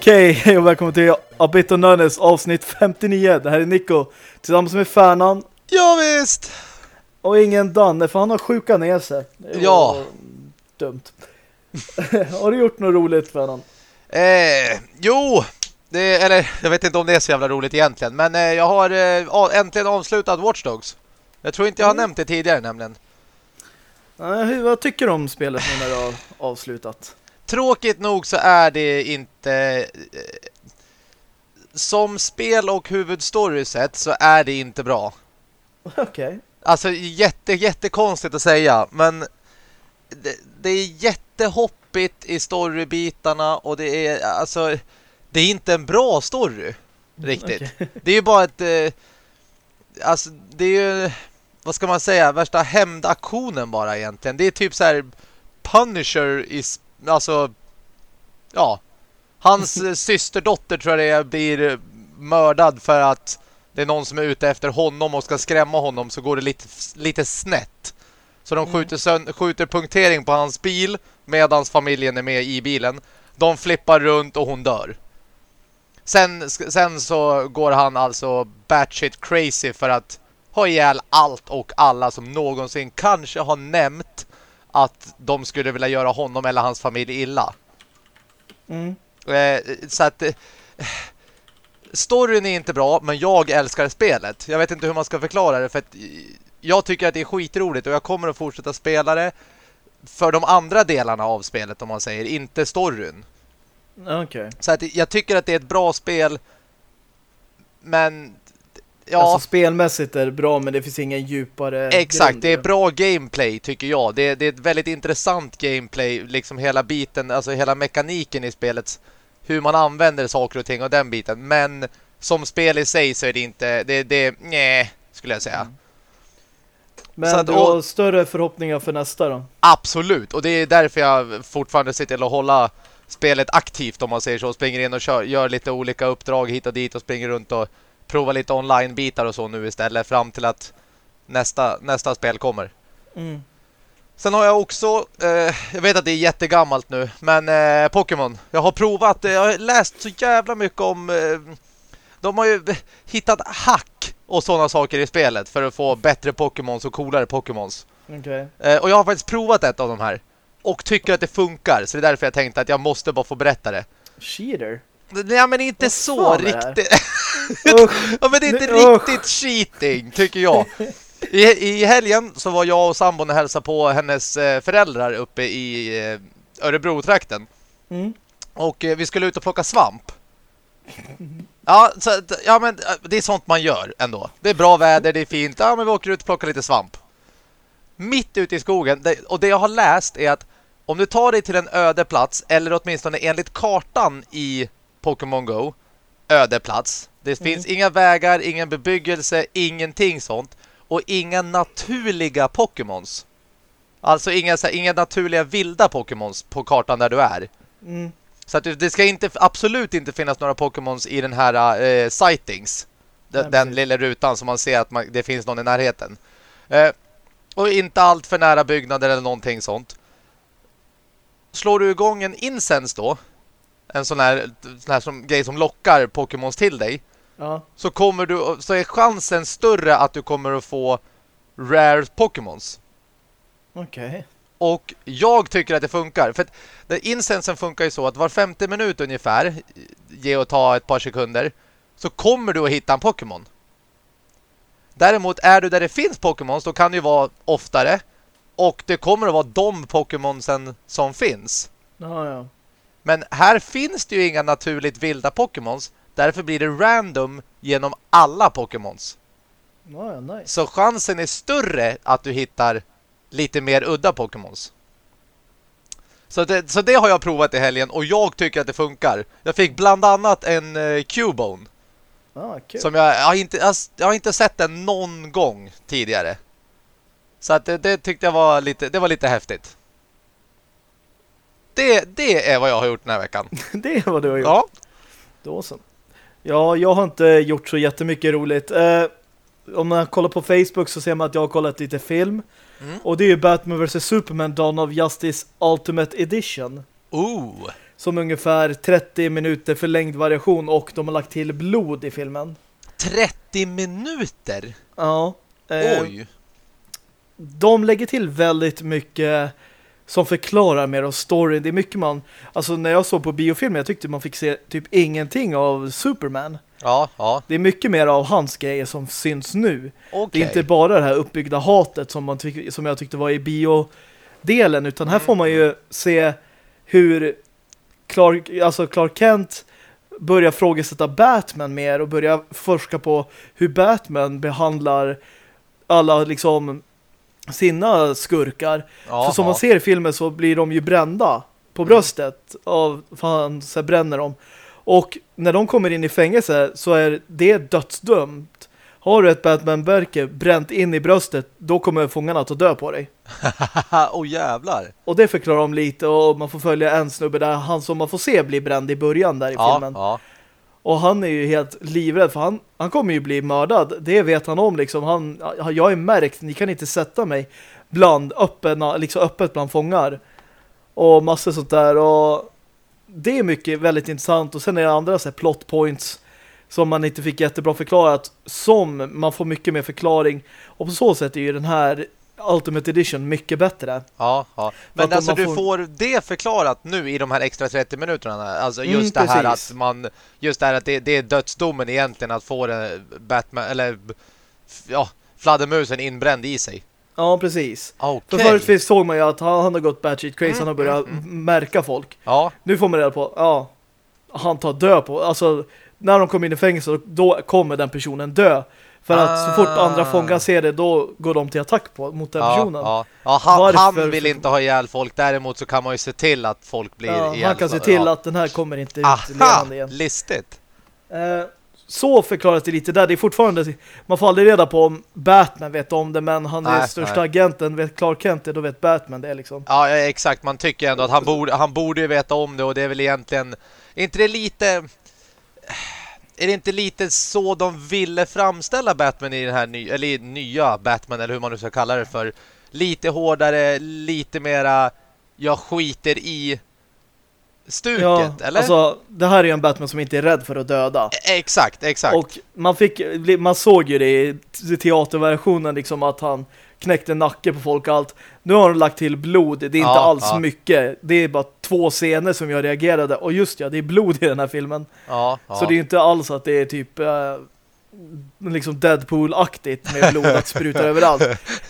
Okej, hej och välkommen till Abit och Nörnes avsnitt 59. Det här är Nico tillsammans med Färnan Ja visst. och ingen Danne för han har sjuka ner sig. Ja. Dumt. har du gjort något roligt Färnan? Eh, jo, det, eller jag vet inte om det är så jävla roligt egentligen. Men eh, jag har eh, a- äntligen avslutat Watch Dogs. Jag tror inte jag har Mm. nämnt det tidigare nämligen. Eh, hur, vad tycker du om spelet nu när du har avslutat? Tråkigt nog så är det inte... Eh, som spel och huvudstory sett så är det inte bra. Okej. Alltså jätte, jättekonstigt att säga Men det, det är jättehoppigt i storybitarna Och det är alltså Det är inte en bra story Riktigt Okej. Det är ju bara ett eh, Alltså det är ju Vad ska man säga Värsta hämndaktionen bara egentligen Det är typ så här Punisher is, Alltså Ja Hans eh, systerdotter tror jag det är, blir eh, mördad för att det är någon som är ute efter honom och ska skrämma honom så går det lite, lite snett. Så de Mm. skjuter, skjuter punktering på hans bil medan familjen är med i bilen. De flippar runt och hon dör. Sen, sen så går han alltså batshit crazy för att ha ihjäl allt och alla som någonsin kanske har nämnt att de skulle vilja göra honom eller hans familj illa. Mm. Eh, så att eh, storyn är inte bra, men jag älskar spelet. Jag vet inte hur man ska förklara det för att eh, jag tycker att det är skitroligt och jag kommer att fortsätta spela det för de andra delarna av spelet om man säger, inte storyn. Okej. Så att jag tycker att det är ett bra spel men ja, Alltså spelmässigt är det bra men det finns ingen djupare Exakt, grund det är bra gameplay tycker jag. Det är, det är ett väldigt intressant gameplay, liksom hela biten, alltså hela mekaniken i spelet. Hur man använder saker och ting och den biten. Men som spel i sig så är det inte, det, det nej, skulle jag säga. Men så att- du har större förhoppningar för nästa då? Absolut, och det är därför jag fortfarande sitter och hålla spelet aktivt om man säger så. Springer in och kör, gör lite olika uppdrag hit och dit och springer runt och provar lite online-bitar och så nu istället fram till att nästa, nästa spel kommer. Mm. Sen har jag också, eh, jag vet att det är jättegammalt nu, men eh, Pokémon. Jag har provat, eh, jag har läst så jävla mycket om... Eh, de har ju hittat hack och sådana saker i spelet för att få bättre Pokémons och coolare Pokémons. Okej. Eh, och jag har faktiskt provat ett av de här. Och tycker att det funkar, så det är därför jag tänkte att jag måste bara få berätta det. Cheater? Nej men inte Vad så riktigt. Ja men det är inte usch. riktigt cheating tycker jag. I, I helgen så var jag och sambon och hälsade på hennes eh, föräldrar uppe i eh, Örebro-trakten. Mm. Och eh, vi skulle ut och plocka svamp. Ja, så, ja, men det är sånt man gör ändå. Det är bra väder, det är fint. Ja, men vi åker ut och plockar lite svamp. Mitt ute i skogen. Och det jag har läst är att om du tar dig till en öde plats, eller åtminstone enligt kartan i Pokémon Go, öde plats. Det Mm. finns inga vägar, ingen bebyggelse, ingenting sånt. Och inga naturliga Pokémons. Alltså inga, så här, inga naturliga vilda Pokémons på kartan där du är. Mm. Så att det- ska inte, absolut inte finnas några Pokémons i den här eh, sightings. Den, Nej, den lilla rutan som man ser att man, det finns någon i närheten. Eh, och inte allt för nära byggnader eller någonting sånt. Slår du igång en incense då, en sån här, sån här som, grej som lockar Pokémons till dig, Ja. så kommer du, så är chansen större att du kommer att få rare Pokémons. Okej. Och jag tycker att det funkar. För att incensen funkar ju så att var femte minut ungefär, ge och ta ett par sekunder, så kommer du att hitta en Pokémon. Däremot är du där det finns Pokémons, då kan det ju vara oftare. Och det kommer att vara de Pokémonsen som finns. Ja, ja. Men här finns det ju inga naturligt vilda Pokémons. Därför blir det random genom alla Pokémons. Ja, nice. Så chansen är större att du hittar lite mer udda Pokémons. Så det, så det har jag provat i helgen och jag tycker att det funkar. Jag fick bland annat en uh, Cubone. Ja, kul. Som jag, jag, har inte, jag, jag har inte sett den någon gång tidigare. Så att det, det tyckte jag var lite, det var lite häftigt. Det, det är vad jag har gjort den här veckan. det är vad du har gjort. Ja, Då så. Ja, jag har inte gjort så jättemycket roligt. Eh, om man kollar på Facebook så ser man att jag har kollat lite film. Mm. Och det är ju Batman vs. Superman Dawn of Justice Ultimate Edition. ooh. som ungefär 30 minuter förlängd variation och de har lagt till blod i filmen. 30 minuter? Ja. Eh, Oj. de lägger till väldigt mycket som förklarar mer av storyn. Det är mycket man... Alltså när jag såg på biofilmen jag tyckte man fick se typ ingenting av Superman. Ja, ja. Det är mycket mer av hans grejer som syns nu. Okej. Det är inte bara det här uppbyggda hatet som, man tyck- som jag tyckte var i biodelen utan här får man ju se hur Clark, alltså Clark Kent börjar frågasätta Batman mer och börjar forska på hur Batman behandlar alla liksom sina skurkar. Ja, För som man ser i filmen så blir de ju brända på bröstet av fan så bränner de. Och när de kommer in i fängelse så är det dödsdömt. Har du ett Batman-verke bränt in i bröstet, då kommer fångarna att dö på dig. Åh jävlar. Och det förklarar de lite och man får följa en snubbe där, han som man får se blir bränd i början där i Ja, filmen. ja. Och han är ju helt livrädd för han, han kommer ju bli mördad. Det vet han om liksom. Han, jag är märkt, ni kan inte sätta mig bland öppna, liksom öppet bland fångar. Och massor sånt där. Och det är mycket väldigt intressant. Och sen är det andra så här, plot points som man inte fick jättebra förklarat. Som man får mycket mer förklaring. Och på så sätt är ju den här Ultimate Edition mycket bättre. Ja, ja. Men om alltså man du får- får det förklarat nu i de här extra 30 minuterna. Alltså Mm, just det här precis. att man just det här att det, det är dödsdomen egentligen att få det Batman eller ja, fladdermusen inbränd i sig. Ja, precis. Okej. För förut såg man ju att han, har gått batshit crazy. han har börjat märka folk. Ja, Nu får man reda på, ja, han tar dö på. Alltså, när de kommer in i fängelse, då kommer den personen dö. För att så fort Ah. andra fångar ser det, då går de till attack på, mot den ja, personen. ja. ja han, han vill inte ha ihjäl folk. Däremot så kan man ju se till att folk blir Ja, ihjäl. han kan se till att den här kommer inte ut Aha, levande igen. listigt. Eh, så förklaras det lite där. Det är fortfarande, man får aldrig reda på om Batman vet om det, men han är Nej, största nej. agenten, vet Clark Kent det, då vet Batman det liksom. Ja, ja, exakt. Man tycker ändå att han borde, han borde veta om det och det är väl egentligen... Är inte det lite... Är det inte lite så de ville framställa Batman i den här ny, eller nya Batman eller hur man nu ska kalla det för? Lite hårdare, lite mera jag skiter i stuket, Ja, eller? alltså, det här är ju en Batman som inte är rädd för att döda. exakt, exakt. Och man fick man såg ju det i teaterversionen liksom att han knäckte nacke på folk och allt. Nu har de lagt till blod. Det är inte Ja, alls ja. mycket. Det är bara två scener som jag reagerade. Och just ja, det är blod i den här filmen. ja. Så det är inte alls att det är typ eh, liksom Deadpool-aktigt med blod att spruta överallt.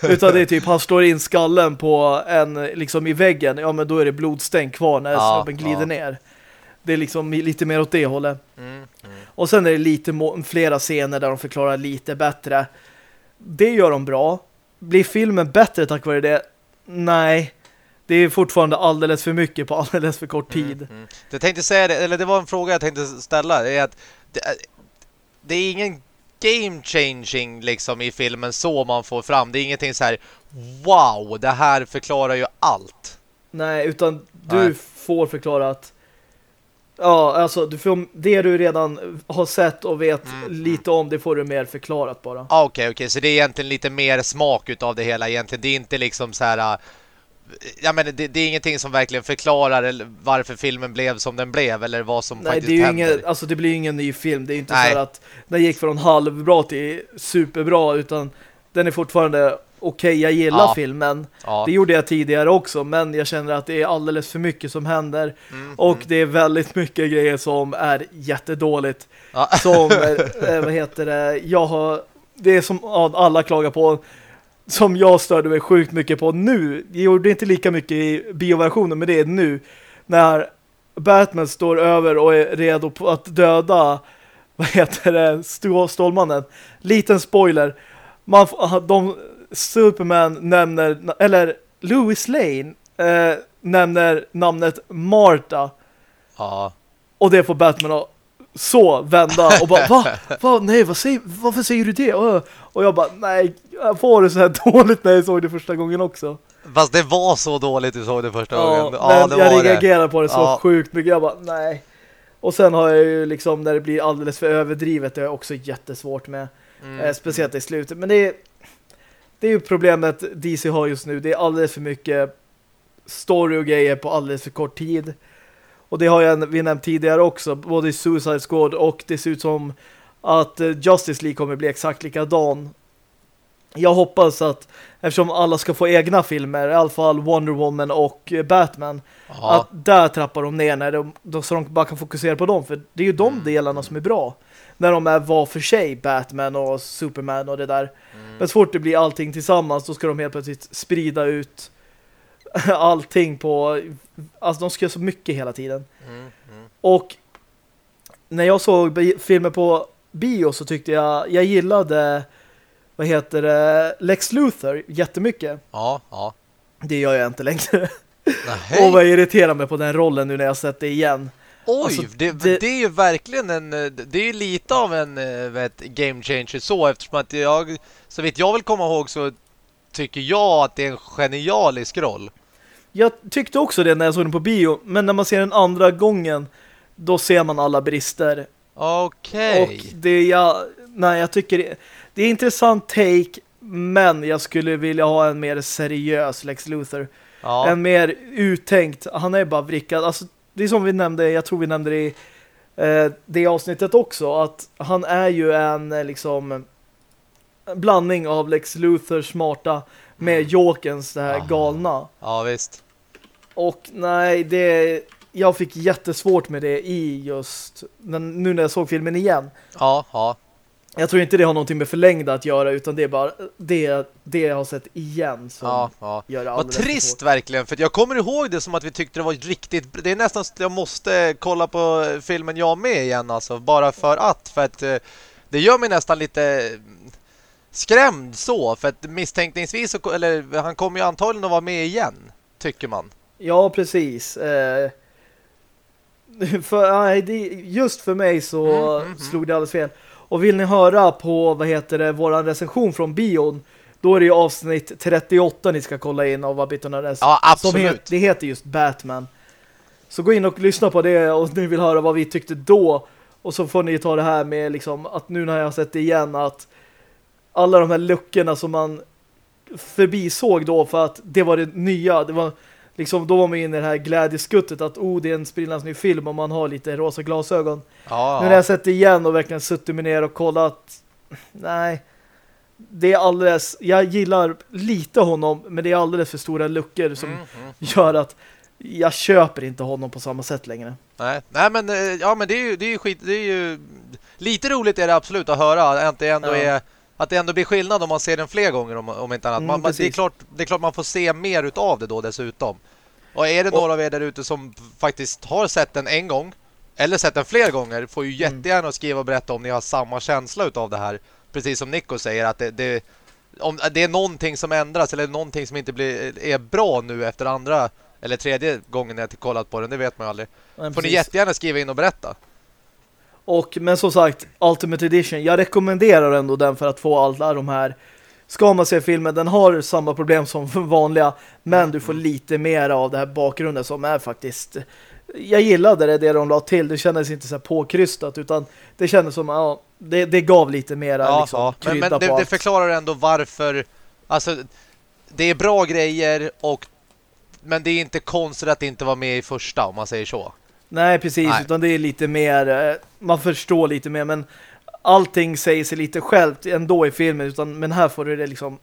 Utan det är typ, han slår in skallen på en liksom i väggen. Ja, men då är det blodstänk kvar när Ja, snubben glider ner. Det är liksom lite mer åt det hållet. Mm, mm. Och sen är det lite flera scener där de förklarar lite bättre. Det gör de bra. Blir filmen bättre tack vare det? Nej. Det är fortfarande alldeles för mycket på alldeles för kort tid. Mm. Jag tänkte säga det, eller det var en fråga jag tänkte ställa. Det är att det, det är ingen game changing liksom i filmen så man får fram. Det är ingenting så här wow, det här förklarar ju allt. Nej, utan du Nej. får förklara att ja, alltså du får, det du redan har sett och vet Mm. lite om, det får du mer förklarat bara. Ah, Okej, okej, så det är egentligen lite mer smak utav det hela egentligen. Det är inte liksom så här äh, Ja men det, det är ingenting som verkligen förklarar varför filmen blev som den blev eller vad som Nej, faktiskt det är ju händer. ingen, alltså det blir ju ingen ny film. Det är inte Nej. så att den gick från halvbra till superbra, utan den är fortfarande okej, jag gillar Ja. filmen. Ja. Det gjorde jag tidigare också, men jag känner att det är alldeles för mycket som händer. Mm, Och mm. det är väldigt mycket grejer som är jättedåligt. Ja. Som, eh, eh, vad heter det, jag har, det är som alla klagar på, som jag störde mig sjukt mycket på nu. Jag gjorde inte lika mycket i bioversionen, men det är nu. När Batman står över och är redo på att döda, vad heter det, Stå- Stålmannen. Liten spoiler. Man, de, Superman nämner, eller Louis Lane eh, nämner namnet Marta. ja. Och det får Batman att så vända och bara, va? va? Nej, vad säger, varför säger du det? Och, jag bara, nej, jag får det så här dåligt när jag såg det första gången också. Fast det var så dåligt du såg det första Ja, gången. men det jag var det. på det så Ja. sjukt mycket. Jag bara, nej. Och sen har jag ju liksom, när det blir alldeles för överdrivet, det är jag också jättesvårt med. Mm. Eh, speciellt i slutet. Men det är, det är ju problemet DC har just nu. Det är alldeles för mycket story och grejer på alldeles för kort tid. Och det har jag, vi nämnt tidigare också, både i Suicide Squad och det ser ut som att eh, Justice League kommer bli exakt likadan. Jag hoppas att, eftersom alla ska få egna filmer, i alla fall Wonder Woman och eh, Batman, Ja. att där trappar de ner när de, då, så de bara kan fokusera på dem. För det är ju de Mm. delarna som är bra. När de är var för sig, Batman och Superman och det där. Men så fort det blir allting tillsammans, då ska de helt plötsligt sprida ut allting på... Alltså de ska göra så mycket hela tiden. Mm, mm. Och när jag såg filmer på bio så tyckte jag, jag gillade vad heter det, Lex Luthor jättemycket. Ja, ja. Det gör jag inte längre. Och vad jag irriterar mig på den rollen nu när jag sett det igen. Oj, Alltså, det, det- det... är ju verkligen en eh, det är ju lite av en eh, vet, game changer så eftersom att jag så vitt jag vill komma ihåg så tycker jag att det är en genialisk roll. Jag tyckte också det när jag såg den på bio, men när man ser den andra gången då ser man alla brister. Okej. Och det jag, nej jag tycker det, det är intressant take, men jag skulle vilja ha en mer seriös Lex Luthor. Ja. En mer uttänkt, han är bara vrickad. Alltså, det är som vi nämnde, jag tror vi nämnde det i eh, det avsnittet också, att han är ju en eh, liksom blandning av Lex Luthor smarta med Jokens det här Ah. galna. ja, visst. Och nej, det jag fick jättesvårt med det i just nu när jag såg filmen igen. Ja, ja. Jag tror inte det har någonting med förlängda att göra utan det är bara det, det jag har sett igen som Ja, ja. gör det Vad trist svårt. verkligen, för jag kommer ihåg det som att vi tyckte det var riktigt Det är nästan så att jag måste kolla på filmen jag med igen alltså, bara för att För att eh, det gör mig nästan lite mm, skrämd så För att misstänkningsvis, så, eller han kommer ju antagligen att vara med igen Tycker man Ja, precis. Eh, för, just för mig så Mm, mm, mm. slog det alldeles fel. Och vill ni höra på, vad heter det, våran recension från bion, då är det ju avsnitt 38 ni ska kolla in av är. Ja, absolut het, det heter just Batman. Så gå in och lyssna på det och ni vill höra vad vi tyckte då. Och så får ni ta det här med liksom att nu när jag har sett det igen att alla de här luckorna som man förbisåg då för att det var det nya. Det var liksom då var man inne i det här glädjeskuttet att oh, det är en sprillans ny film och man har lite rosa glasögon. ja, Nu när jag sett det igen och verkligen suttit mig ner och kollat nej det är alldeles, jag gillar lite honom men det är alldeles för stora luckor som Mm, mm. gör att jag köper inte honom på samma sätt längre. Nej, nej men, eh, ja, men det är ju, det är ju skit Det är ju Lite roligt är det absolut att höra Att det ändå, Ja. är, att det ändå blir skillnad om man ser den fler gånger om, om inte annat. Mm, Man, man, det, är klart, det är klart man får se mer utav det då dessutom. Och är det Och- några av er där ute som faktiskt har sett den en gång eller sett den fler gånger får ju Mm. jättegärna skriva och berätta om ni har samma känsla utav det här. Precis som Nico säger att det, det, om det är någonting som ändras eller någonting som inte blir, är bra nu efter andra eller tredje gången jag kollat på den, det vet man ju aldrig. Men Får ni precis. jättegärna skriva in och berätta. Och, men som sagt, Ultimate Edition, jag rekommenderar ändå den för att få alla de här ska man se filmen, den har samma problem som vanliga, men du får lite mer av det här bakgrunden som är faktiskt jag gillade det, det de la till, det kändes inte så här påkrystat utan det kändes som, ja, det, det gav lite mera Ja, liksom, ja. Men, men det, det förklarar ändå varför alltså det är bra grejer och men det är inte konstigt att det inte var med i första om man säger så. Nej, precis, Nej. utan det är lite mer eh, man förstår lite mer, men allting säger sig lite självt ändå i filmen, utan, men här får du det liksom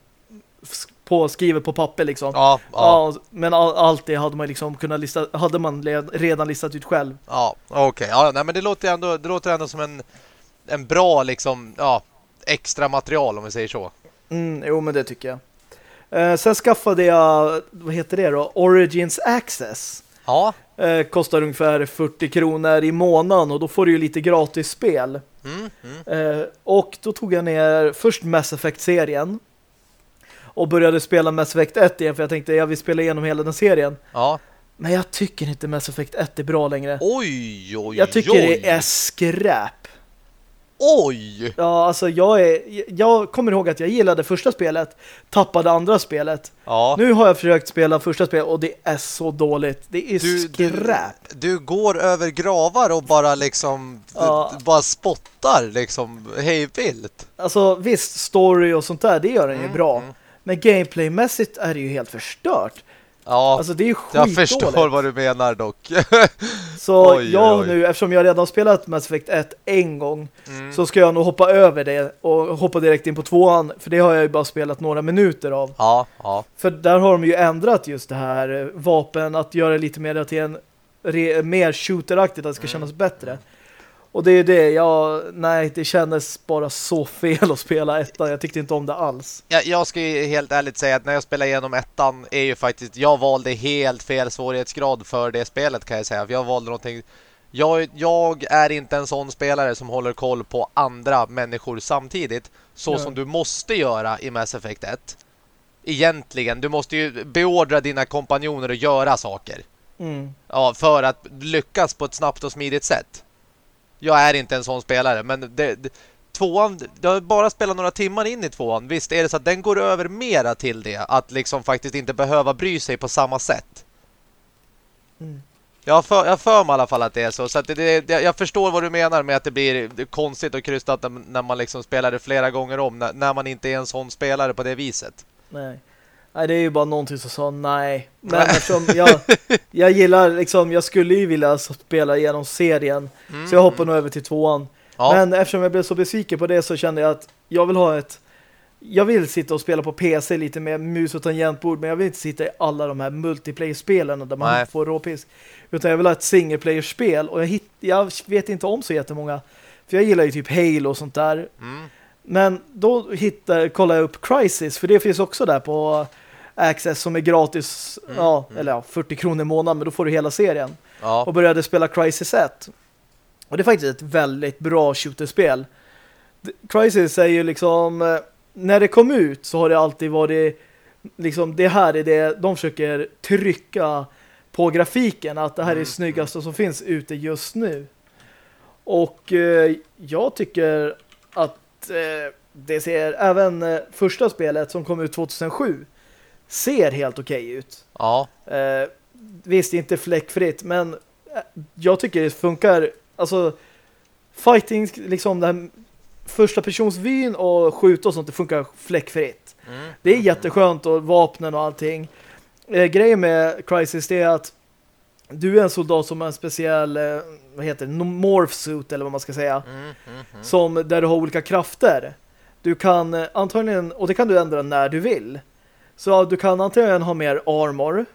på, skrivet på papper liksom. Ja, ja, Ja, men all, allt det hade man liksom kunnat lista, hade man redan listat ut själv. ja, okej. Ja, nej men det låter ändå det låter ändå som en en bra liksom ja, extra material om vi säger så. Mm, jo, men det tycker jag. Eh, sen skaffade jag, vad heter det då? Origins Access. Ja. Eh, kostar ungefär 40 kronor i månaden och då får du ju lite gratis spel. Mm, mm. Eh, och då tog jag ner först Mass Effect-serien och började spela Mass Effect 1 igen för jag tänkte jag vill spela igenom hela den serien. Ja. Men jag tycker inte Mass Effect 1 är bra längre. Oj, oj, Jag tycker oj. det är skräp. Oj. Ja, alltså jag är jag kommer ihåg att jag gillade första spelet, tappade andra spelet. Ja. Nu har jag försökt spela första spelet och det är så dåligt. Det är Du, du, skräp. du går över gravar och bara liksom Ja. bara spottar liksom hejvilt. Alltså visst, story och sånt där, det gör den ju Mm, bra. mm. Men gameplaymässigt är det ju helt förstört. Ja, Alltså det är jag skitdåligt. förstår vad du menar dock. Så Oj, jag oj. nu, eftersom jag redan spelat Mass Effect 1 en gång Mm. så ska jag nog hoppa över det och hoppa direkt in på tvåan. För det har jag ju bara spelat några minuter av. Ja, ja. För där har de ju ändrat just det här eh, vapen att göra lite mer till en mer shooteraktigt att det ska Mm. kännas bättre. Och det är det, jag, nej det kändes bara så fel att spela ettan. Jag tyckte inte om det alls. Jag, jag ska ju helt ärligt säga att när jag spelade igenom ettan är ju faktiskt, jag valde helt fel svårighetsgrad för det spelet kan jag säga. För jag valde någonting, jag, jag är inte en sån spelare som håller koll på andra människor samtidigt. Så Ja. som du måste göra i Mass Effect 1. Egentligen, du måste ju beordra dina kompanjoner att göra saker. Mm. Ja, för att lyckas på ett snabbt och smidigt sätt. Jag är inte en sån spelare, men det, det, tvåan, jag har bara spelat några timmar in i tvåan. Visst är det så att den går över mera till det, att liksom faktiskt inte behöva bry sig på samma sätt. Mm. Jag för, jag för mig i alla fall att det är så. Så att det, det, jag förstår vad du menar med att det blir konstigt och krystat när, när man liksom spelar det flera gånger om. När, när man inte är en sån spelare på det viset. Nej. Nej, det är ju bara någonting som sa nej. Men eftersom jag, jag gillar liksom, jag skulle ju vilja spela igenom serien. Så jag hoppar nog över till tvåan. Ja, Men eftersom jag blev så besviken på det så kände jag att jag vill ha ett jag vill sitta och spela på PC lite med mus och tangentbord men jag vill inte sitta i alla de här multiplayer-spelen där man Nej. får råpisk. Utan jag vill ha ett single-player-spel och jag, hit, jag vet inte om så jättemånga. För jag gillar ju typ Halo och sånt där. mm, Men då hittar, kollar jag upp Crisis för det finns också där på Access som är gratis Mm, ja, mm. eller ja, 40 kronor i månaden men då får du hela serien ja. och började spela Crisis 1. Och det är faktiskt ett väldigt bra shooterspel. Crisis är ju liksom eh, när det kom ut så har det alltid varit liksom det här är det de försöker trycka på grafiken att det här är det Mm, snyggaste som finns ute just nu. Och eh, jag tycker att eh, det ser även eh, första spelet som kom ut 2007 ser helt okej ut. ja. Eh, visst, inte fläckfritt, men eh, jag tycker det funkar. Alltså, fighting, liksom den första personsvyn och skjuta och sånt, det funkar fläckfritt. Mm. Det är jätteskönt och vapnen och allting. Eh, grejen med Crisis är att du är en soldat som har en speciell, eh, vad heter det, morph suit eller vad man ska säga. Mm, mm, mm. Som där du har olika krafter. Du kan eh, antagligen, och det kan du ändra när du vill. Så du kan antingen ha mer armor.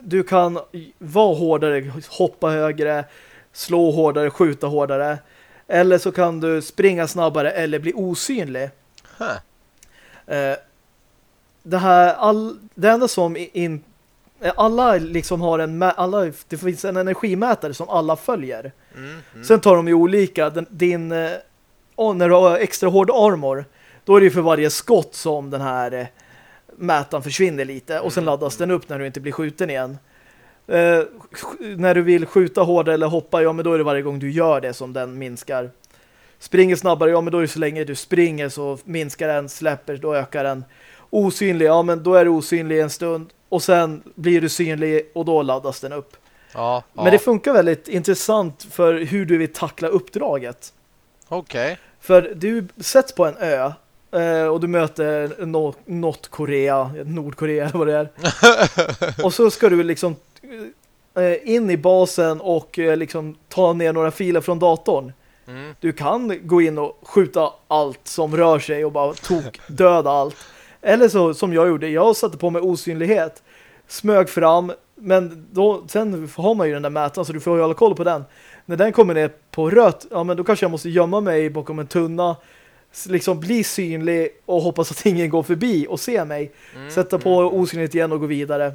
Du kan vara hårdare, hoppa högre, slå hårdare, skjuta hårdare. Eller så kan du springa snabbare eller bli osynlig. Huh. Eh, det här, all, det enda som in, alla liksom har en, alla, det finns en energimätare som alla följer. Mm, mm. Sen tar de ju olika. Den, din, eh, och när du har extra hård armor, då är det ju för varje skott som den här eh, mätaren försvinner lite. Och sen Mm, laddas den upp när du inte blir skjuten igen. Eh, när du vill skjuta hårdare eller hoppa, ja men då är det varje gång du gör det som den minskar. Springer snabbare, ja men då är det så länge du springer så minskar den, släpper, då ökar den. Osynlig, ja men då är du osynlig en stund. Och sen blir du synlig och då laddas den upp. Ja, ja. Men det funkar väldigt intressant för hur du vill tackla uppdraget. Okej. För du sätts på en ö eh, och du möter no- Nordkorea, Nordkorea eller vad det är. och så ska du liksom eh, in i basen och eh, liksom ta ner några filer från datorn. Mm. Du kan gå in och skjuta allt som rör sig och bara tok döda allt. Eller så som jag gjorde, jag satte på mig osynlighet, smög fram, men då, sen har man ju den där mätaren så du får ju hålla koll på den. När den kommer ner på rött, ja men då kanske jag måste gömma mig bakom en tunna, liksom bli synlig och hoppas att ingen går förbi och ser mig. Mm. Sätta på osynlighet igen och gå vidare.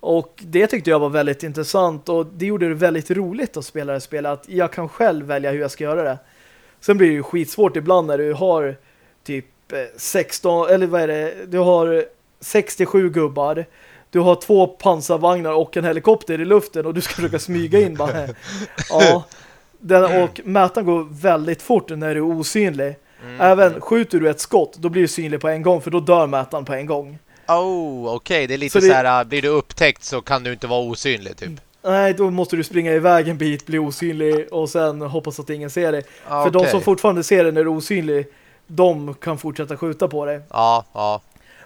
Och det tyckte jag var väldigt intressant och det gjorde det väldigt roligt att spela det spelet. Att jag kan själv välja hur jag ska göra det. Sen blir det ju skitsvårt ibland när du har typ 16, eller vad är det? Du har 67 gubbar. Du har två pansarvagnar och en helikopter i luften och du ska försöka smyga in bara. Ja. Den, och mätaren går väldigt fort när du är osynlig. Mm. Även skjuter du ett skott, då blir du synlig på en gång för då dör mätaren på en gång. Oh, okej. Det är lite Så så, det- här, äh, blir du upptäckt så kan du inte vara osynlig typ. Nej, då måste du springa iväg en bit, bli osynlig och sen hoppas att ingen ser dig. Ah, För de som fortfarande ser dig när du är osynlig, de kan fortsätta skjuta på dig. Ja, ja.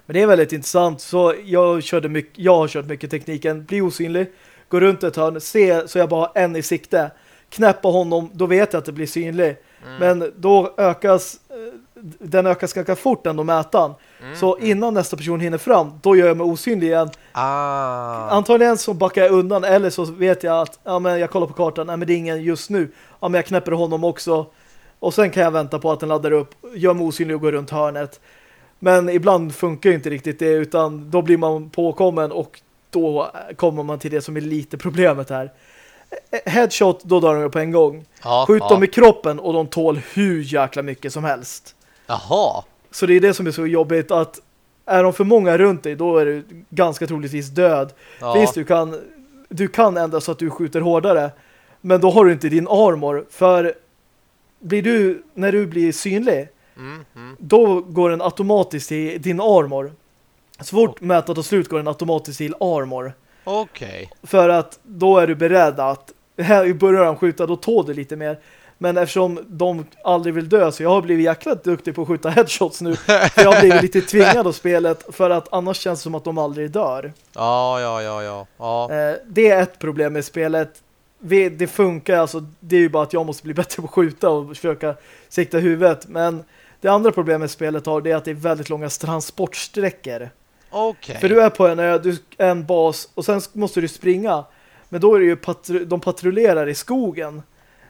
Men det är väldigt intressant. Så jag, körde mycket, jag har kört mycket tekniken. Bli osynlig. Gå runt ett hörn. Se så jag bara har en i sikte. Knäppa honom. Då vet jag att det blir synlig. Mm. Men då ökas eh, den ökas ganska fort ändå mätaren. Mm. Så innan nästa person hinner fram, då gör jag mig osynlig igen. Ah. Antagligen så backar jag undan eller så vet jag att ja, men jag kollar på kartan, nej men det är ingen just nu. Ja, men jag knäpper honom också. Och sen kan jag vänta på att den laddar upp, gör mig osynlig och går runt hörnet. Men ibland funkar inte riktigt det utan då blir man påkommen och då kommer man till det som är lite problemet här. Headshot, då dör de på en gång. Ja, Skjut ja. dem i kroppen och de tål hur jäkla mycket som helst. Jaha. Så det är det som är så jobbigt att är de för många runt dig, då är du ganska troligtvis död. Ja. Visst, du kan, du kan ändra så att du skjuter hårdare. Men då har du inte din armor. För blir du, när du blir synlig, Mm, mm. då går den automatiskt till din armor. Så fort mätat tar slut går den automatiskt till armor. Okej. För att då är du beredd att här i början skjuta, då tål du lite mer. Men eftersom de aldrig vill dö så jag har blivit jäkla duktig på att skjuta headshots nu. För jag har blivit lite tvingad av spelet för att annars känns det som att de aldrig dör. Ja, ja, ja, ja. ja. Eh, det är ett problem med spelet. Vi, det funkar, alltså det är ju bara att jag måste bli bättre på att skjuta och försöka sikta huvudet. Men det andra problemet spelet har det är att det är väldigt långa transportsträckor. Okej. För du är på en, du, en bas och sen måste du springa. Men då är det ju patru de patrullerar i skogen.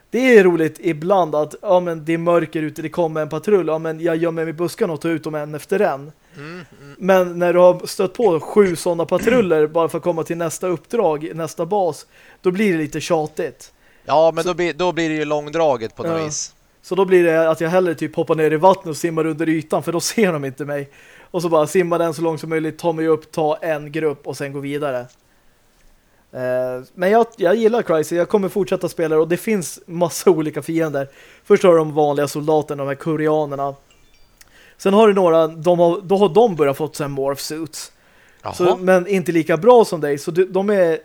Det är roligt ibland att ja, men det är mörker ute, det kommer en patrull. Ja, men jag gömmer mig i buskarna och tar ut dem en efter en. Mm, mm. Men när du har stött på sju sådana patruller bara för att komma till nästa uppdrag, nästa bas, då blir det lite tjatigt. Ja, men då, blir, då blir det ju långdraget på något Ja. vis. Så då blir det att jag hellre typ hoppar ner i vattnet och simmar under ytan för då ser de inte mig. Och så bara simma den så långt som möjligt, ta mig upp, ta en grupp och sen gå vidare. Eh, Men jag, jag gillar Crysis, jag kommer fortsätta spela och det finns massa olika fiender. Först har de vanliga soldaterna, de här koreanerna. Sen har du några, de har, då har de börjat fått sen morph suits. Så, men inte lika bra som dig. Så du, de, är,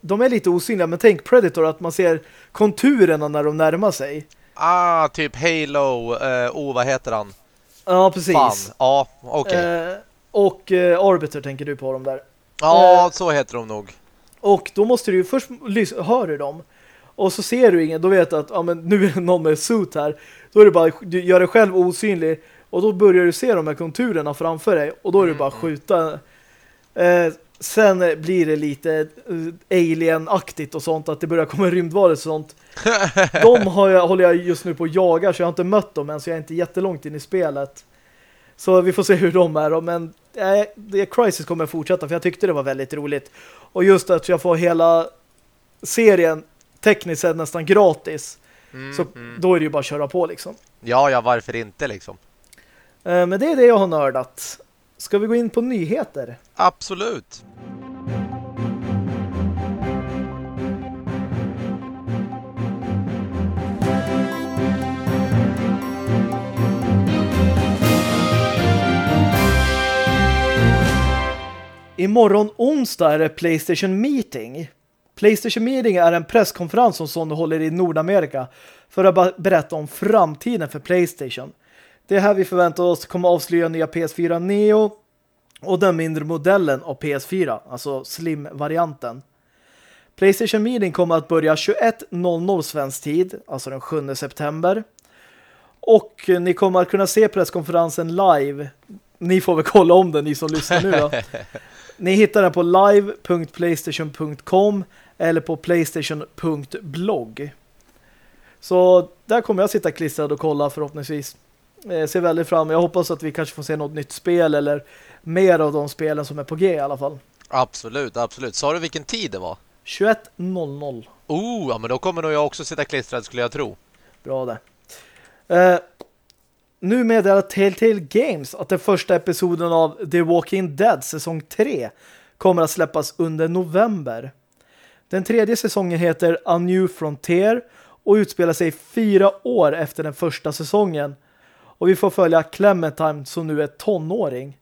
de är lite osynliga. Men tänk Predator att man ser konturerna när de närmar sig. Ah, typ Halo. Eh, oh, vad heter han? Ja, precis. Fan. Ja, okej. Eh, och eh, Arbiter tänker du på dem där. ja, eh, så heter de nog. Och då måste du ju först lys- hör du dem. Och så ser du ingen, då vet du att ja, men nu är det någon med suit här. Då är det bara, du gör dig själv osynlig. Och då börjar du se de här konturerna framför dig. Och då är det bara att skjuta. Eh, sen blir det lite eh, alien-aktigt och sånt. Att det börjar komma rymdvaror och sånt. De har jag, håller jag just nu på att jaga. Så jag har inte mött dem än. Så jag är inte jättelångt in i spelet. Så vi får se hur de är. Men eh, det Crisis kommer fortsätta. För jag tyckte det var väldigt roligt. Och just att jag får hela serien tekniskt sett nästan gratis. Mm, Så mm. då är det ju bara att köra på liksom. Ja, ja, varför inte liksom? Eh, Men det är det jag har nördat. Ska vi gå in på nyheter? Absolut. Imorgon onsdag är det Playstation Meeting. Playstation Meeting är en presskonferens som Sony håller i Nordamerika för att berätta om framtiden för Playstation. Det är här vi förväntar oss kommer avslöja nya PS4 Neo och den mindre modellen av PS4, alltså Slim-varianten. Playstation Meeting kommer att börja 21.00 svensk tid, alltså den 7 september. Och ni kommer att kunna se presskonferensen live. Ni får väl kolla om den, ni som lyssnar nu då. Ni hittar den på live.playstation.com eller på playstation.blogg. Så där kommer jag sitta klistrad och kolla förhoppningsvis. Eh, ser väldigt fram. Jag hoppas att vi kanske får se något nytt spel eller mer av de spelen som är på G i alla fall. Absolut, absolut. Sa du vilken tid det var? 21.00. Oh, ja, men då kommer nog jag också sitta klistrad skulle jag tro. Bra det. Eh, nu meddelar Telltale Games att den första episoden av The Walking Dead säsong 3 kommer att släppas under november. Den tredje säsongen heter A New Frontier och utspelar sig fyra år efter den första säsongen. Och vi får följa Clementine som nu är tonåring.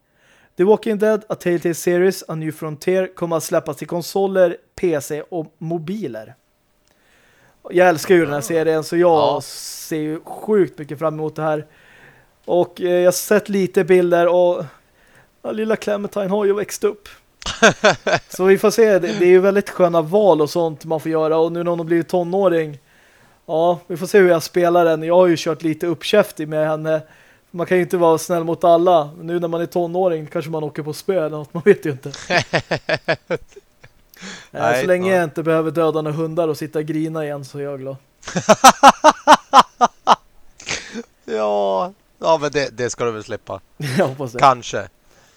The Walking Dead, A Telltale Series, A New Frontier kommer att släppas till konsoler, PC och mobiler. Jag älskar ju den här serien så jag Ja. ser ju sjukt mycket fram emot det här. Och eh, jag har sett lite bilder och Ja, lilla Clementine har ju växt upp. så vi får se. Det, det är ju väldigt sköna val och sånt man får göra. Och nu när hon har blivit tonåring. Ja, vi får se hur jag spelar den. Jag har ju kört lite uppkäftig med henne. Man kan ju inte vara snäll mot alla. Nu när man är tonåring kanske man åker på spö eller något. Man vet ju inte. Nej, så länge jag inte behöver döda några hundar och sitta och grina igen så är jag glad. ja, ja men det, det ska du väl släppa. jag hoppas det. Kanske.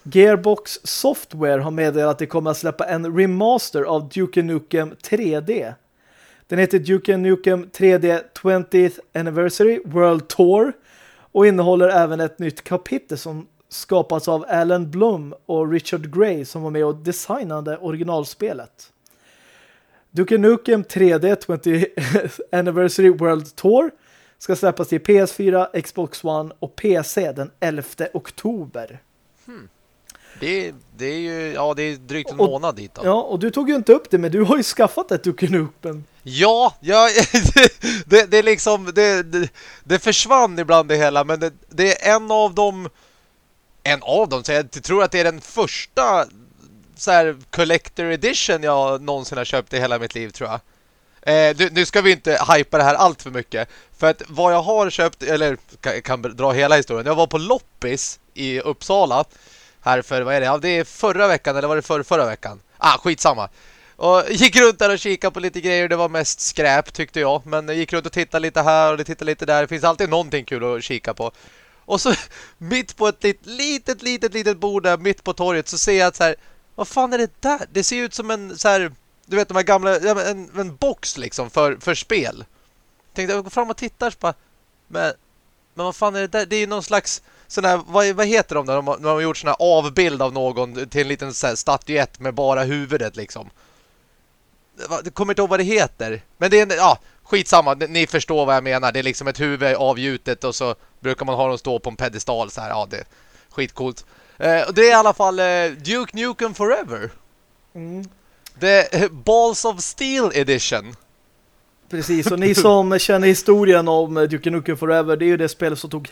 Gearbox Software har meddelat att det kommer att släppa en remaster av Duke Nukem 3D. Den heter Duke Nukem 3D 20th Anniversary World Tour och innehåller även ett nytt kapitel som skapats av Alan Blum och Richard Gray som var med och designade originalspelet. Duke Nukem 3D 20th Anniversary World Tour ska släppas till PS4, Xbox One och PC den 11 oktober. Hmm. Det, det är ju ja, det är drygt en och, månad dit då. Ja, och du tog ju inte upp det, men du har ju skaffat ett Duke Nukem. Ja, ja det, det, är liksom det, det, det, försvann ibland det hela, men det, det är en av dem en av dem, så jag tror att det är den första så här collector edition jag någonsin har köpt i hela mitt liv, tror jag. Eh, nu, nu, ska vi inte hypa det här allt för mycket. För att vad jag har köpt, eller kan, kan dra hela historien. Jag var på Loppis i Uppsala här för, vad är det? Ja, det är förra veckan eller var det för, förra veckan? Ah, skitsamma. Och gick runt där och kikade på lite grejer. Det var mest skräp tyckte jag. Men jag gick runt och tittade lite här och tittade lite där. Det finns alltid någonting kul att kika på. Och så mitt på ett litet, litet, litet, litet bord där mitt på torget så ser jag att så här, vad fan är det där? Det ser ut som en så här, du vet de här gamla, en, en box liksom för, för spel. Tänkte jag går fram och tittar så bara, men, men vad fan är det där? Det är ju någon slags sån här, vad, vad heter de där? De, de har gjort sån här avbild av någon till en liten så här, statyett med bara huvudet liksom. Jag kommer inte ihåg vad det heter. Men det är en, ja, skitsamma. Ni förstår vad jag menar. Det är liksom ett huvud avgjutet och så brukar man ha dem stå på en pedestal så här. Ja, det är skitcoolt. Eh, och det är i alla fall eh, Duke Nukem Forever. Mm. The Balls of Steel Edition. Precis, och ni som känner historien om Duke Nukem Forever, det är ju det spel som tog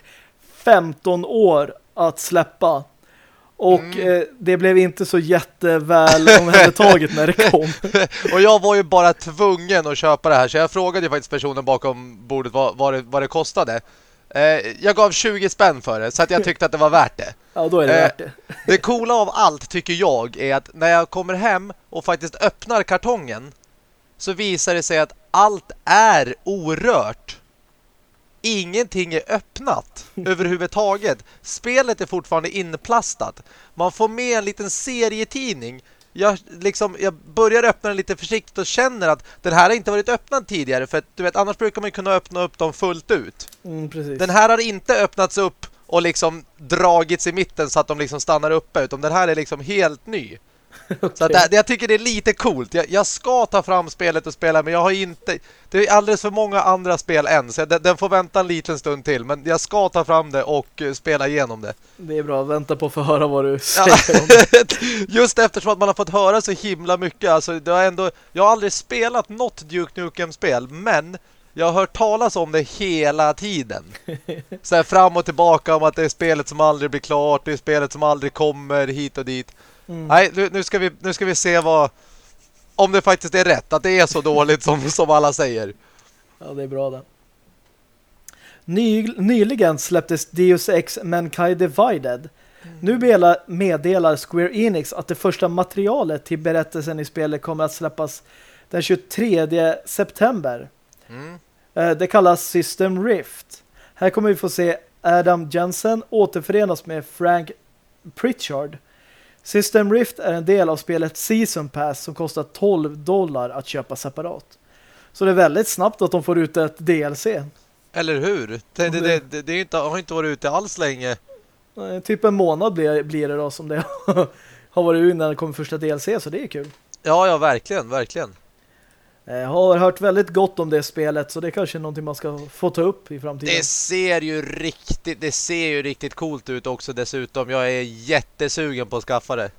15 år att släppa. Och mm. eh, det blev inte så jätteväl omhändertaget när det kom. och jag var ju bara tvungen att köpa det här. Så jag frågade ju faktiskt personen bakom bordet vad, vad, det, vad det kostade. Eh, jag gav 20 spänn för det. Så att jag tyckte att det var värt det. Ja, då är det eh, värt det. det coola av allt tycker jag är att när jag kommer hem och faktiskt öppnar kartongen så visar det sig att allt är orört. Ingenting är öppnat överhuvudtaget. Spelet är fortfarande inplastat. Man får med en liten serietidning. Jag, liksom, jag börjar öppna den lite försiktigt och känner att den här har inte varit öppnad tidigare. För att, du vet, annars brukar man kunna öppna upp dem fullt ut. Mm, den här har inte öppnats upp och liksom dragits i mitten så att de liksom stannar uppe. Utan den här är liksom helt ny. okay. Så det, jag tycker det är lite coolt. Jag, jag, ska ta fram spelet och spela men jag har inte... Det är alldeles för många andra spel än så den, den får vänta en liten stund till. Men jag ska ta fram det och uh, spela igenom det. Det är bra, vänta på att få höra vad du säger om det. Just eftersom att man har fått höra så himla mycket. Alltså, det har ändå, jag har aldrig spelat något Duke Nukem-spel men... Jag har hört talas om det hela tiden. Så här fram och tillbaka om att det är spelet som aldrig blir klart. Det är spelet som aldrig kommer hit och dit. Mm. Nej, nu ska, vi, nu ska vi se vad om det faktiskt är rätt. Att det är så dåligt som, som alla säger. Ja, det är bra det. Ny, nyligen släpptes Deus Ex Mankind Divided. Mm. Nu meddelar Square Enix att det första materialet till berättelsen i spelet kommer att släppas den 23 september. Mm. Eh, det kallas System Rift. Här kommer vi få se Adam Jensen återförenas med Frank Pritchard System Rift är en del av spelet Season Pass som kostar 12 dollar att köpa separat. Så det är väldigt snabbt att de får ut ett DLC. Eller hur? Det, det, det, det, inte, har inte varit ute alls länge. Typ en månad blir, blir det då som det har varit innan det kommer första DLC så det är kul. Ja, ja, verkligen, verkligen. Jag har hört väldigt gott om det spelet så det är kanske är någonting man ska få ta upp i framtiden. Det ser ju riktigt det ser ju riktigt coolt ut också dessutom. Jag är jättesugen på att skaffa det.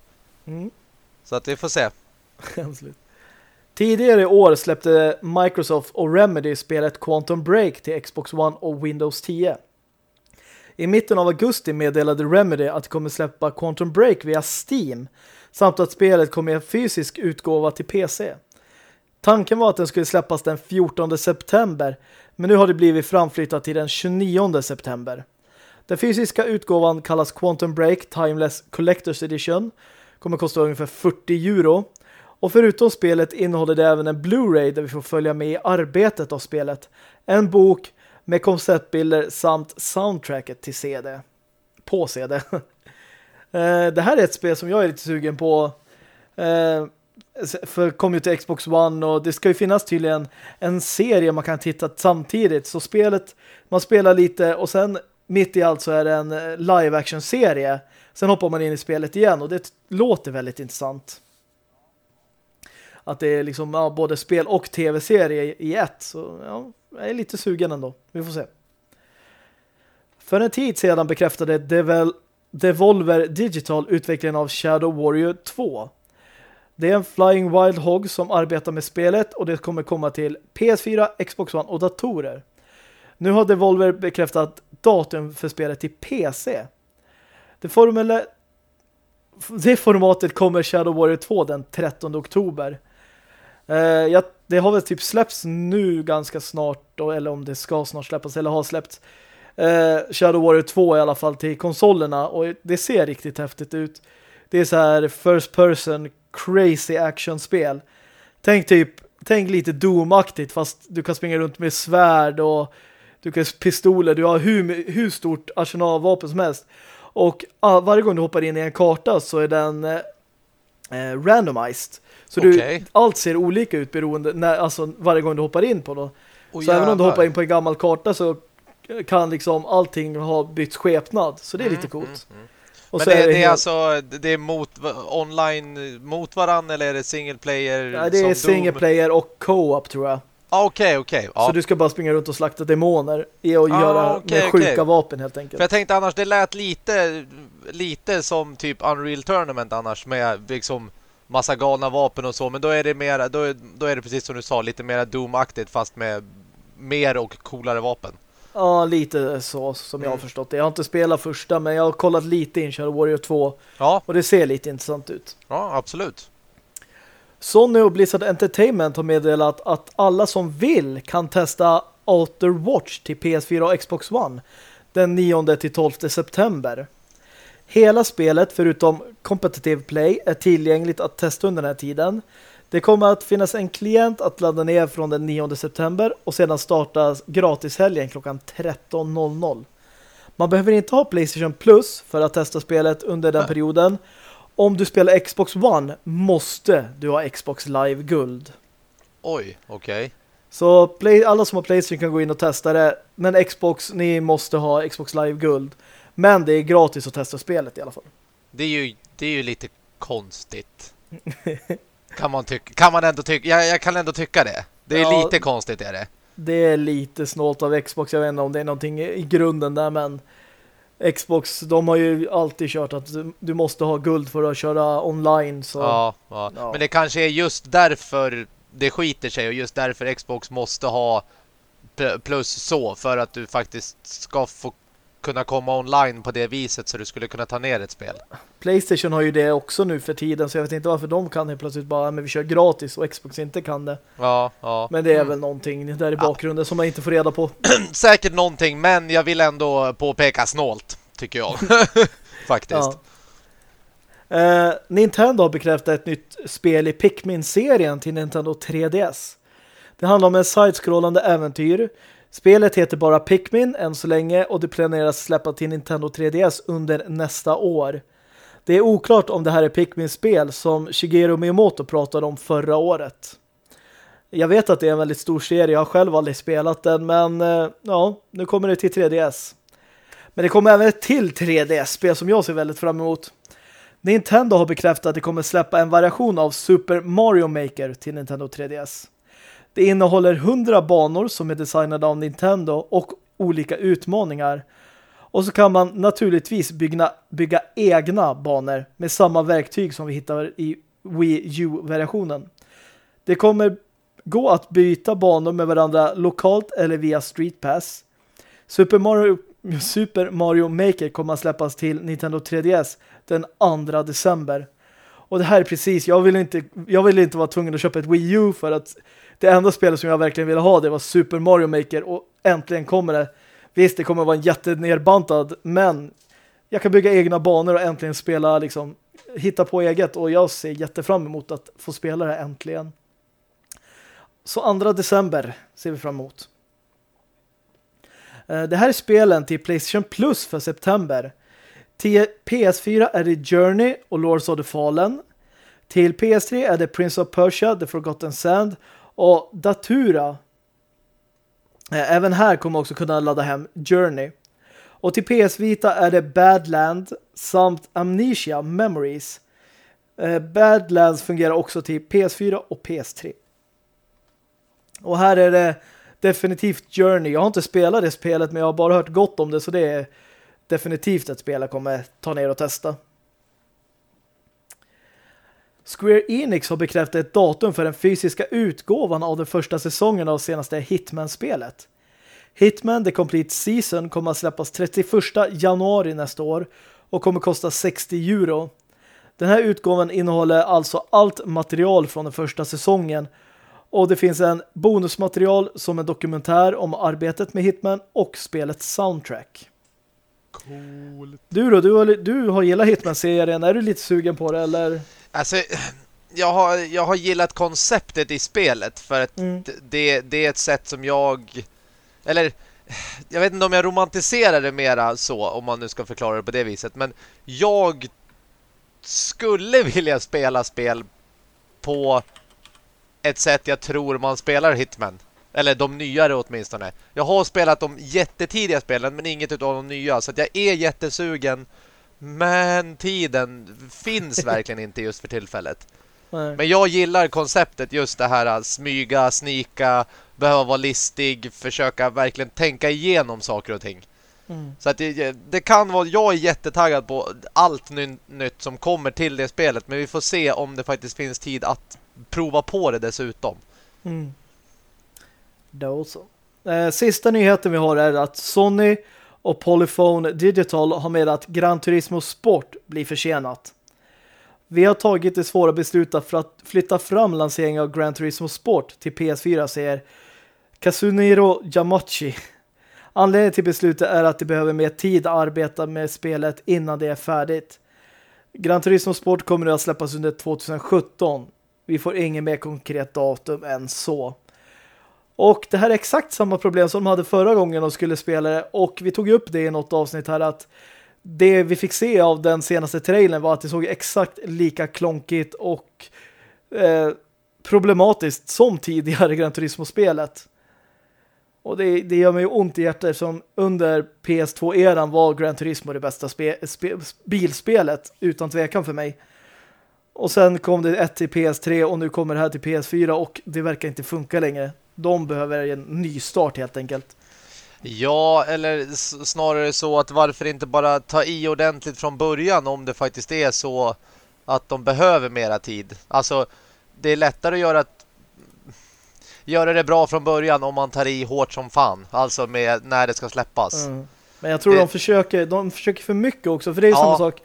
Mm. Så att vi får se. Tidigare i år släppte Microsoft och Remedy spelet Quantum Break till Xbox One och Windows 10. I mitten av augusti meddelade Remedy att det kommer släppa Quantum Break via Steam samt att spelet kommer i en fysisk utgåva till PC. Tanken var att den skulle släppas den 14 september men nu har det blivit framflyttat till den 29 september. Den fysiska utgåvan kallas Quantum Break Timeless Collector's Edition. Kommer kosta ungefär 40 euro. Och förutom spelet innehåller det även en Blu-ray där vi får följa med i arbetet av spelet. En bok med konceptbilder samt soundtracket till CD. På CD. Eh, det här är ett spel som jag är lite sugen på. Eh, för kom ju till Xbox One och det ska ju finnas tydligen en serie man kan titta samtidigt. Så spelet, man spelar lite och sen mitt i allt så är det en eh, live-action-serie. Sen hoppar man in i spelet igen och det låter väldigt intressant. Att det är liksom ja, både spel och tv-serie i ett. Så ja, jag är lite sugen ändå. Vi får se. För en tid sedan bekräftade Devel Devolver Digital utvecklingen av Shadow Warrior 2. Det är en Flying Wild Hog som arbetar med spelet och det kommer komma till PS4, Xbox One och datorer. Nu har Devolver bekräftat datum för spelet till PC. Det, formule... det formatet kommer Shadow Warrior 2 den 13 oktober. Uh, ja, det har väl typ släppts nu ganska snart då, eller om det ska snart släppas eller har släppts. Uh, Shadow Warrior 2 i alla fall till konsolerna och det ser riktigt häftigt ut. Det är så här first person crazy action-spel. Tänk typ tänk lite Doom-aktigt fast du kan springa runt med svärd och du kan pistoler, du har hur, hur stort arsenalvapen som helst. Och ah, varje gång du hoppar in i en karta så är den eh, eh randomized. Så okay. du, allt ser olika ut beroende när, alltså varje gång du hoppar in på då. Oh, så även om du hoppar in på en gammal karta så kan liksom allting ha bytt skepnad. Så det är mm, lite coolt. Mm, mm. Men det, är det, det är alltså det är mot, online mot varann eller är det single player? Ja, det är single player och co-op tror jag. Ah, okej, okay, okej. Okay, Så du ska bara springa runt och slakta demoner och ah, göra okay, med sjuka vapen helt enkelt. För jag tänkte annars, det lät lite lite som typ Unreal Tournament annars med liksom massa galna vapen och så. Men då är det mer, då, då är det precis som du sa, lite mer Doom-aktigt fast med mer och coolare vapen. Ja, lite så som jag har mm. förstått det. Jag har inte spelat första, men jag har kollat lite in Shadow Warrior 2. Ja. Och det ser lite intressant ut. Ja, absolut. Sony och Blizzard Entertainment har meddelat att alla som vill kan testa Outer Watch till PS4 och Xbox One den 9-12 september. Hela spelet, förutom Competitive Play, är tillgängligt att testa under den här tiden. Det kommer att finnas en klient att ladda ner från den 9 september och sedan starta gratishelgen klockan 13.00. Man behöver inte ha Playstation Plus för att testa spelet under den perioden. Om du spelar Xbox One måste du ha Xbox Live Guld. Oj, okej. Okay. Så play, alla som har Playstation kan gå in och testa det. Men Xbox, ni måste ha Xbox Live Guld. Men det är gratis att testa spelet i alla fall. Det är ju, det är ju lite konstigt. kan man tycka kan man ändå tycka jag, jag, kan ändå tycka det. Det är ja, lite konstigt är det. Det är lite snålt av Xbox. Jag vet inte om det är någonting i grunden där men Xbox, de har ju alltid kört att du måste ha guld för att köra online. Så. Ja, ja. ja. men det kanske är just därför det skiter sig och just därför Xbox måste ha plus så för att du faktiskt ska få kunna komma online på det viset så du skulle kunna ta ner ett spel. Playstation har ju det också nu för tiden så jag vet inte varför de kan helt plötsligt bara men vi kör gratis och Xbox inte kan det. Ja, ja. Men det är mm. väl någonting där i bakgrunden ja. som man inte får reda på. Säkert någonting men jag vill ändå påpeka snålt tycker jag. Faktiskt. Ja. Uh, Nintendo har bekräftat ett nytt spel i Pikmin-serien till Nintendo 3DS. Det handlar om en side-scrollande äventyr Spelet heter bara Pikmin än så länge och det planeras släppa till Nintendo 3DS under nästa år. Det är oklart om det här är Pikmin-spel som Shigeru Miyamoto pratade om förra året. Jag vet att det är en väldigt stor serie, jag har själv aldrig spelat den men eh, ja, nu kommer det till 3DS. Men det kommer även ett till 3DS-spel som jag ser väldigt fram emot. Nintendo har bekräftat att det kommer släppa en variation av Super Mario Maker till Nintendo 3DS. Det innehåller 100 banor som är designade av Nintendo och olika utmaningar. Och så kan man naturligtvis bygga, bygga egna banor med samma verktyg som vi hittar i Wii U-versionen. Det kommer gå att byta banor med varandra lokalt eller via Street Pass. Super Mario Super Mario Maker kommer att släppas till Nintendo 3DS den 2 december. Och det här är precis, jag vill inte, jag vill inte vara tvungen att köpa ett Wii U för att det enda spelet som jag verkligen ville ha det var Super Mario Maker och äntligen kommer det. Visst, det kommer vara en jättenerbantad, men jag kan bygga egna banor och äntligen spela, liksom, hitta på eget och jag ser jättefram emot att få spela det äntligen. Så 2 december ser vi fram emot. Eh, det här är spelen till Playstation Plus för september. Till PS4 är det Journey och Lords of the Fallen. Till PS3 är det Prince of Persia, The Forgotten Sand och Datura. Eh, även här kommer också kunna ladda hem Journey. Och till PS Vita är det Badland samt Amnesia Memories. Eh, Badlands fungerar också till PS4 och PS3. Och här är det definitivt Journey. Jag har inte spelat det spelet men jag har bara hört gott om det så det är definitivt ett spel jag kommer ta ner och testa. Square Enix har bekräftat ett datum för den fysiska utgåvan av den första säsongen av senaste Hitman-spelet. Hitman The Complete Season kommer att släppas 31 januari nästa år och kommer kosta 60 euro. Den här utgåvan innehåller alltså allt material från den första säsongen och det finns en bonusmaterial som en dokumentär om arbetet med Hitman och spelets soundtrack. Coolt. Du då, du har, du har gillat Hitman-serien. Är du lite sugen på det eller? Alltså, jag har, jag har gillat konceptet i spelet för att Mm. det, det är ett sätt som jag... Eller, jag vet inte om jag romantiserar det mera så, om man nu ska förklara det på det viset. Men jag skulle vilja spela spel på ett sätt jag tror man spelar Hitman. Eller de nyare åtminstone. Jag har spelat de jättetidiga spelen men inget utav de nya. Så jag är jättesugen. Men tiden finns verkligen inte just för tillfället. Nej. Men jag gillar konceptet just det här att smyga, snika, behöva vara listig, försöka verkligen tänka igenom saker och ting. Mm. Så att det, det kan vara, jag är jättetaggad på allt ny, nytt som kommer till det spelet. Men vi får se om det faktiskt finns tid att prova på det dessutom. Mm. Då så. Eh, sista nyheten vi har är att Sony och Polyphone Digital har med att Gran Turismo Sport blir försenat. Vi har tagit det svåra beslutet för att flytta fram lanseringen av Gran Turismo Sport till PS4, säger Kazuniro Yamachi. Anledningen till beslutet är att de behöver mer tid att arbeta med spelet innan det är färdigt. Gran Turismo Sport kommer nu att släppas under 2017. Vi får ingen mer konkret datum än så. Och det här är exakt samma problem som de hade förra gången de skulle spela det. Och vi tog upp det i något avsnitt här att det vi fick se av den senaste trailern var att det såg exakt lika klonkigt och eh, problematiskt som tidigare Gran Turismo-spelet. Och det, det gör mig ont i hjärtat eftersom under PS2-eran var Gran Turismo det bästa spe, spe, bilspelet utan tvekan för mig. Och sen kom det ett till PS3 och nu kommer det här till PS4 och det verkar inte funka längre. De behöver en ny start helt enkelt. Ja, eller snarare så att varför inte bara ta i ordentligt från början om det faktiskt är så att de behöver mera tid. Alltså, det är lättare att göra, ett, göra det bra från början om man tar i hårt som fan. Alltså med när det ska släppas. Mm. Men jag tror Det- de försöker de försöker för mycket också. För det är Ja. samma sak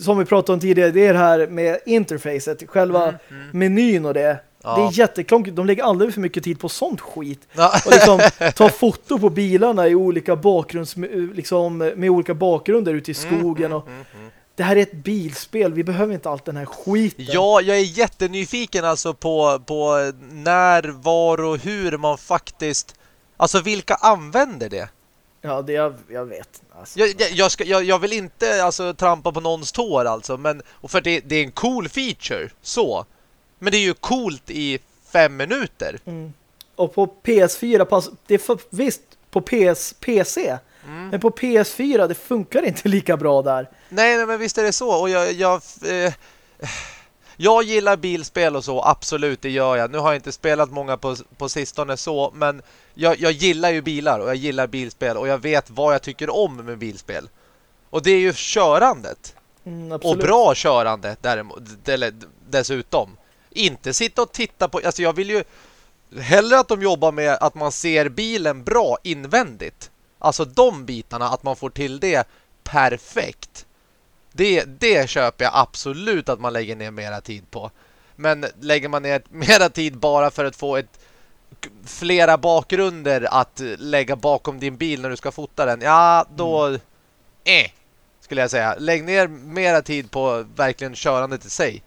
som vi pratade om tidigare. Det är det här med interfacet. Själva Mm, mm. menyn och det. Ja. Det är jätteklonkigt. De lägger alldeles för mycket tid på sånt skit. Ja. Och liksom ta foto på bilarna i olika bakgrunds liksom med olika bakgrunder ute i skogen och Mm, mm. det här är ett bilspel. Vi behöver inte allt den här skiten. Ja, jag är jättenyfiken alltså på, på när, var och hur man faktiskt... Alltså vilka använder det? Ja, det jag, jag vet. Alltså. Jag, jag, jag, ska, jag, jag vill inte alltså, trampa på någons tår alltså, men, och för det, det är en cool feature, så. Men det är ju coolt i fem minuter. Mm. Och på PS4 pass, det är för, visst på PS, PC. Mm. Men på PS4 det funkar inte lika bra där. Nej, nej, men visst är det så. Och jag, jag, eh, jag gillar bilspel och så, absolut, det gör jag. Nu har jag inte spelat många på, på sistone så, men jag, jag gillar ju bilar och jag gillar bilspel och jag vet vad jag tycker om med bilspel. Och det är ju körandet. Mm, Och bra körande däremot, eller dessutom. Inte sitta och titta på... Alltså jag vill ju hellre att de jobbar med att man ser bilen bra invändigt. Alltså de bitarna, att man får till det perfekt. Det, det köper jag absolut att man lägger ner mera tid på. Men lägger man ner mera tid bara för att få ett flera bakgrunder att lägga bakom din bil när du ska fota den. Ja, då mm. eh, skulle jag säga. Lägg ner mera tid på verkligen körandet i sig.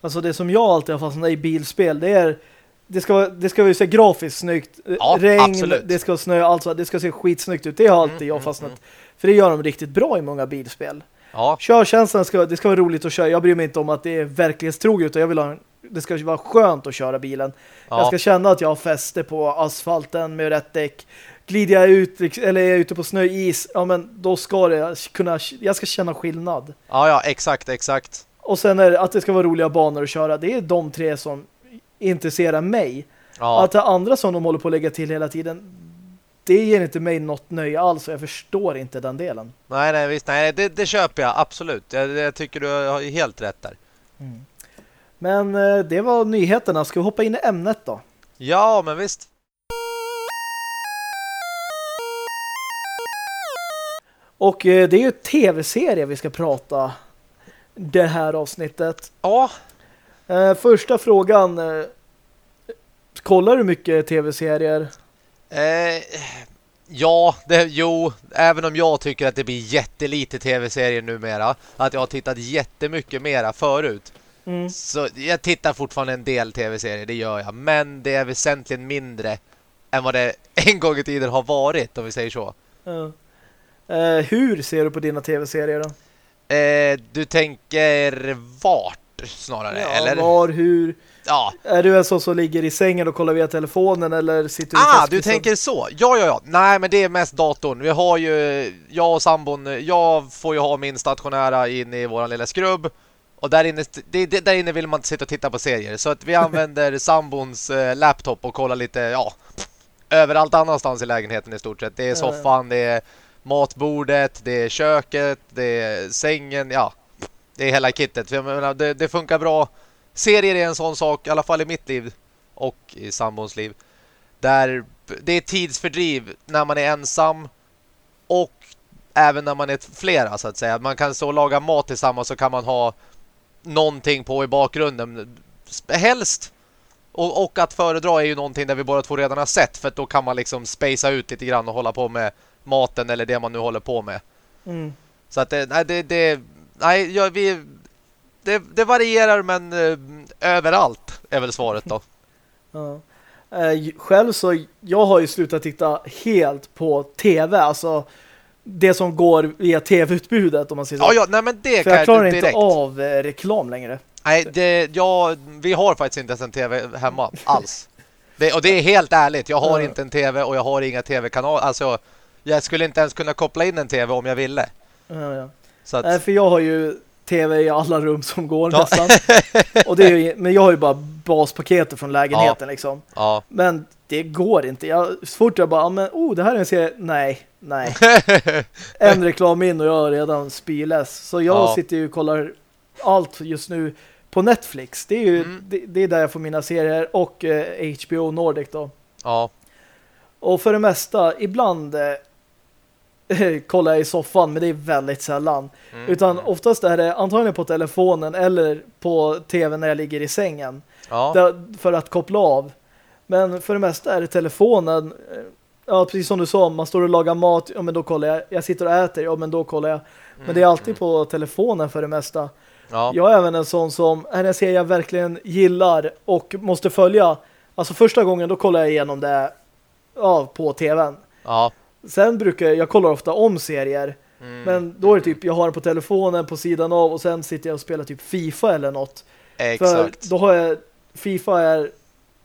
Alltså det som jag alltid har fastnat i bilspel, det är det ska, det ska ju se grafiskt snyggt. Ja, Regn, absolut. det ska snö, alltså det ska se skitsnyggt ut. Det har alltid mm, jag mm, fastnat. Mm, För det gör de riktigt bra i många bilspel. Ja. Körkänslan ska, det ska vara roligt att köra. Jag bryr mig inte om att det är verklighetstroget utan jag vill ha det ska vara skönt att köra bilen. Ja. Jag ska känna att jag har fäste på asfalten med rätt däck. Glider jag ut eller är jag ute på snö is, ja men då ska det kunna jag ska känna skillnad. Ja ja, exakt, exakt. Och sen är det att det ska vara roliga banor att köra. Det är de tre som intresserar mig. Ja. Att det andra som de håller på att lägga till hela tiden det ger inte mig något nöje alls och jag förstår inte den delen. Nej, nej, visst, nej det, det köper jag, absolut. Jag, jag, tycker du har helt rätt där. Mm. Men eh, det var nyheterna. Ska vi hoppa in i ämnet då? Ja, men visst. Och eh, det är ju tv-serie vi ska prata det här avsnittet. Ja. Eh, första frågan. Kollar du mycket tv-serier? Eh, ja, det, jo. Även om jag tycker att det blir jättelite tv-serier numera. Att jag har tittat jättemycket mera förut. Mm. Så jag tittar fortfarande en del tv-serier, det gör jag. Men det är väsentligen mindre än vad det en gång i tiden har varit, om vi säger så. Uh. Uh, hur ser du på dina tv-serier då? Uh, du tänker vart snarare, ja, eller? var, hur? Ja. Är du en sån som ligger i sängen och kollar via telefonen eller sitter du Ah, du tänker så. Ja, ja, ja. Nej, men det är mest datorn. Vi har ju, jag och sambon, jag får ju ha min stationära in i våran lilla skrubb. Och där inne, det, det, där inne vill man inte sitta och titta på serier. Så att vi använder sambons eh, laptop och kollar lite, ja, överallt annanstans i lägenheten i stort sett. Det är soffan, det är matbordet, det är köket, det är sängen, ja. Det är hela kittet. Jag menar, det, det funkar bra. Serier är en sån sak, i alla fall i mitt liv och i sambons liv. Där det är tidsfördriv när man är ensam och även när man är flera så att säga. Man kan stå och laga mat tillsammans så kan man ha någonting på i bakgrunden. Helst. Och, och att föredra är ju någonting där vi båda två redan har sett. För då kan man liksom spacea ut lite grann och hålla på med maten eller det man nu håller på med. Mm. Så att det, nej, det, det nej, ja, vi, det, det varierar men eh, överallt är väl svaret då. Ja. Eh, själv så, jag har ju slutat titta helt på tv, alltså det som går via tv-utbudet om man säger så. Ja, ja, nej men det För jag klarar inte av eh, reklam längre. Nej, det, ja, vi har faktiskt inte ens en tv hemma alls. Det, och det är helt ärligt, jag har inte en tv och jag har inga tv-kanaler. Alltså, jag skulle inte ens kunna koppla in en tv om jag ville. Ja, ja. Så att... Nej, för jag har ju tv i alla rum som går ja. nästan. och det är ju, men jag har ju bara baspaketet från lägenheten ja. liksom. Ja. Men det går inte. Jag, fort jag bara, men oh, det här är en serie. Nej, nej. en reklam in och jag är redan spyles. Så jag ja. sitter ju och kollar allt just nu på Netflix. Det är ju mm. det, det, är där jag får mina serier och eh, HBO Nordic då. Ja. Och för det mesta, ibland eh, kollar jag i soffan, men det är väldigt sällan. Mm. Utan mm. oftast är det antagligen på telefonen eller på tv när jag ligger i sängen. Ja. Där, för att koppla av. Men för det mesta är det telefonen. Eh, ja, precis som du sa, man står och lagar mat, ja men då kollar jag. Jag sitter och äter, ja men då kollar jag. Men det är alltid mm. på telefonen för det mesta. Ja. Jag är även en sån som, är en serie jag verkligen gillar och måste följa. Alltså första gången då kollar jag igenom det ja, på tvn. Ja. Sen brukar jag, jag kollar ofta om serier. Mm. Men då är det typ, jag har den på telefonen på sidan av och sen sitter jag och spelar typ FIFA eller något. Exakt. För då har jag, FIFA är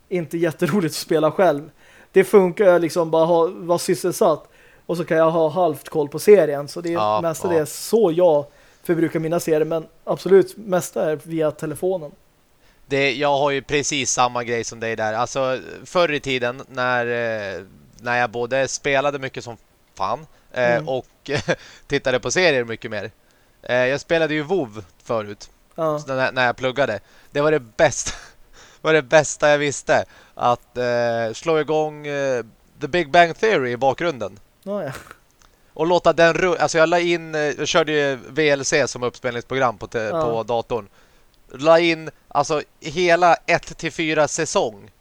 inte jätteroligt att spela själv. Det funkar jag liksom bara ha, vara sysselsatt och så kan jag ha halvt koll på serien. Så det är ja, mest ja. så jag förbrukar mina serier. Men absolut, mesta är via telefonen. Det, jag har ju precis samma grej som dig där. Alltså förr i tiden när, eh, när jag både spelade mycket som fan eh, mm. och tittade på serier mycket mer. Eh, jag spelade ju WoW förut. Ja. När, när jag pluggade. Det var det bästa var det bästa jag visste. Att eh, slå igång eh, The Big Bang Theory i bakgrunden. Ja, ja. Och låta den rulla. Alltså jag la in, jag körde ju VLC som uppspelningsprogram på, Ja. på datorn. La in alltså hela 1-4 säsong.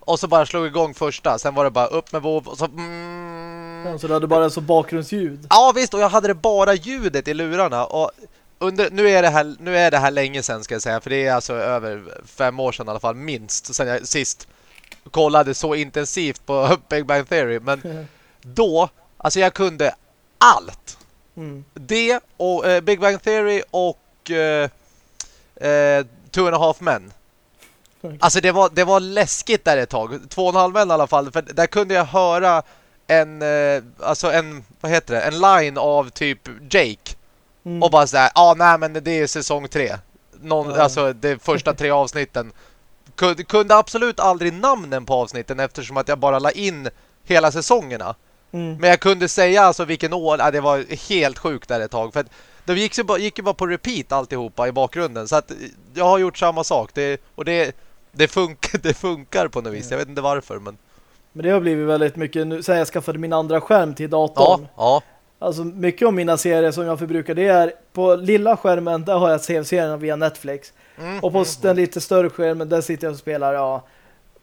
Och så bara slog igång första. Sen var det bara upp med vov och så... Mm, Ja, Så du hade bara så bakgrundsljud. Ja visst, och jag hade det bara ljudet i lurarna och under, nu, är det här, nu är det här länge sedan ska jag säga för det är alltså över fem år sedan i alla fall minst sen jag sist kollade så intensivt på Big Bang Theory men då, alltså jag kunde allt Mm. det och eh, Big Bang Theory och eh, eh, Two and a Half Men. Alltså det var, det var läskigt där ett tag. Två och en halv män i alla fall. För där kunde jag höra en, eh, alltså en, vad heter det? En line av typ Jake. Mm. Och bara sådär, ja ah, nej men det är säsong tre. Någon, Ja. Alltså de första tre avsnitten. Kunde, kunde absolut aldrig namnen på avsnitten eftersom att jag bara la in hela säsongerna. Mm. Men jag kunde säga alltså vilken år, ja, det var helt sjukt där ett tag. För att det gick gick ju bara på repeat alltihopa i bakgrunden. Så att eh, jag har gjort samma sak. Det, och det, det, funkar, det funkar på något vis. Jag vet inte varför. Men Men det har blivit väldigt mycket nu sen jag skaffade min andra skärm till ja, datorn. ja. Alltså mycket av mina serier som jag förbrukar det är på lilla skärmen där har jag CV-serierna via Netflix. Mm, Och på den lite större skärmen där sitter jag och spelar ja,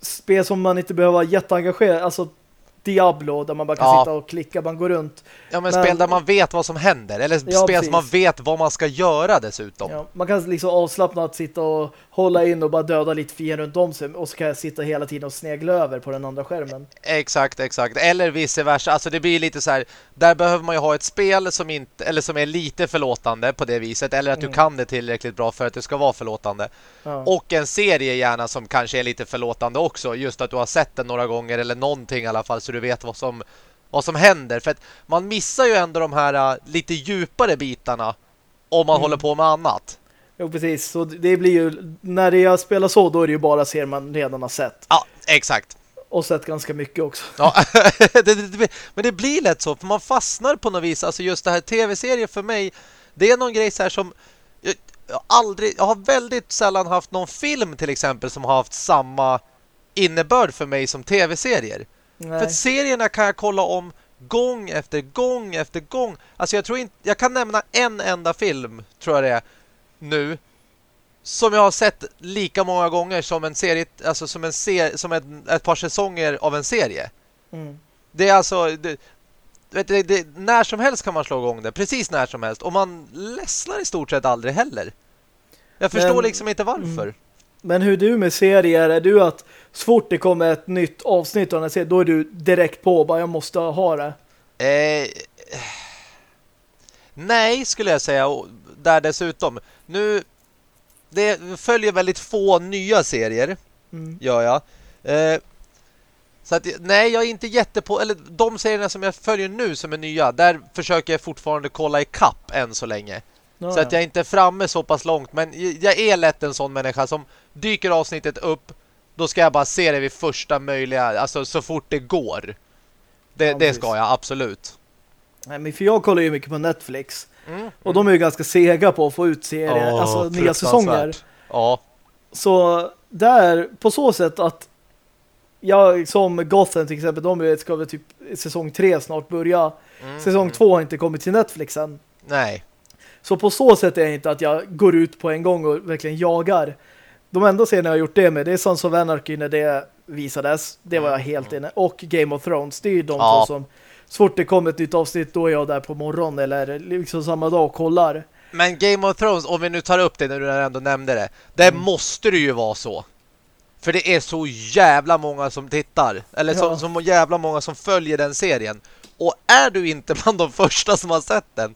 spel som man inte behöver vara jätteengagerad. Alltså Diablo där man bara kan Ja. sitta och klicka, man går runt. ja, men Men- spel där man vet vad som händer. Eller spel precis. som man vet vad man ska göra dessutom. Ja, man kan liksom avslappnat sitta och hålla in och bara döda lite fiender runt om sig och så kan jag sitta hela tiden och snegla över på den andra skärmen. Exakt, exakt. Eller vice versa. Alltså det blir lite så här. Där behöver man ju ha ett spel som inte eller som är lite förlåtande på det viset. Eller att du Mm. kan det tillräckligt bra för att det ska vara förlåtande. Ja. Och en serie gärna som kanske är lite förlåtande också. Just att du har sett den några gånger eller någonting i alla fall så du vet vad som, vad som händer. För att man missar ju ändå de här äh, lite djupare bitarna om man Mm. håller på med annat. Jo, precis. Så det blir ju, när jag spelar så, då är det ju bara serier man redan har sett. Ja, exakt. Och sett ganska mycket också. Ja, det, det, det, men det blir lätt så för man fastnar på något vis. Alltså just det här tv-serier för mig, det är någon grej så här som jag, jag aldrig, jag har väldigt sällan haft någon film till exempel som har haft samma innebörd för mig som tv-serier. För Nej. att serierna kan jag kolla om gång efter gång efter gång. Alltså jag tror inte, jag kan nämna en enda film, tror jag det är, nu som jag har sett lika många gånger som en serie, alltså som en serie, som ett, ett par säsonger av en serie. Mm. Det är alltså det, vet du, det, det, när som helst kan man slå igång det, precis när som helst och man ledsnar i stort sett aldrig heller. Jag förstår Men- liksom inte varför. Mm. Men hur du med serier, är du att så fort det kommer ett nytt avsnitt av den serien, då är du direkt på, bara jag måste ha det. Eh, nej, skulle jag säga. Och där dessutom. Nu, det följer väldigt få nya serier, Mm. gör jag. Eh, så att, nej, jag är inte jätte på... Eller de serierna som jag följer nu som är nya, där försöker jag fortfarande kolla i kapp än så länge. Så att jag inte är framme så pass långt. Men jag är lätt en sån människa som dyker avsnittet upp. Då ska jag bara se det vid första möjliga, alltså så fort det går. Det, Ja, det ska jag, absolut. Nej, men för jag kollar ju mycket på Netflix. Mm. Och de är ju ganska sega på att få ut serier, Åh, alltså nya säsonger. Ja, Så där, på så sätt att jag som Gotham till exempel, de ska väl typ säsong tre snart börja. Mm, Säsong mm. två har inte kommit till Netflix än. Nej. Så på så sätt är det inte att jag går ut på en gång och verkligen jagar. De enda serierna jag har gjort det med, det är Sons of Anarchy när det visades. Det var jag helt inne. Och Game of Thrones, det är ju de Ja. två som så fort det kommer ett nytt avsnitt, då är jag där på morgon eller liksom samma dag och kollar. Men Game of Thrones, om vi nu tar upp det när du ändå nämnde det. Det Mm. måste det ju vara så. För det är så jävla många som tittar. Eller så, Ja. så jävla många som följer den serien. Och är du inte bland de första som har sett den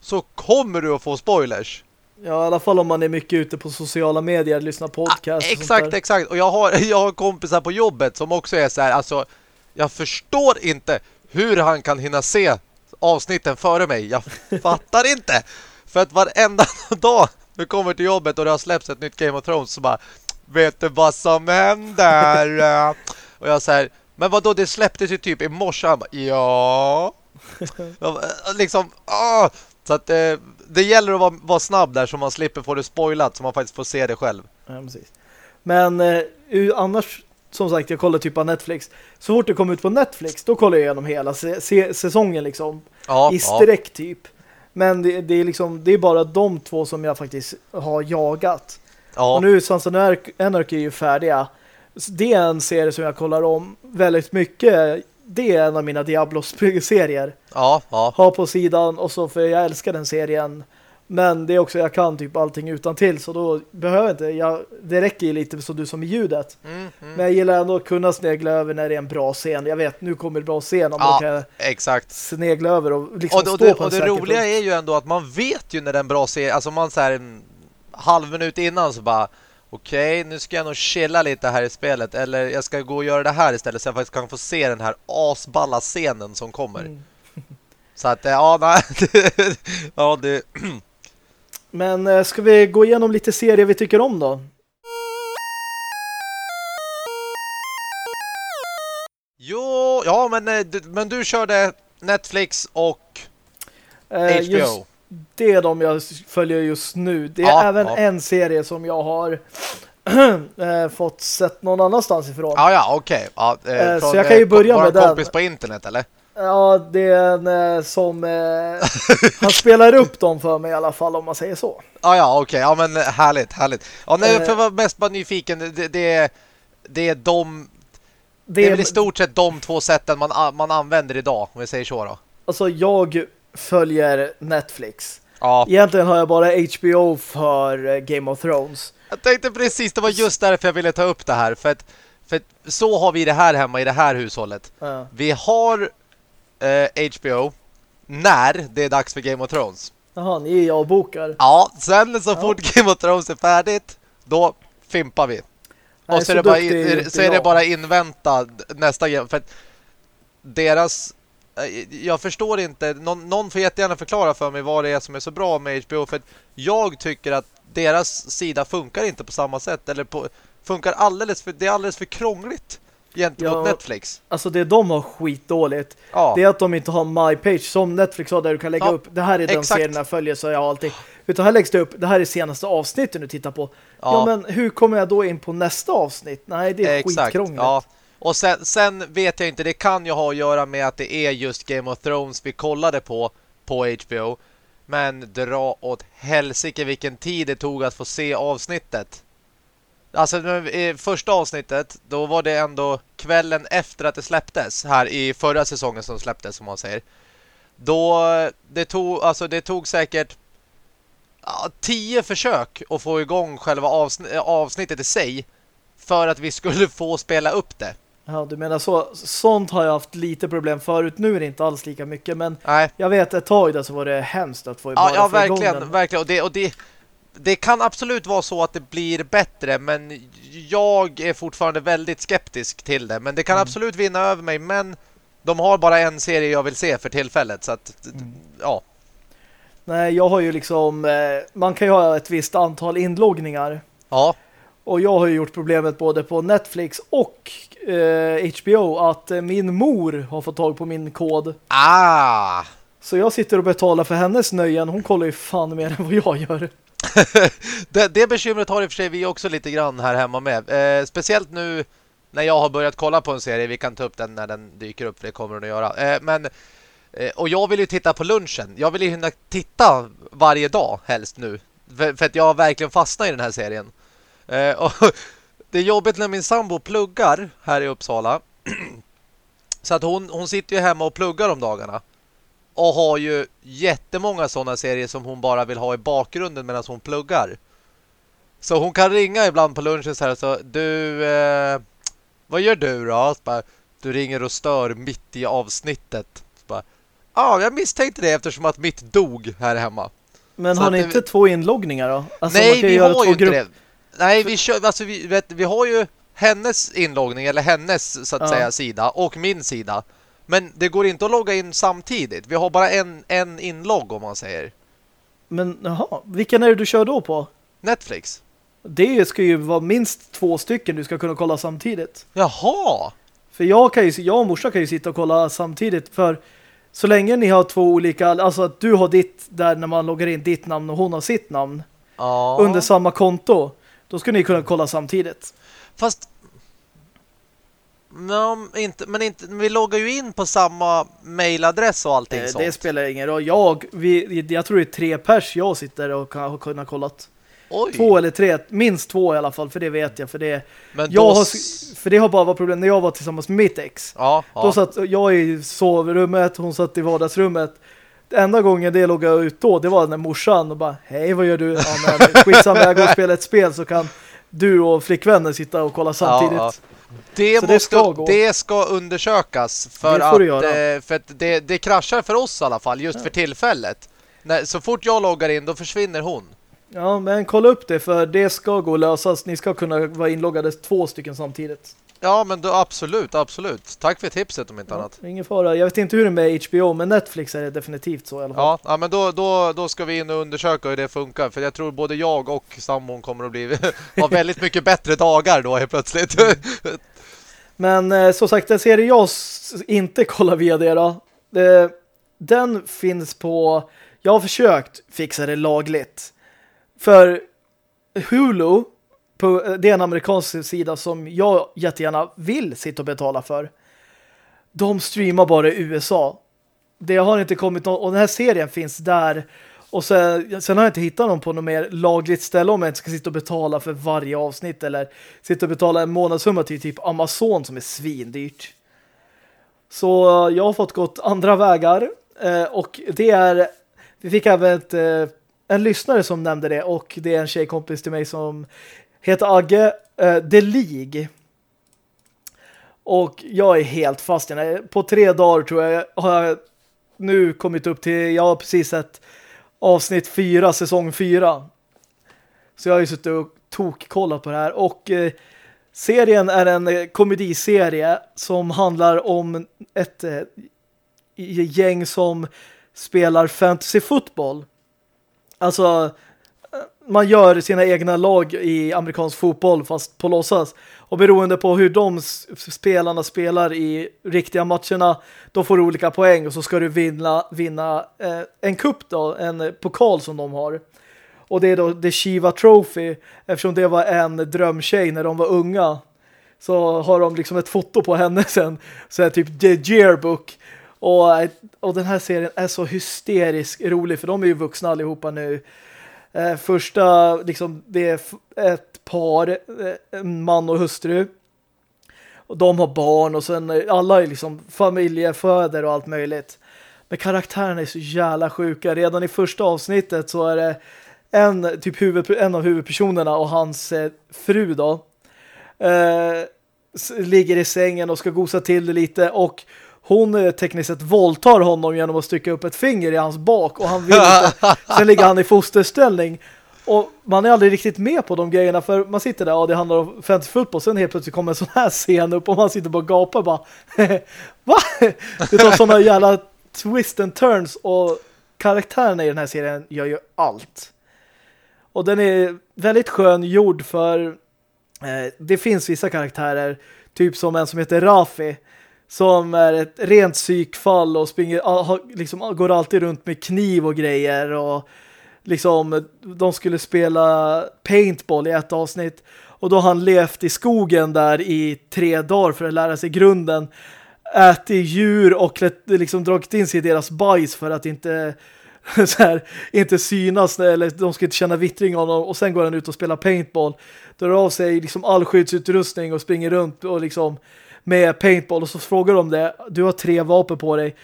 så kommer du att få spoilers. Ja, i alla fall om man är mycket ute på sociala medier, lyssnar podcast. Ah, och exakt, där. exakt. Och jag har, jag har kompisar på jobbet som också är så här, alltså jag förstår inte hur han kan hinna se avsnitten före mig. Jag fattar inte. För att varenda dag vi kommer till jobbet och det har släppts ett nytt Game of Thrones så bara, vet du vad som händer? och jag säger, men vad då det släpptes ju typ i morse. Han bara, ja. Liksom, ah. Så att eh, det gäller att vara, vara snabb där så man slipper få det spoilat så man faktiskt får se det själv. Ja, precis. Men eh, annars som sagt, jag kollar typ på Netflix. Så fort det kommer ut på Netflix, då kollar jag igenom hela säsongen liksom. Ja, I sträck typ. Men det, det, är liksom, det är bara de två som jag faktiskt har jagat. Ja. Och nu Sons of Anarchy är ju färdiga. Det är en serie som jag kollar om väldigt mycket. Det är en av mina Diablo-serier. Ja, ja. Ha på sidan och så för jag älskar den serien. Men det är också, jag kan typ allting utan till så då behöver jag inte, jag, det räcker ju lite så du som i ljudet. Mm, mm. Men jag gillar ändå att kunna snegla över när det är en bra scen. Jag vet, nu kommer det bra scen om Ja, kan exakt. snegla över och liksom Och, och, stå det, på en och det roliga punkt. är ju ändå att man vet ju när det är en bra serie. Alltså man så här en halv minut innan så bara okej, nu ska jag nog chilla lite här i spelet. Eller jag ska gå och göra det här istället så jag faktiskt kan få se den här asballa scenen som kommer. Mm. Så att, ja, nej. ja, det... Men eh, ska vi gå igenom lite serier vi tycker om då? Jo, ja, men, eh, men du körde Netflix och Eh, HBO. Just det är de jag följer just nu. Det är Ja, även ja. en serie som jag har eh, fått sett någon annanstans ifrån. Ja, ja, okej. Ja, Eh, så jag kan ju börja med en den. kompis på internet, eller? Ja, det är en eh, som eh, han spelar upp dem för mig i alla fall om man säger så. Ja, ja, okej. Ja, men eh, härligt, härligt. Ja, nej, Eh. för jag var mest bara nyfiken. Det, det, är, det är de... Det Det är är, väl i stort sett de två sätten man, man använder idag, om vi säger så då. alltså jag följer Netflix. Ja. Egentligen har jag bara HBO för eh, Game of Thrones. Jag tänkte precis, det var just därför jag ville ta upp det här. För att, för att så har vi det här hemma i det här hushållet. Ja. Vi har eh, HBO när det är dags för Game of Thrones. Jaha, ni är jag och bokar. Ja, sen så Ja. fort Game of Thrones är färdigt, då fimpar vi. Nej, och så, är det bara, är in, så är det bara invänta nästa game. För att deras... eh, Jag förstår inte. Någon, någon får jättegärna förklara för mig vad det är som är så bra med HBO. För att jag tycker att deras sida funkar inte på samma sätt. Eller på, funkar alldeles för... Det är alldeles för krångligt gentemot Ja. Netflix. Alltså det de har skitdåligt. Ja. Det är att de inte har My Page som Netflix har där du kan lägga Ja, upp. Det här är den serien jag följer så jag alltid. Utan här läggs det upp. Det här är senaste avsnittet du tittar på. Ja. Ja. men hur kommer jag då in på nästa avsnitt? Nej, det är Exakt. skitkrångligt. Ja. Och sen, sen vet jag inte, det kan ju ha att göra med att det är just Game of Thrones vi kollade på på HBO. Men dra åt helsike vilken tid det tog att få se avsnittet. Alltså i eh, första avsnittet, då var det ändå kvällen efter att det släpptes här i förra säsongen som släpptes som man säger. Då det tog, alltså det tog säkert ja, tio försök att få igång själva avsn avsnittet i sig för att vi skulle få spela upp det. Ja, du menar så. Sånt har jag haft lite problem förut. Nu är det inte alls lika mycket. Men Nej. jag vet ett tag där så var det hemskt att få Ja, bara ja få igång verkligen, den. verkligen. Och, det, och det, det kan absolut vara så att det blir bättre, men jag är fortfarande väldigt skeptisk till det. Men det kan Mm. absolut vinna över mig, men de har bara en serie jag vill se för tillfället. Så att, Mm. ja. Nej, jag har ju liksom... Eh, man kan ju ha ett visst antal inloggningar. Ja, Och jag har ju gjort problemet både på Netflix och eh, HBO att eh, min mor har fått tag på min kod. ah! Så jag sitter och betalar för hennes nöjen. Hon kollar ju fan mer än vad jag gör. det, det bekymret har i och för sig vi också lite grann här hemma med. Eh, speciellt nu när jag har börjat kolla på en serie. Vi kan ta upp den när den dyker upp, för det kommer den att göra. Eh, men, eh, och jag vill ju titta på lunchen. Jag vill ju hinna titta varje dag helst nu. För, för att jag verkligen fastnar i den här serien. Eh, och det är jobbigt när min sambo pluggar här i Uppsala. Så att hon, hon sitter ju hemma och pluggar om dagarna. Och har ju jättemånga sådana serier som hon bara vill ha i bakgrunden medan hon pluggar. Så hon kan ringa ibland på lunchen så här så du, eh, vad gör du då? Bara, du ringer och stör mitt i avsnittet. Ja, jag misstänkte det eftersom att mitt dog här hemma. Men Så har ni inte två inloggningar då? Alltså, Nej, vi har ju inte det. Nej, vi, kör, alltså, vi, vet, vi har ju hennes inloggning eller hennes så att Ja. säga sida och min sida. Men det går inte att logga in samtidigt. Vi har bara en, en inlogg om man säger. Men jaha, vilken är det du kör då på? Netflix. Det ska ju vara minst två stycken du ska kunna kolla samtidigt. Jaha! För jag, kan ju, jag och morsa kan ju sitta och kolla samtidigt för så länge ni har två olika, alltså att du har ditt där när man loggar in ditt namn och hon har sitt namn Ja. under samma konto, då ska ni kunna kolla samtidigt. Fast Men, inte, men inte, vi loggar ju in på samma mailadress och allting eh, sånt. Det spelar ingen roll. Jag, vi, jag tror det är tre pers jag sitter och har kunnat kollat. Oj. Två eller tre, minst två i alla fall, för det vet jag. För det, men jag då... har, för det har bara varit problem när jag var tillsammans med mitt ex. Ja, ja. Då satt jag i sovrummet, hon satt i vardagsrummet. Enda gången det låg ut då, det var när morsan och bara, hej vad gör du? Ja men skitsamma, jag går och spelar ett spel så kan du och flickvännen sitta och kolla samtidigt. Ja, ja. Det, Så det måste, ska gå. det ska undersökas för Det att, eh, för att det, det kraschar för oss i alla fall just för tillfället. När, så fort jag loggar in då försvinner hon. Ja, men kolla upp det för det ska gå lösas. Ni ska kunna vara inloggade två stycken samtidigt. Ja men då absolut, absolut. Tack för tipset om inte Ja, annat. ingen fara. Jag vet inte hur det är med HBO, men Netflix är det definitivt så i alla fall. Ja, ja men då, då, då ska vi in och undersöka hur det funkar. För jag tror både jag och sambon kommer att bli ha väldigt mycket bättre dagar då helt plötsligt. Men eh, som sagt, den serie jag inte kollar via det då. Det, den finns på... Jag har försökt fixa det lagligt. För Hulu, på, eh, det är en amerikansk sida som jag jättegärna vill sitta och betala för. De streamar bara i USA. Det har inte kommit någon... Och den här serien finns där. Och sen, sen har jag inte hittat någon på något mer lagligt ställe om jag inte ska sitta och betala för varje avsnitt eller sitta och betala en månadssumma till typ Amazon som är svindyrt. Så eh, jag har fått gått andra vägar eh, och det är vi fick även ett, eh, en lyssnare som nämnde det och det är en tjejkompis till mig som heter Agge eh, The League. Och jag är helt fast i den här. På tre dagar tror jag har jag nu kommit upp till, jag har precis sett avsnitt fyra, säsong fyra. Så jag har ju suttit och tokkollat på det här. Och eh, serien är en eh, komediserie som handlar om ett eh, gäng som spelar fantasy fotboll. Alltså man gör sina egna lag i amerikansk fotboll fast på låtsas. Och beroende på hur de spelarna spelar i riktiga matcherna då får du olika poäng och så ska du vinna, vinna eh, en kupp då, en pokal som de har. Och det är då The Shiva Trophy eftersom det var en drömtjej när de var unga. Så har de liksom ett foto på henne sen. Så är typ The Yearbook. Och, eh, och den här serien är så hysterisk rolig för de är ju vuxna allihopa nu. Eh, första, liksom, det är ett par, eh, en man och hustru. Och de har barn och sen eh, alla är liksom familjeföder och allt möjligt. Men karaktärerna är så jävla sjuka. Redan i första avsnittet så är det en, typ huvud, en av huvudpersonerna och hans eh, fru då eh, ligger i sängen och ska gosa till det lite och hon eh, tekniskt sett våldtar honom genom att stycka upp ett finger i hans bak och han vill inte. Sen ligger han i fosterställning och man är aldrig riktigt med på de grejerna för man sitter där och det handlar om fantasy fotboll sen helt plötsligt kommer en sån här scen upp och man sitter bara och gapar bara Va? Det tar såna jävla twist and turns och karaktärerna i den här serien gör ju allt. Och den är väldigt skön gjord för eh, det finns vissa karaktärer typ som en som heter Rafi som är ett rent psykfall och springer, liksom, går alltid runt med kniv och grejer och liksom de skulle spela paintball i ett avsnitt och då har han levt i skogen där i tre dagar för att lära sig grunden ätit djur och liksom dragit in sig i deras bajs för att inte så här, inte synas eller de ska inte känna vittring av dem och sen går han ut och spelar paintball drar av sig liksom all skyddsutrustning och springer runt och liksom med paintball och så frågar de det du har tre vapen på dig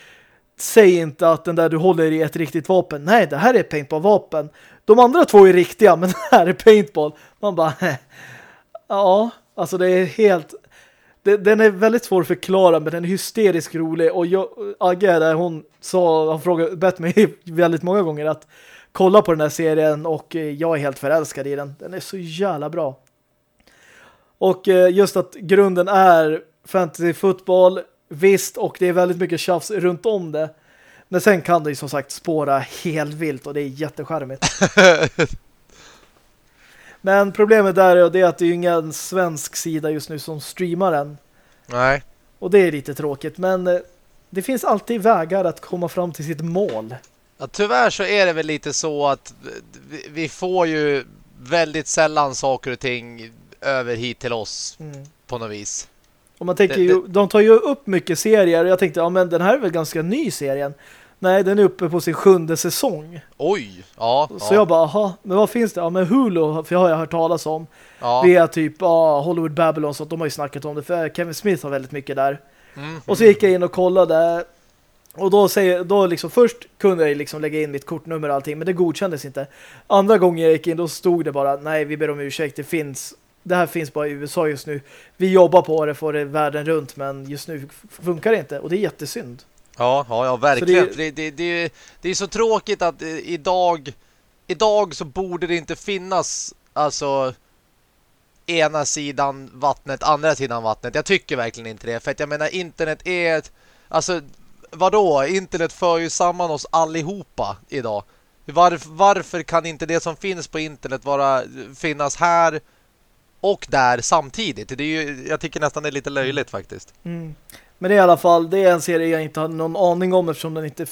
säg inte att den där du håller i är ett riktigt vapen nej det här är paintballvapen. paintball-vapen de andra två är riktiga men det här är paintball man bara ja, alltså det är helt det, den är väldigt svår att förklara men den är hysteriskt rolig och jag, Agge där hon sa, han frågade, bett mig väldigt många gånger att kolla på den här serien och eh, jag är helt förälskad i den. Den är så jävla bra. Och eh, just att grunden är fantasy fotboll visst och det är väldigt mycket tjafs runt om det. Men sen kan det ju som sagt spåra helt vilt och det är jättecharmigt. Men problemet där är det att det är ingen svensk sida just nu som streamar den. Nej. Och det är lite tråkigt, men eh, det finns alltid vägar att komma fram till sitt mål. Ja, tyvärr så är det väl lite så att vi- vi får ju väldigt sällan saker och ting över hit till oss Mm. på något vis. Och man tänker Det- ju, de tar ju upp mycket serier och jag tänkte, ja men den här är väl ganska ny serien. Nej, den är uppe på sin sjunde säsong. Oj, ja. Så ja, jag bara, aha, men vad finns det? Ja men Hulu, för jag har jag hört talas om. ja. Via typ ja, Hollywood Babylon, så de har ju snackat om det. För Kevin Smith har väldigt mycket där. Mm, Och så gick jag in och kollade. Och då säger, då liksom, först kunde jag liksom lägga in mitt kortnummer och allting, men det godkändes inte. Andra gången jag gick in, då stod det bara, nej vi ber om ursäkt, det finns, det här finns bara i USA just nu. Vi jobbar på det för det världen runt, men just nu funkar det inte. Och det är jättesynd. Ja, ja, ja verkligen. Så det, det, det, det är så tråkigt att eh, idag idag så borde det inte finnas alltså ena sidan vattnet, andra sidan vattnet. Jag tycker verkligen inte det. För att jag menar, internet är ett, alltså vadå? Internet för ju samman oss allihopa idag. Varför, varför kan inte det som finns på internet vara finnas här och där samtidigt? Det är ju, jag tycker nästan det är lite löjligt faktiskt. Mm. Men det är i alla fall, det är en serie jag inte har någon aning om eftersom den inte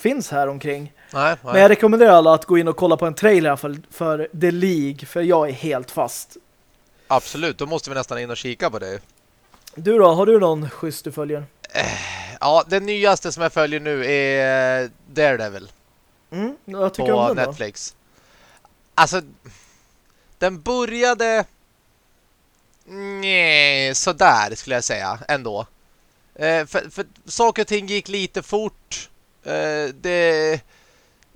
finns här omkring. Nej, Men jag rekommenderar alla att gå in och kolla på en trailer i alla fall för The League, för jag är helt fast. Absolut, då måste vi nästan in och kika på det. Du då, har du någon schysst du följer? Ja, den nyaste som jag följer nu är eh, Daredevil Mm, jag tycker på om den då. Netflix. Alltså, den började nej, sådär skulle jag säga ändå. Eh, för, för saker och ting gick lite fort. Eh, det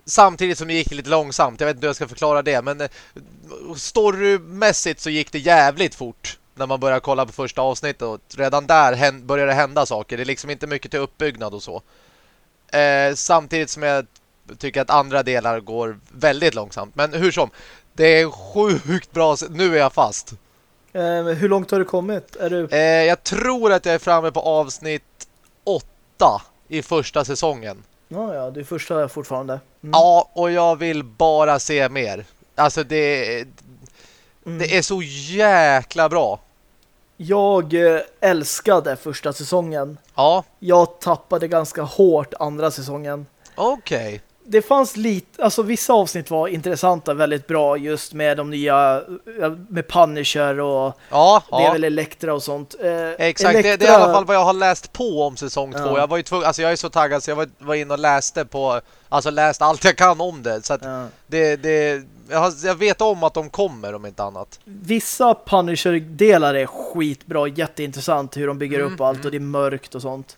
samtidigt som det gick lite långsamt. Jag vet inte hur jag ska förklara det, men eh, storymässigt så gick det jävligt fort när man började kolla på första avsnittet och redan där börjar började det hända saker. Det är liksom inte mycket till uppbyggnad och så. Eh, samtidigt som jag tycker att andra delar går väldigt långsamt. Men hur som, det är sjukt bra. Nu är jag fast. Eh, men hur långt har du kommit? Är du... Eh, jag tror att jag är framme på avsnitt åtta i första säsongen. Ja, ja, du är första fortfarande. Mm. Ja, och jag vill bara se mer. Alltså det, Mm. det är så jäkla bra. Jag eh, älskade första säsongen. Ja, Jag tappade ganska hårt andra säsongen. okej. Det fanns lite, alltså vissa avsnitt var intressanta, väldigt bra just med de nya, med Punisher och Ja, det är väl Elektra och sånt. Eh, Exakt, det, det är i Elektra- alla fall vad jag har läst på om säsong två. Ja. Jag var ju tvungen, alltså jag är så taggad så jag var, var inne och läste på, alltså läst allt jag kan om det. Så att det, det jag, har, jag vet om att de kommer om inte annat. Vissa Punisher-delar är skitbra, jätteintressant hur de bygger Mm, upp allt och det är mörkt och sånt.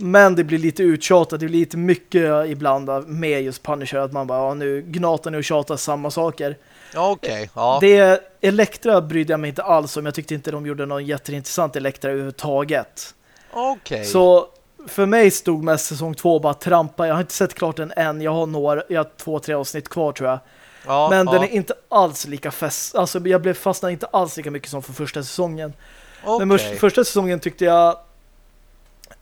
Men det blir lite uttjatat, det blir lite mycket ibland med just Punisher att man bara, ja, nu gnatar ni och tjatar samma saker. Ja, okej. Ja. Det Elektra brydde jag mig inte alls om, jag tyckte inte de gjorde någon jätteintressant Elektra överhuvudtaget. Okej. Så för mig stod mest säsong två bara trampa. Jag har inte sett klart den än. Jag har några, jag har två, tre avsnitt kvar tror jag. ja, Men ja. den är inte alls lika fest. Alltså jag blev fastnad inte alls lika mycket som för första säsongen. Men först- första säsongen tyckte jag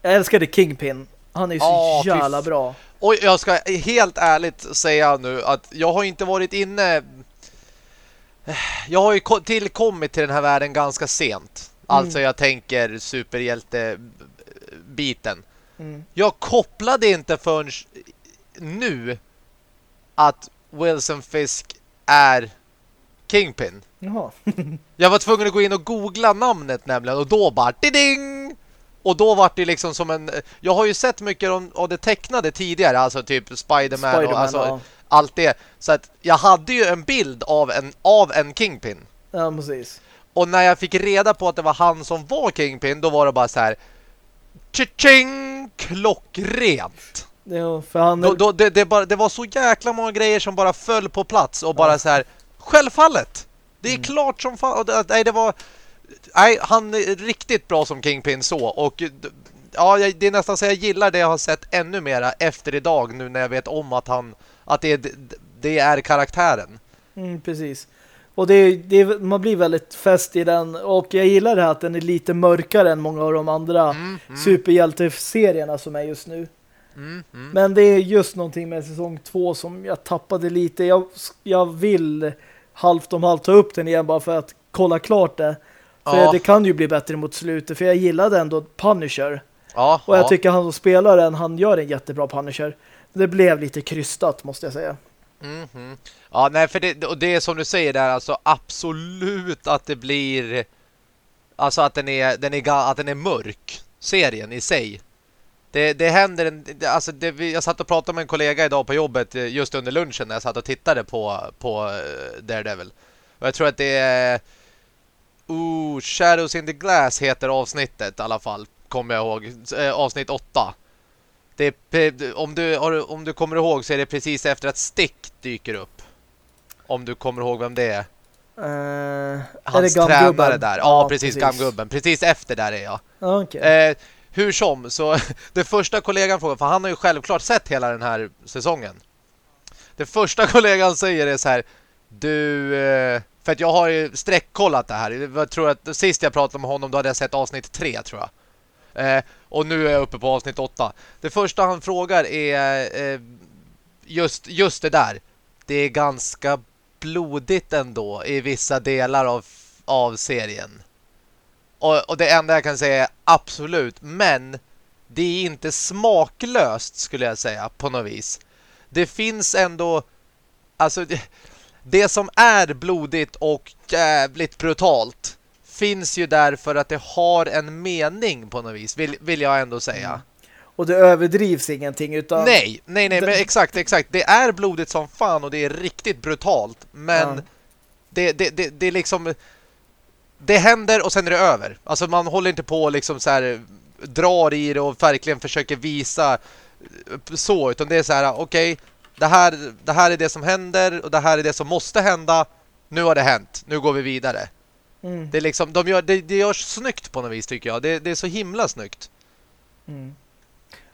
jag älskade Kingpin. Han är ju så fy jävla bra. Och jag ska helt ärligt säga nu att jag har inte varit inne... Jag har ju ko- tillkommit till den här världen ganska sent. Alltså jag tänker superhjälte-biten. Mm. Jag kopplade inte förrän nu att Wilson Fisk är Kingpin. Jaha. Jag var tvungen att gå in och googla namnet nämligen och då bara ding Och då var det liksom som en Jag har ju sett mycket av, det tecknade tidigare Alltså typ Spider-Man, och Spider-Man, alltså, ja. allt det Så att jag hade ju en bild av en, av en Kingpin Ja, precis. Och när jag fick reda på att det var han som var Kingpin Då var det bara så här Tjing! Klockrent! Ja, för han då, då, det, det, bara, det var så jäkla många grejer som bara föll på plats Och bara så här Självfallet! Det är Mm. klart som fan och Nej, det var Nej, han är riktigt bra som Kingpin så Och ja, det är nästan så jag gillar det jag har sett ännu mera efter idag Nu när jag vet om att han Att det, är- det är karaktären Mm, precis. Och det, det, man blir väldigt fäst i den. Och jag gillar det här att den är lite mörkare än många av de andra mm, mm, superhjälteserierna som är just nu. mm, mm. Men det är just någonting med säsong två som jag tappade lite. Jag, jag vill halvt om halvt ta upp den igen bara för att kolla klart det. För Ja. det kan ju bli bättre mot slutet. För jag gillade ändå Punisher. Ja, Och jag ja. tycker han som spelar den, han gör en jättebra Punisher. Det blev lite krystat måste jag säga. Mhm. Ja, nej, för det, och det är som du säger där, alltså absolut att det blir Alltså att den är, den är, att den är mörk. Serien i sig. Det, det händer en, alltså det, jag satt och pratade med en kollega idag på jobbet eh, just under lunchen när jag satt och tittade på, på eh, Daredevil. Och jag tror att det är Ooh, Shadows in the Glass heter avsnittet i alla fall. Kommer jag ihåg. Eh, avsnitt 8. Det är, om, du, om du kommer ihåg så är det precis efter att Stick dyker upp. Om du kommer ihåg vem det är. Uh, Hans är tränare där. Ja, ja precis, precis. Gamgubben. Precis efter där är jag. Okay. Eh, hur som, så det första kollegan frågar, för han har ju självklart sett hela den här säsongen. Det första kollegan säger är så här, du... Eh, för att jag har ju sträckkollat det här. Jag tror att sist jag pratade med honom då hade jag sett avsnitt 3 tror jag. Eh, och nu är jag uppe på avsnitt 8. Det första han frågar är eh, just, just det där. Det är ganska blodigt ändå i vissa delar av, av serien. Och, och det enda jag kan säga är absolut. Men det är inte smaklöst skulle jag säga på något vis. Det finns ändå... Alltså... Det, det som är blodigt och jävligt brutalt finns ju där för att det har en mening på något vis, vill, vill jag ändå säga. Mm. Och det överdrivs ingenting utan... Nej, nej, nej, men exakt, exakt. Det är blodigt som fan och det är riktigt brutalt. Men ja. det, det, det, det är liksom... Det händer och sen är det över. Alltså man håller inte på liksom så här drar i det och verkligen försöker visa så, utan det är så här, okej, okay, det här, det här är det som händer och det här är det som måste hända. Nu har det hänt. Nu går vi vidare. Mm. Det är liksom, de gör, det, det görs snyggt på något vis tycker jag. Det, det är så himla snyggt. Mm.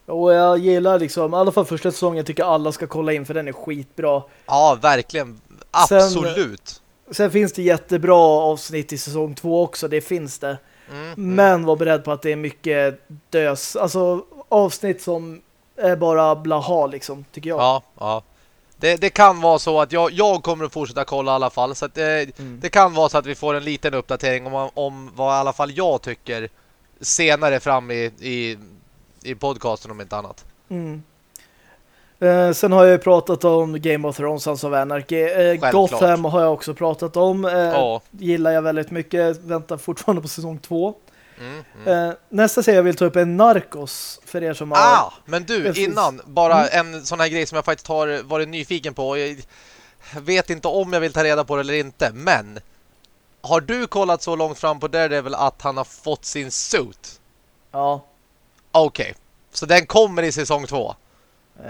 Och jag gillar liksom, i alla fall första säsongen jag tycker alla ska kolla in för den är skitbra. Ja, verkligen. Absolut. Sen, sen finns det jättebra avsnitt i säsong två också, det finns det. Mm. Men var beredd på att det är mycket dös. Alltså avsnitt som är bara blaha liksom, tycker jag. Ja, ja. Det, det kan vara så att jag, jag kommer att fortsätta kolla i alla fall. Så att det, mm. det kan vara så att vi får en liten uppdatering om, om vad i alla fall jag tycker senare fram i, i, i podcasten om inte annat. Mm. Eh, sen har jag pratat om Game of Thrones, Sons of Anarchy. Eh, Gotham har jag också pratat om. Eh, ja. Gillar jag väldigt mycket. Väntar fortfarande på säsong två. Mm, mm. Eh, nästa serie jag vill ta upp är Narcos för er som har... Ah, men du, innan, bara mm. en sån här grej som jag faktiskt har varit nyfiken på. Jag vet inte om jag vill ta reda på det eller inte, men har du kollat så långt fram på Daredevil att han har fått sin suit? Ja. Okej, okay. så den kommer i säsong två? Uh,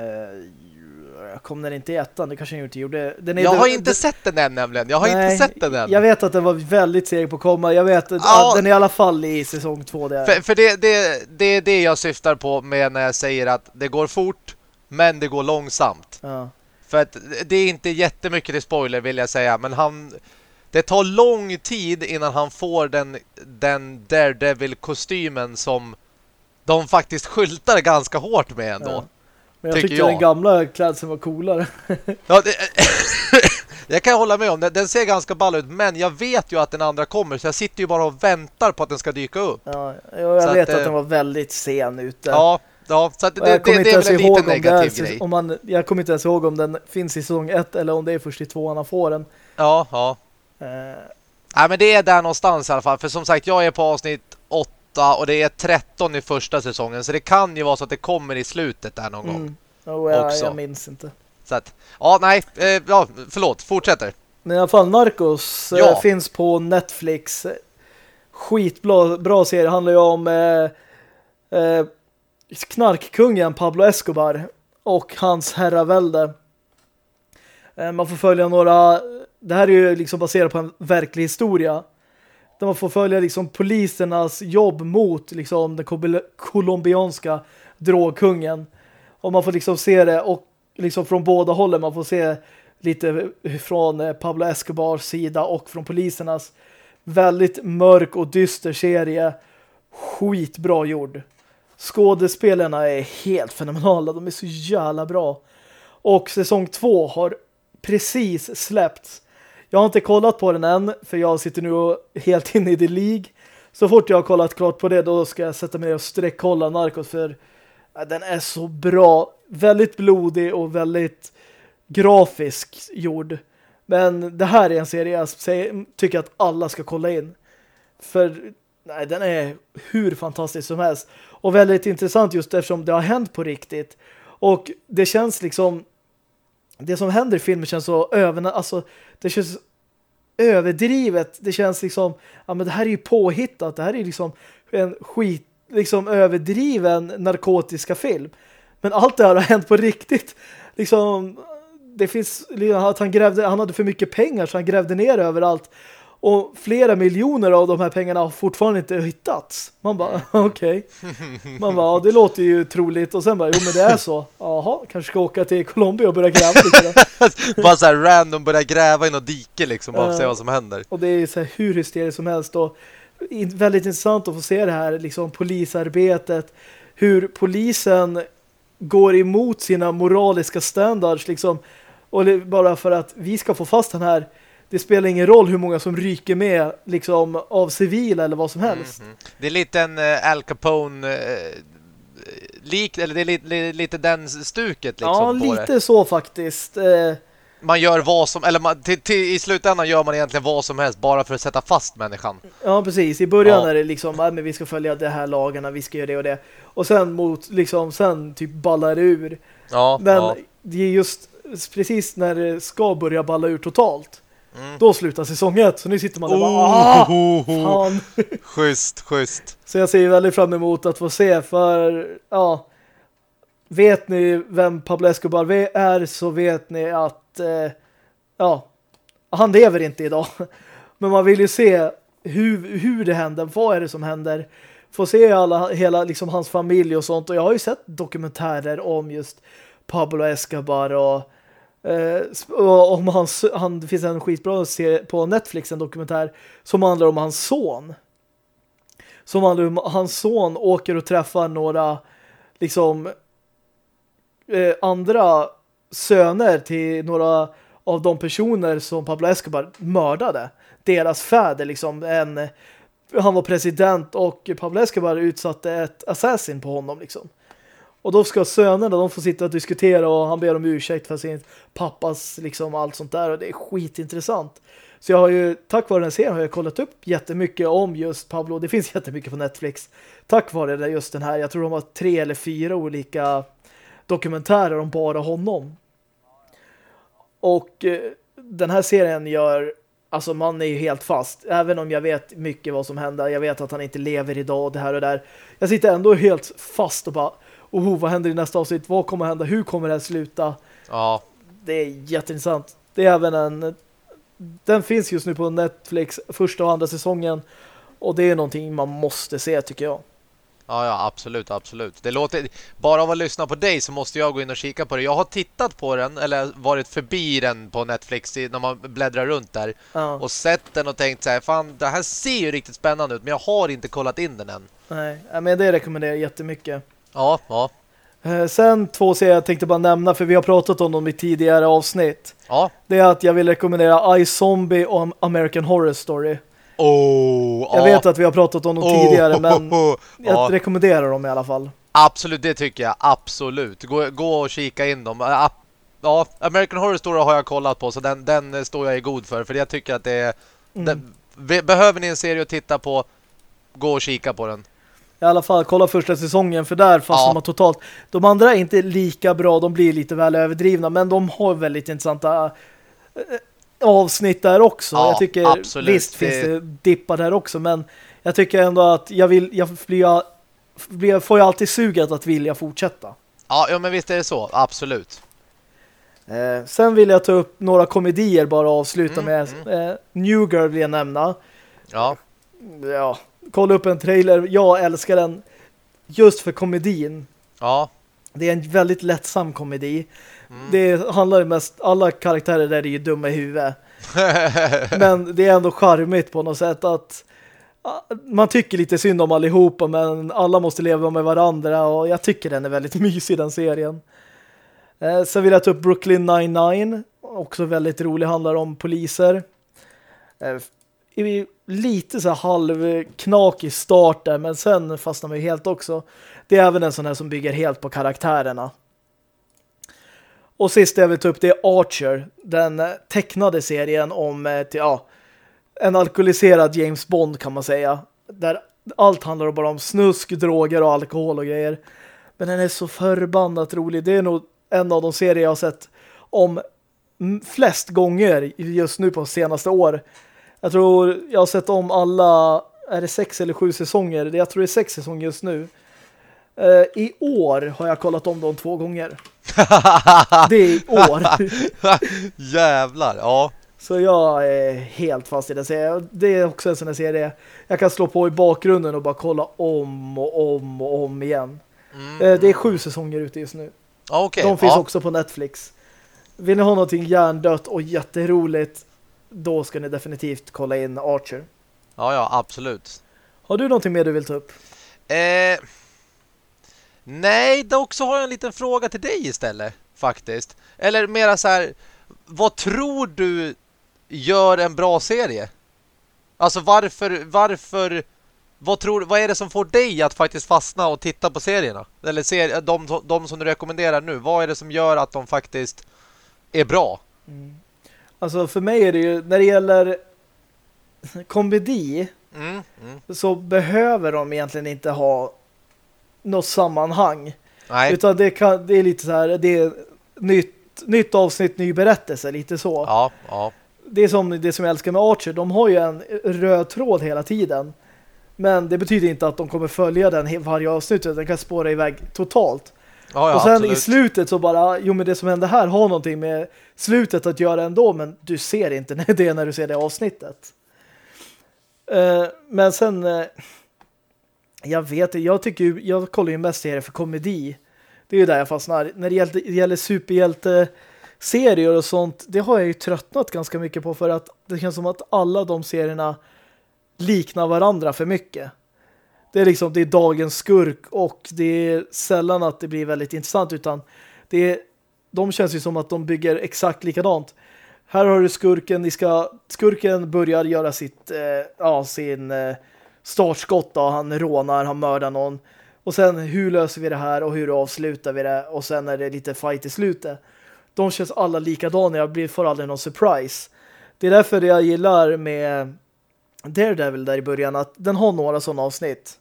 kom den inte i ettan? Det kanske den inte gjorde. Den jag har inte sett den än nämligen. Jag har nej, inte sett den än. Jag vet att den var väldigt seg på att komma. Jag vet ja. att den är i alla fall i säsong två. Det för, för det, det, det är det jag syftar på med när jag säger att det går fort men det går långsamt. Ja. För att det är inte jättemycket till spoiler vill jag säga. Men han... Det tar lång tid innan han får den, den Daredevil-kostymen som de faktiskt skyltar ganska hårt med ändå. Ja. Men jag tyckte jag. den gamla klädseln var coolare. ja, det, jag kan hålla med om. Den ser ganska ball ut, men jag vet ju att den andra kommer. Så jag sitter ju bara och väntar på att den ska dyka upp. Ja, jag så vet att, att, den var väldigt sen ute. Ja, ja så det, det, det, är väl en liten negativ är, grej. Om man, jag kommer inte ens ihåg om den finns i säsong 1 eller om det är först i tvåan han får den. Ja, ja. Uh, Nej, men det är där någonstans i alla fall. För som sagt, jag är på avsnitt 8 och det är 13 i första säsongen. Så det kan ju vara så att det kommer i slutet där någon mm. gång. Oh, ja, också. jag minns inte. Så att, ja, nej, eh, ja, förlåt, fortsätter. Men i alla fall, Narcos eh, ja. finns på Netflix. Skitbra bra serie. handlar ju om eh, eh, knarkkungen Pablo Escobar och hans herravälde. Eh, man får följa några... Det här är ju liksom baserat på en verklig historia där man får följa liksom polisernas jobb mot liksom den colombianska drogkungen. Och man får liksom se det och liksom från båda hållen. Man får se lite från eh, Pablo Escobars sida och från polisernas. Väldigt mörk och dyster serie. Skitbra gjord. Skådespelarna är helt fenomenala. De är så jävla bra. Och säsong två har precis släppts. Jag har inte kollat på den än för jag sitter nu helt inne i The League. Så fort jag har kollat klart på det då ska jag sätta mig och sträckkolla Narcos för den är så bra. Väldigt blodig och väldigt grafisk gjord. Men det här är en serie jag tycker att alla ska kolla in. För nej, den är hur fantastisk som helst. Och väldigt intressant just eftersom det har hänt på riktigt. Och det känns liksom det som händer i filmen känns så över, alltså det känns överdrivet. Det känns liksom, ja men det här är ju påhittat. Det här är liksom en skit, liksom överdriven narkotiska film. Men allt det här har hänt på riktigt. Liksom, det finns, att han grävde, han hade för mycket pengar så han grävde ner överallt. Och flera miljoner av de här pengarna har fortfarande inte hittats. Man bara, okej. Okay. Man bara, ja, det låter ju troligt. Och sen bara, jo men det är så. Jaha, kanske ska åka till Colombia och börja gräva lite. bara så här random börja gräva i något dike liksom. För att se vad som händer. Och det är så här hur hysteriskt som helst. Och väldigt intressant att få se det här liksom polisarbetet. Hur polisen går emot sina moraliska standards liksom. Och bara för att vi ska få fast den här det spelar ingen roll hur många som ryker med liksom av civila eller vad som helst. Mm -hmm. Det är lite en uh, Al Capone uh, lik, eller det är lite, lite den stuket liksom Ja, lite det. så faktiskt. Uh, man gör vad som, eller man, till, till, i slutändan gör man egentligen vad som helst bara för att sätta fast människan. Ja, precis. I början ja. är det liksom, ja, men vi ska följa det här lagarna, vi ska göra det och det. Och sen mot, liksom, sen typ ballar det ur. Ja, men ja. det är just precis när det ska börja balla ur totalt Mm. Då slutar säsong ett. Så nu sitter man där och bara, oh, fan. Schysst, schysst. Så jag ser väldigt fram emot att få se för, ja, vet ni vem Pablo Escobar är så vet ni att, eh, ja, han lever inte idag. Men man vill ju se hur, hur det händer, vad är det som händer. Få se alla, hela liksom hans familj och sånt. Och jag har ju sett dokumentärer om just Pablo Escobar och Eh, om hans, han, det finns en skitbra serie på Netflix, en dokumentär som handlar om hans son. Som handlar om hans son åker och träffar några liksom eh, andra söner till några av de personer som Pablo Escobar mördade. Deras fäder liksom en han var president och Pablo Escobar utsatte ett assassin på honom liksom. Och då ska sönerna, de får sitta och diskutera och han ber om ursäkt för sin pappas liksom allt sånt där och det är skitintressant. Så jag har ju, tack vare den serien har jag kollat upp jättemycket om just Pablo. Det finns jättemycket på Netflix. Tack vare just den här, jag tror de har tre eller fyra olika dokumentärer om bara honom. Och eh, den här serien gör, alltså man är ju helt fast. Även om jag vet mycket vad som händer. Jag vet att han inte lever idag och det här och där. Jag sitter ändå helt fast och bara oh, vad händer i nästa avsnitt? Vad kommer hända? Hur kommer det här sluta? Ja. Det är jätteintressant. Det är även en den finns just nu på Netflix första och andra säsongen och det är någonting man måste se tycker jag. Ja, ja, absolut, absolut. Det låter, bara av att lyssna på dig så måste jag gå in och kika på det. Jag har tittat på den, eller varit förbi den på Netflix när man bläddrar runt där. Ja. Och sett den och tänkt så här, fan, det här ser ju riktigt spännande ut, men jag har inte kollat in den än. Nej, men det rekommenderar jag jättemycket. Ja, ja. Eh, sen två serier jag tänkte bara nämna för vi har pratat om dem i tidigare avsnitt. Ja. Det är att jag vill rekommendera I Zombie och American Horror Story. Oh, jag ja. vet att vi har pratat om dem oh, tidigare men jag ja. rekommenderar dem i alla fall. Absolut, det tycker jag. Absolut. Gå, gå och kika in dem. Ja, American Horror Story har jag kollat på så den, den står jag i god för. För jag tycker att det är... Mm. Den, behöver ni en serie att titta på, gå och kika på den i alla fall kolla första säsongen för där fastnar ja. man totalt. De andra är inte lika bra, de blir lite väl överdrivna men de har väldigt intressanta äh, avsnitt där också. Ja, jag tycker absolut. visst finns det dippar där också men jag tycker ändå att jag vill jag blir, blir får ju alltid suget att vilja fortsätta. Ja, ja men visst är det så, absolut. Eh, sen vill jag ta upp några komedier bara avsluta mm, med. Mm. Eh, New Girl vill jag nämna. Ja. Ja, kolla upp en trailer. Jag älskar den just för komedin. Ja. Det är en väldigt lättsam komedi. Mm. Det handlar mest, alla karaktärer där är ju dumma i huvudet. men det är ändå charmigt på något sätt att man tycker lite synd om allihopa men alla måste leva med varandra och jag tycker den är väldigt mysig den serien. Eh, sen vill jag ta upp Brooklyn 99 också väldigt rolig, handlar om poliser. Eh, lite så här halvknakig start där men sen fastnar man ju helt också. Det är även en sån här som bygger helt på karaktärerna. Och sist jag vill ta upp det är Archer, den tecknade serien om eh, till, ja, en alkoholiserad James Bond kan man säga. Där allt handlar bara om snusk, droger och alkohol och grejer. Men den är så förbannat rolig. Det är nog en av de serier jag har sett om flest gånger just nu på senaste år. Jag tror jag har sett om alla, är det sex eller sju säsonger? Jag tror det är sex säsonger just nu. Uh, I år har jag kollat om dem två gånger. det är i år. Jävlar, ja. Så jag är helt fast i den serien. Det är också en sån här serie jag kan slå på i bakgrunden och bara kolla om och om och om igen. Mm. Uh, det är sju säsonger ute just nu. Okay, De finns ja. också på Netflix. Vill ni ha någonting hjärndött och jätteroligt då ska ni definitivt kolla in Archer. Ja, ja, absolut. Har du någonting mer du vill ta upp? Eh, nej, dock så har jag en liten fråga till dig istället, faktiskt. Eller mera så här, vad tror du gör en bra serie? Alltså varför, varför vad, tror, vad är det som får dig att faktiskt fastna och titta på serierna? Eller ser, de, de som du rekommenderar nu, vad är det som gör att de faktiskt är bra? Mm. Alltså för mig är det ju, när det gäller komedi mm, mm. så behöver de egentligen inte ha något sammanhang. Nej. Utan det, kan, det är lite så här, det är nytt, nytt avsnitt, ny berättelse, lite så. Ja, ja. Det är som det som jag älskar med Archer, de har ju en röd tråd hela tiden. Men det betyder inte att de kommer följa den varje avsnitt, utan den kan spåra iväg totalt. Ja, ja, och sen absolut. i slutet så bara, jo men det som händer här har någonting med slutet att göra ändå, men du ser inte det när du ser det avsnittet. Uh, men sen, uh, jag vet jag tycker jag kollar ju mest serier för komedi. Det är ju där jag fastnar. När det gäller, gäller superhjälte-serier och sånt, det har jag ju tröttnat ganska mycket på för att det känns som att alla de serierna liknar varandra för mycket. Det är liksom, det är dagens skurk och det är sällan att det blir väldigt intressant utan det är, de känns ju som att de bygger exakt likadant. Här har du skurken, ni ska, skurken börjar göra sitt, eh, ja, sin eh, startskott då. Han rånar, han mördar någon. Och sen hur löser vi det här och hur avslutar vi det? Och sen är det lite fight i slutet. De känns alla likadana, jag blir för aldrig någon surprise. Det är därför jag gillar med Daredevil där i början att den har några sådana avsnitt.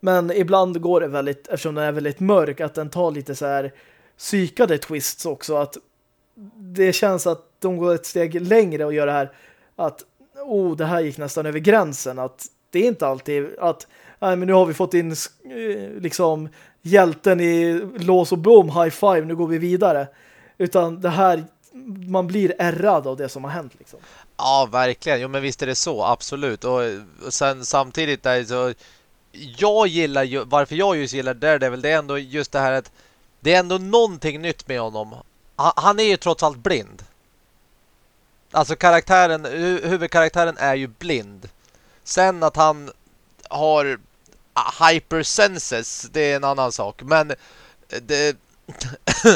Men ibland går det väldigt, eftersom den är väldigt mörk, att den tar lite så här psykade twists också. Att det känns att de går ett steg längre och gör det här att oh, det här gick nästan över gränsen. Att det är inte alltid att nej, men nu har vi fått in eh, liksom hjälten i lås och bom, high five, nu går vi vidare. Utan det här, man blir ärrad av det som har hänt liksom. Ja, verkligen. Jo, men visst är det så, absolut. Och, och sen samtidigt där så jag gillar ju, varför jag just gillar Daredevil, det är ändå just det här att det är ändå någonting nytt med honom. Han är ju trots allt blind. Alltså karaktären, huvudkaraktären är ju blind. Sen att han har hypersenses, det är en annan sak. Men det,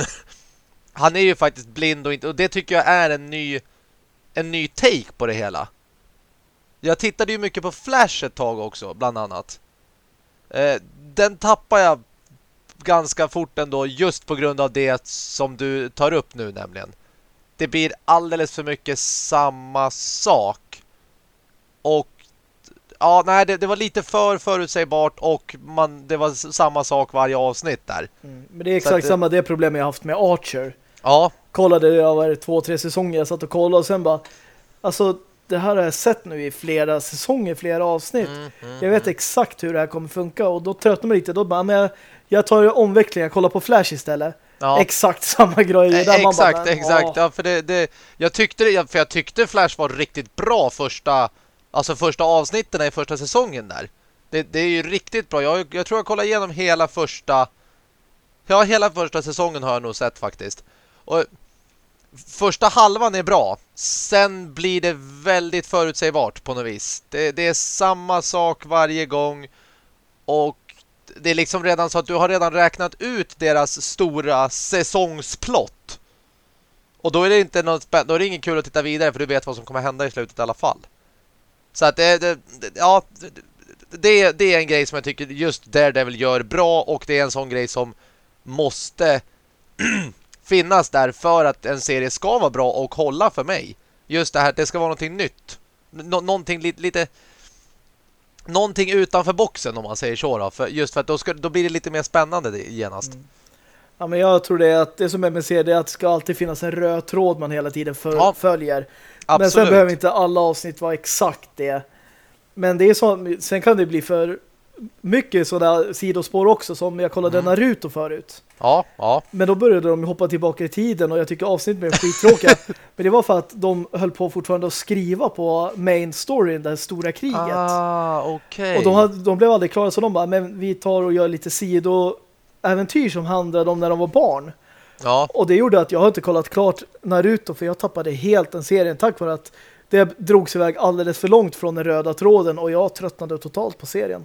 han är ju faktiskt blind och, inte, och det tycker jag är en ny en ny take på det hela. Jag tittade ju mycket på Flash ett tag också, bland annat. Eh, den tappar jag ganska fort ändå just på grund av det som du tar upp nu nämligen. Det blir alldeles för mycket samma sak. Och ja, nej, det, det var lite för förutsägbart och man, det var samma sak varje avsnitt där. Mm, men det är exakt att, samma det problem jag haft med Archer. Ja. Kollade jag var två, tre säsonger, jag satt och kollade och sen bara alltså det här har jag sett nu i flera säsonger, flera avsnitt. Mm, mm, jag vet mm. exakt hur det här kommer funka och då tröttnar man lite. Då bara, men jag, jag tar omveckling, jag kollar på Flash istället. Ja. Exakt samma grej. Där exakt, bara, men, exakt. Ja, för det, det, jag tyckte för jag tyckte Flash var riktigt bra första, alltså första avsnitten i första säsongen där. Det, det är ju riktigt bra. Jag, jag tror jag kollar igenom hela första, ja hela första säsongen har jag nog sett faktiskt. Och första halvan är bra. Sen blir det väldigt förutsägbart på något vis. Det, det, är samma sak varje gång. Och det är liksom redan så att du har redan räknat ut deras stora säsongsplott. Och då är det inte något då är det ingen kul att titta vidare för du vet vad som kommer hända i slutet i alla fall. Så att det, det ja det, det är en grej som jag tycker just Daredevil gör bra och det är en sån grej som måste finnas där för att en serie ska vara bra och hålla för mig. Just det här, det ska vara någonting nytt. Nå någonting li lite... någonting utanför boxen om man säger så då. För, just för att då, ska, då blir det lite mer spännande genast. Mm. Ja, men jag tror det är att det som är med det är att det ska alltid finnas en röd tråd man hela tiden för, ja, följer. Absolut. Men sen behöver inte alla avsnitt vara exakt det. Men det är så, sen kan det bli för mycket sådana sidospår också som jag kollade mm. Naruto förut. Ja, ja. Men då började de hoppa tillbaka i tiden och jag tycker avsnitt blev skittråkiga. Men det var för att de höll på fortfarande att skriva på main storyn, det stora kriget. Ah, okay. Och de, hade, de blev aldrig klara så de bara, men vi tar och gör lite sidoäventyr som handlade om när de var barn. Ja. Och det gjorde att jag har inte kollat klart Naruto för jag tappade helt den serien tack vare att det drogs iväg alldeles för långt från den röda tråden och jag tröttnade totalt på serien.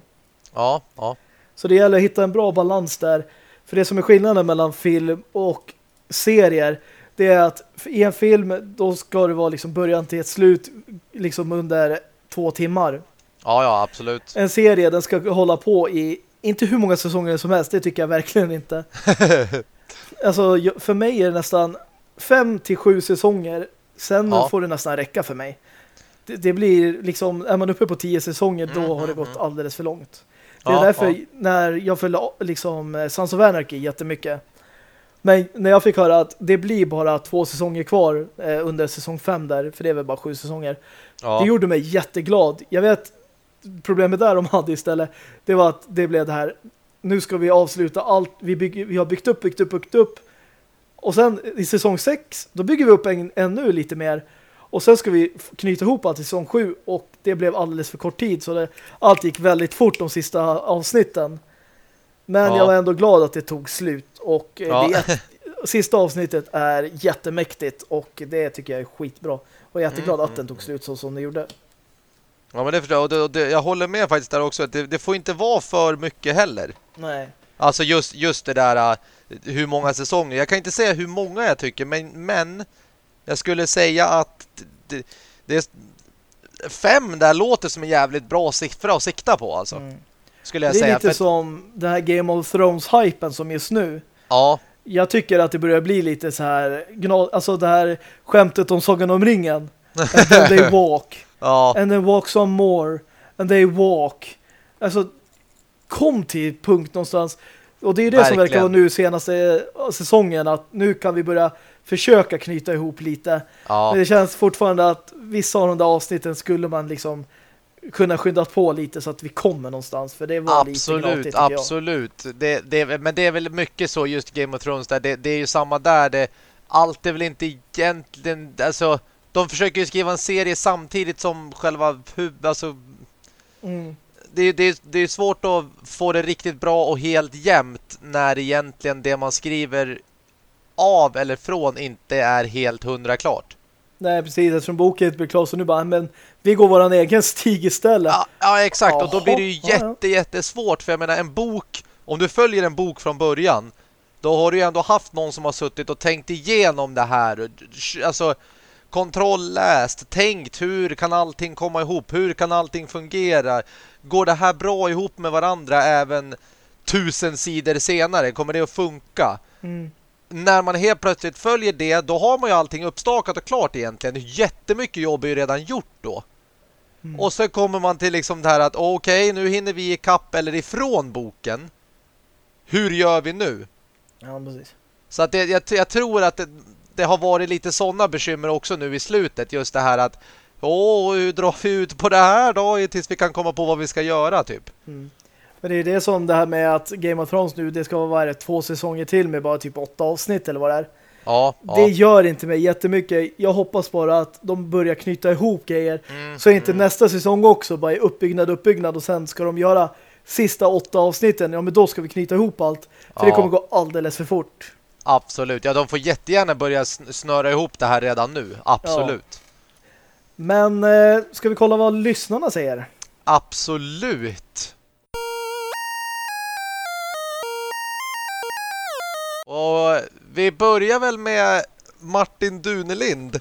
Ja, ja. Så det gäller att hitta en bra balans där. För det som är skillnaden mellan film och serier det är att i en film då ska det vara liksom början till ett slut liksom under två timmar. Ja, ja, absolut. En serie den ska hålla på i inte hur många säsonger som helst, det tycker jag verkligen inte. alltså för mig är det nästan fem till sju säsonger. Sen ja. får det nästan räcka för mig. Det, det, blir liksom, är man uppe på tio säsonger då mm, har det mm, gått mm. alldeles för långt. Det är ja, därför ja. när jag följde liksom eh, Sons of Anarchy jättemycket. Men när jag fick höra att det blir bara två säsonger kvar eh, under säsong fem där, för det är väl bara sju säsonger. Ja. Det gjorde mig jätteglad. Jag vet, problemet där de hade istället, det var att det blev det här, nu ska vi avsluta allt, vi, bygger, vi har byggt upp, byggt upp, byggt upp. Och sen i säsong sex, då bygger vi upp en, ännu lite mer. Och sen ska vi knyta ihop allt i säsong 7 och det blev alldeles för kort tid så det, allt gick väldigt fort de sista avsnitten. Men ja. jag var ändå glad att det tog slut och eh, ja. det, sista avsnittet är jättemäktigt och det tycker jag är skitbra. Och jag är jätteglad mm, att den tog slut så som det gjorde. Ja men det förstår jag. Och det, och det, jag håller med faktiskt där också. att det, det, får inte vara för mycket heller. Nej. Alltså just, just det där uh, hur många säsonger. Jag kan inte säga hur många jag tycker men, men jag skulle säga att det, det fem där låter som en jävligt bra siffra att sikta på alltså. Mm. Skulle jag det är säga. lite för... som den här Game of Thrones-hypen som just nu. Ja. Jag tycker att det börjar bli lite så här alltså det här skämtet om Sagan om ringen. And then they walk. ja. And then walk some more. And they walk. Alltså kom till punkt någonstans. Och det är det Verkligen. som verkar vara nu senaste säsongen att nu kan vi börja försöka knyta ihop lite. Ja. Men det känns fortfarande att vissa av de där avsnitten skulle man liksom kunna skynda på lite så att vi kommer någonstans för det var absolut, lite gratis, Absolut, det, det, men det är väl mycket så just Game of Thrones där, det, det är ju samma där det, allt är väl inte egentligen alltså, de försöker ju skriva en serie samtidigt som själva alltså mm. det, det, det är svårt att få det riktigt bra och helt jämnt när egentligen det man skriver av eller från inte är helt hundra klart. Nej, precis. Eftersom boken inte blir klar så nu bara, men vi går våran egen stig istället. Ja, ja exakt. Jaha. Och då blir det ju jätte, jättesvårt. För jag menar, en bok, om du följer en bok från början, då har du ju ändå haft någon som har suttit och tänkt igenom det här. Alltså, kontrollläst, tänkt hur kan allting komma ihop? Hur kan allting fungera? Går det här bra ihop med varandra även tusen sidor senare? Kommer det att funka? Mm när man helt plötsligt följer det, då har man ju allting uppstakat och klart egentligen. Jättemycket jobb är ju redan gjort då. Mm. Och så kommer man till liksom det här att okej, okay, nu hinner vi i kapp eller ifrån boken. Hur gör vi nu? Ja, precis. Så att det, jag, jag tror att det, det har varit lite sådana bekymmer också nu i slutet. Just det här att åh, hur drar vi ut på det här då tills vi kan komma på vad vi ska göra typ. Mm. Men det är det som det här med att Game of Thrones nu, det ska vara två säsonger till med bara typ åtta avsnitt eller vad det är. Ja, det ja. gör inte mig jättemycket. Jag hoppas bara att de börjar knyta ihop grejer. Mm, så inte mm. nästa säsong också bara är uppbyggnad, uppbyggnad och sen ska de göra sista åtta avsnitten. Ja, men då ska vi knyta ihop allt. För ja. det kommer gå alldeles för fort. Absolut. Ja, de får jättegärna börja snöra ihop det här redan nu. Absolut. Men eh, ska vi kolla vad lyssnarna säger? Absolut. Och vi börjar väl med Martin Dunelind.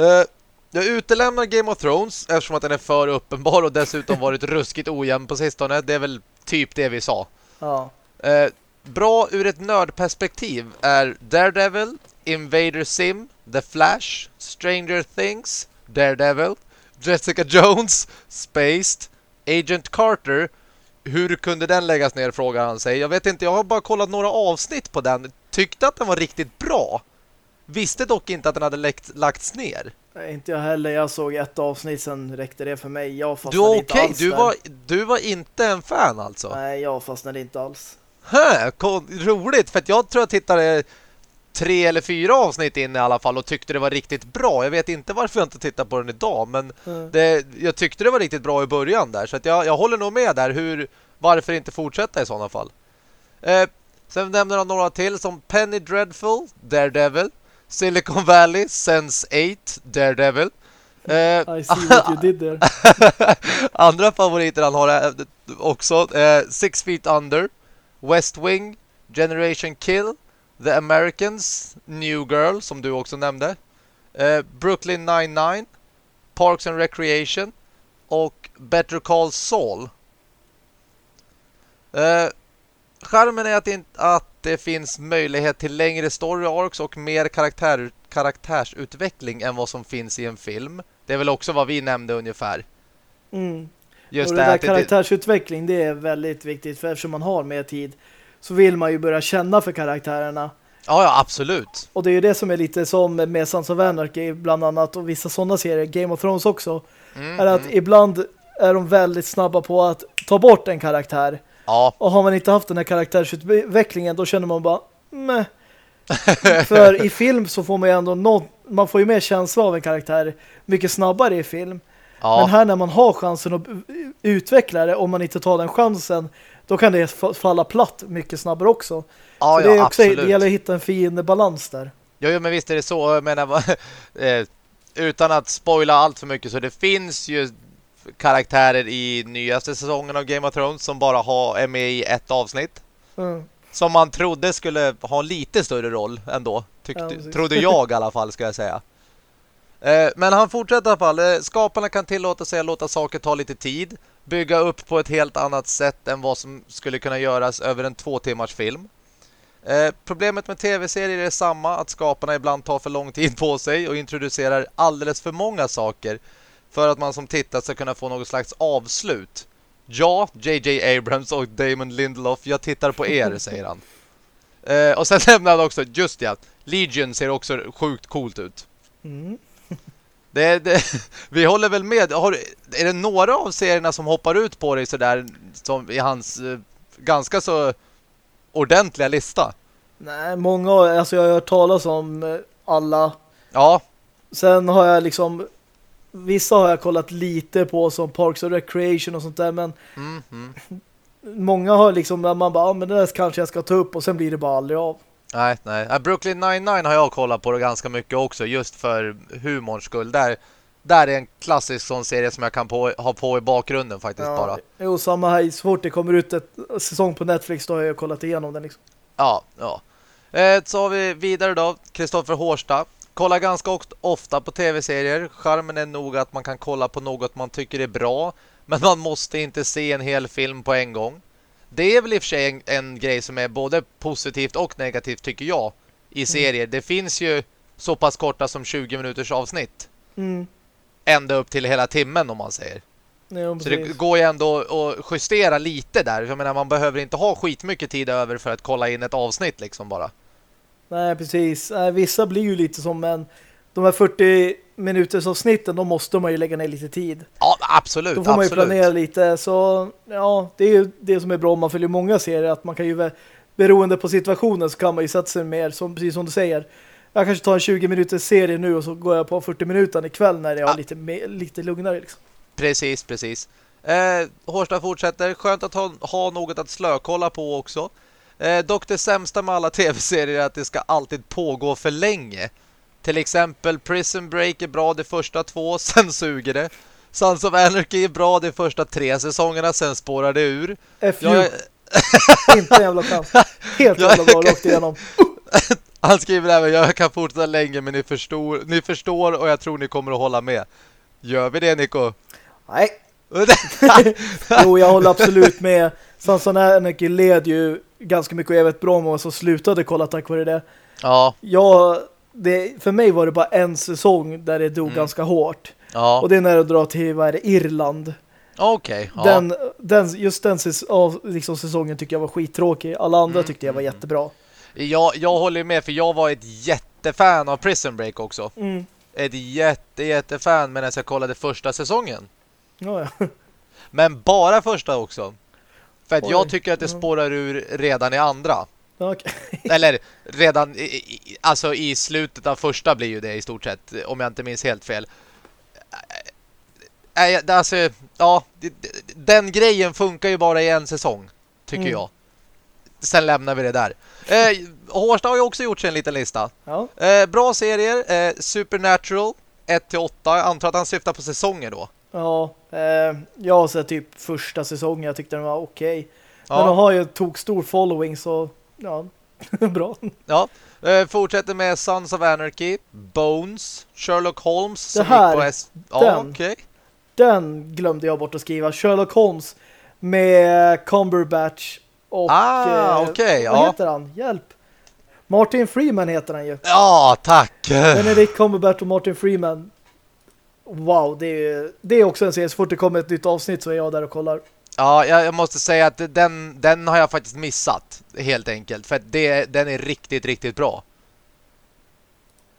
Uh, jag utelämnar Game of Thrones eftersom att den är för uppenbar och dessutom varit ruskigt ojämn på sistone. Det är väl typ det vi sa. Ja. Uh, bra ur ett nördperspektiv är Daredevil, Invader Sim, The Flash, Stranger Things, Daredevil, Jessica Jones, Spaced, Agent Carter, hur kunde den läggas ner frågar han sig. Jag vet inte, jag har bara kollat några avsnitt på den. Tyckte att den var riktigt bra. Visste dock inte att den hade läkt, lagts ner. Nej, inte jag heller. Jag såg ett avsnitt, sen räckte det för mig. Jag Du fastnade okej, inte okay. alls du, där. var, du var inte en fan alltså? Nej, jag fastnade inte alls. Kon- roligt, för att jag tror jag tittade tre eller fyra avsnitt in i alla fall och tyckte det var riktigt bra. Jag vet inte varför jag inte tittar på den idag, men Mm. det, jag tyckte det var riktigt bra i början där. Så jag, jag håller nog med där. Hur, varför inte fortsätta i sådana fall? Eh, sen nämner han några till som Penny Dreadful, Daredevil, Silicon Valley, Sense 8, Daredevil. Eh, I see what you did there. Andra favoriter han har också eh, Six Feet Under, West Wing, Generation Kill, The Americans, New Girl som du också nämnde, eh, Brooklyn 99, Parks and Recreation och Better Call Saul. Eh, charmen är att, in, att det finns möjlighet till längre story arcs och mer karaktär, karaktärsutveckling än vad som finns i en film. Det är väl också vad vi nämnde ungefär. Mm. Just och det, där karaktärsutveckling, det är väldigt viktigt. För eftersom man har mer tid så vill man ju börja känna för karaktärerna. ja, ja, absolut. Och det är ju det som är lite som med Sons of Anarchy bland annat och vissa sådana serier, Game of Thrones också, Mm, är att mm. ibland är de väldigt snabba på att ta bort en karaktär. Ja, Och har man inte haft den här karaktärsutvecklingen då känner man bara meh. För i film så får man ju ändå nå man får ju mer känsla av en karaktär mycket snabbare i film. ja. Men här när man har chansen att utveckla det, om man inte tar den chansen, då kan det falla platt mycket snabbare också. ja, så det, ja också, absolut. det gäller att hitta en fin balans där. Jo, jo, men visst är det så. Jag menar, eh, utan att spoila allt för mycket så det finns ju karaktärer i nyaste säsongen av Game of Thrones som bara har, är med i ett avsnitt. Mm. Som man trodde skulle ha en lite större roll ändå. Tyckte, Ja, trodde jag i alla fall ska jag säga. Eh, men han fortsätter i alla fall. Eh, skaparna kan tillåta sig att låta saker ta lite tid. Bygga upp på ett helt annat sätt än vad som skulle kunna göras över en två timmars film. Eh, problemet med tv-serier är samma, att skaparna ibland tar för lång tid på sig och introducerar alldeles för många saker för att man som tittare ska kunna få något slags avslut. Ja, JJ Abrams och Damon Lindelof, jag tittar på er, säger han. Eh, och sen nämner han också, just ja, Legion ser också sjukt coolt ut. Mm. Det, det, vi håller väl med. Har, är det några av serierna som hoppar ut på dig sådär som i hans eh, ganska så ordentliga lista? Nej, många, alltså jag har hört talas om eh, alla. Ja, Sen har jag liksom vissa har jag kollat lite på som Parks and Recreation och sånt där, men mm, mm. många har liksom, man bara, ja, men det där kanske jag ska ta upp och sen blir det bara aldrig av. Nej, nej. Ja, Brooklyn 99 har jag kollat på det ganska mycket också just för humorns skull. Där, där är en klassisk sån serie som jag kan på, ha på i bakgrunden faktiskt bara. Jo, samma här. Så fort det kommer ut ett säsong på Netflix då har jag kollat igenom den liksom. Ja, ja. Eh, så har vi vidare då, Kristoffer Hårsta. Kollar ganska oft- ofta på tv-serier. Charmen är nog att man kan kolla på något man tycker är bra. Men man måste inte se en hel film på en gång. Det är väl i och för sig en, en grej som är både positivt och negativt tycker jag i serier. Det finns ju så pass korta som 20 minuters avsnitt. Mm. Ända upp till hela timmen om man säger. Jo, Så det går ju ändå att justera lite där. Jag menar man behöver inte ha skitmycket tid över för att kolla in ett avsnitt liksom bara. Nej, precis. Vissa blir ju lite som en... De här 40 minuters avsnitten, då måste man ju lägga ner lite tid. Ja, absolut. Då får man ju absolut. planera lite. Så ja, det är ju det som är bra om man följer många serier. Att man kan ju, beroende på situationen så kan man ju sätta sig mer, som, precis som du säger. Jag kanske tar en 20 minuters serie nu och så går jag på 40 minuter ikväll när jag Ja. är lite, mer, lite lugnare. Liksom. Precis, precis. Eh, Hårsta fortsätter. Skönt att ha, ha något att slökolla på också. Eh, dock det sämsta med alla tv-serier är att det ska alltid pågå för länge. Till exempel Prison Break är bra de första två, sen suger det. Sons of Anarchy är bra de första tre säsongerna, sen spårar det ur. FU, Jag, inte en jävla chans. Helt jävla bra rakt igenom. han skriver även, jag kan fortsätta länge men ni förstår, ni förstår och jag tror ni kommer att hålla med. Gör vi det Nico? Nej, jo jag håller absolut med. Sansan Anarchy led ju ganska mycket och jag vet bra många som slutade kolla tack vare det. ja, Jag, det, för mig var det bara en säsong där det dog Mm. ganska hårt. ja. Och det är när jag drar till vad är det, Irland. Okej, ja. Den, den, just den liksom, säsongen tycker jag var skittråkig. Alla andra Mm, tyckte jag var mm, jättebra. Jag, jag håller med för jag var ett jättefan av Prison Break också. Mm. Ett jätte, jättefan medan jag kollade första säsongen. Ja, ja. Men bara första också. För att Oj, jag tycker att det ja. spårar ur redan i andra. Ja, okej. Eller redan i, alltså i slutet av första blir ju det i stort sett, om jag inte minns helt fel. Alltså, ja, den grejen funkar ju bara i en säsong, tycker Mm. jag. Sen lämnar vi det där. Eh, Hårsta har ju också gjort sig en liten lista. Ja. Eh, bra serier, eh, Supernatural 1-8, jag antar att han syftar på säsonger då. Ja, eh, jag har sett typ första säsongen. Jag tyckte den var okej. Ja. Men de har ju tog stor following så ja, bra. Ja, eh, fortsätter med Sons of Anarchy, Bones, Sherlock Holmes Det här, S... Ja, den. okej. Den glömde jag bort att skriva. Sherlock Holmes med Cumberbatch och Ah, eh, okej, vad ja. heter han? Hjälp. Martin Freeman heter han ju. Ja, tack. Benedict Cumberbatch och Martin Freeman. Wow, det är, det är också en serie. Så fort det kommer ett nytt avsnitt så är jag där och kollar. Ja, jag, jag måste säga att den, den har jag faktiskt missat, helt enkelt. För att det, den är riktigt, riktigt bra.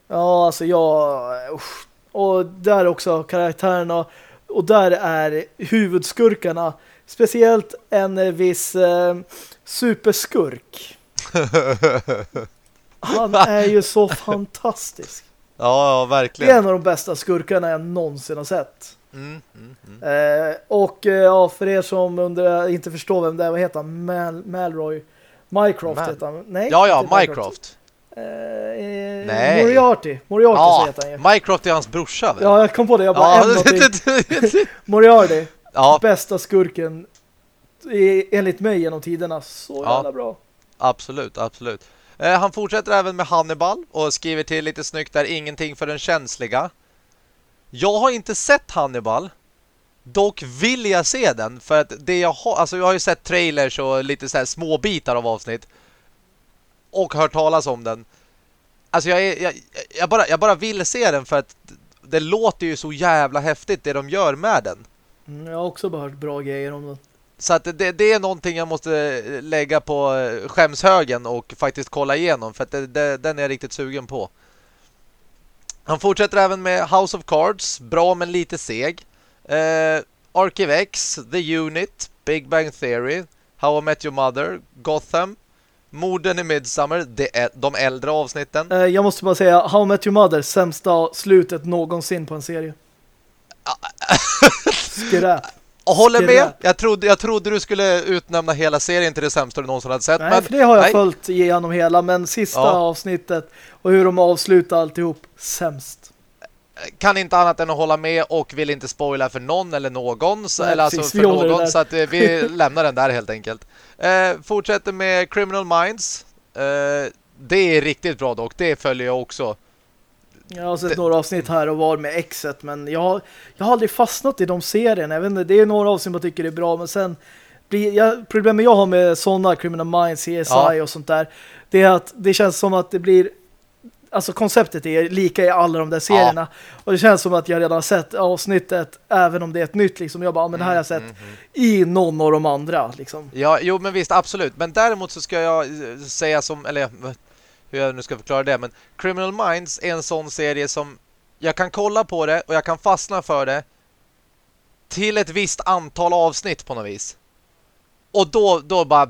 Ja, alltså jag... Usch. Och där också karaktärerna. Och där är huvudskurkarna. Speciellt en viss eh, superskurk. Han är ju så fantastisk. Ja, ja, Det är verkligen. en av de bästa skurkarna jag någonsin har sett. Mm, mm, mm. Eh, och eh, ja, för er som undrar, inte förstår vem det är, vad heter han? Mal Malroy. Mycroft Mal- heter han. Nej, Ja, ja, Mycroft. Eh, eh, Nej. Moriarty. Moriarty Ja, heter han ju. Mycroft är hans brorsa, väl? Ja, jag kom på det. Jag bara, Ja. Moriarty. ja Bästa skurken enligt mig genom tiderna. Så Ja. jävla bra. absolut, absolut. Eh, han fortsätter även med Hannibal och skriver till lite snyggt där, ingenting för den känsliga. Jag har inte sett Hannibal. Dock vill jag se den för att det jag har, alltså jag har ju sett trailers och lite så här små bitar av avsnitt och hört talas om den. Alltså jag, är, jag, jag, bara, jag bara vill se den för att det låter ju så jävla häftigt det de gör med den. Mm, jag har också bara hört bra grejer om den. Så att det, det är någonting jag måste lägga på skämshögen och faktiskt kolla igenom för att det, det, den är jag riktigt sugen på. Han fortsätter även med House of Cards, bra men lite seg. Eh, Archivex, The Unit, Big Bang Theory, How I Met Your Mother, Gotham, Morden i Midsummer, det är de äldre avsnitten. Eh, jag måste bara säga, How I Met Your Mother, sämsta slutet någonsin på en serie. Skräp. Håller med, jag trodde, jag trodde du skulle utnämna hela serien till det sämsta du någonsin hade sett. Nej, men för det har jag nej. följt igenom hela, men sista Ja. avsnittet och hur de avslutar alltihop, sämst. kan inte annat än att hålla med och vill inte spoila för någon eller någon så, Nej, eller alltså precis, för håller det någon så att eh, vi lämnar den där helt enkelt. Eh, fortsätter med Criminal Minds. Eh, det är riktigt bra dock, det följer jag också. Jag har sett Det- några avsnitt här och var med exet, men jag har, jag har aldrig fastnat i de serierna. Jag vet inte, det är några avsnitt jag tycker är bra, men sen blir jag, problemet jag har med sådana Criminal Minds, CSI Ja. och sånt där, det är att det känns som att det blir alltså konceptet är lika i alla de där serierna. Och det känns som att jag redan har sett avsnittet, även om det är ett nytt liksom. Jag bara, ah, men det här har jag sett Mm, mm, mm. i någon av de andra liksom. Ja, jo men visst, absolut. Men däremot så ska jag eh, säga som, eller hur jag nu ska förklara det, men Criminal Minds är en sån serie som jag kan kolla på det och jag kan fastna för det till ett visst antal avsnitt på något vis. Och då, då bara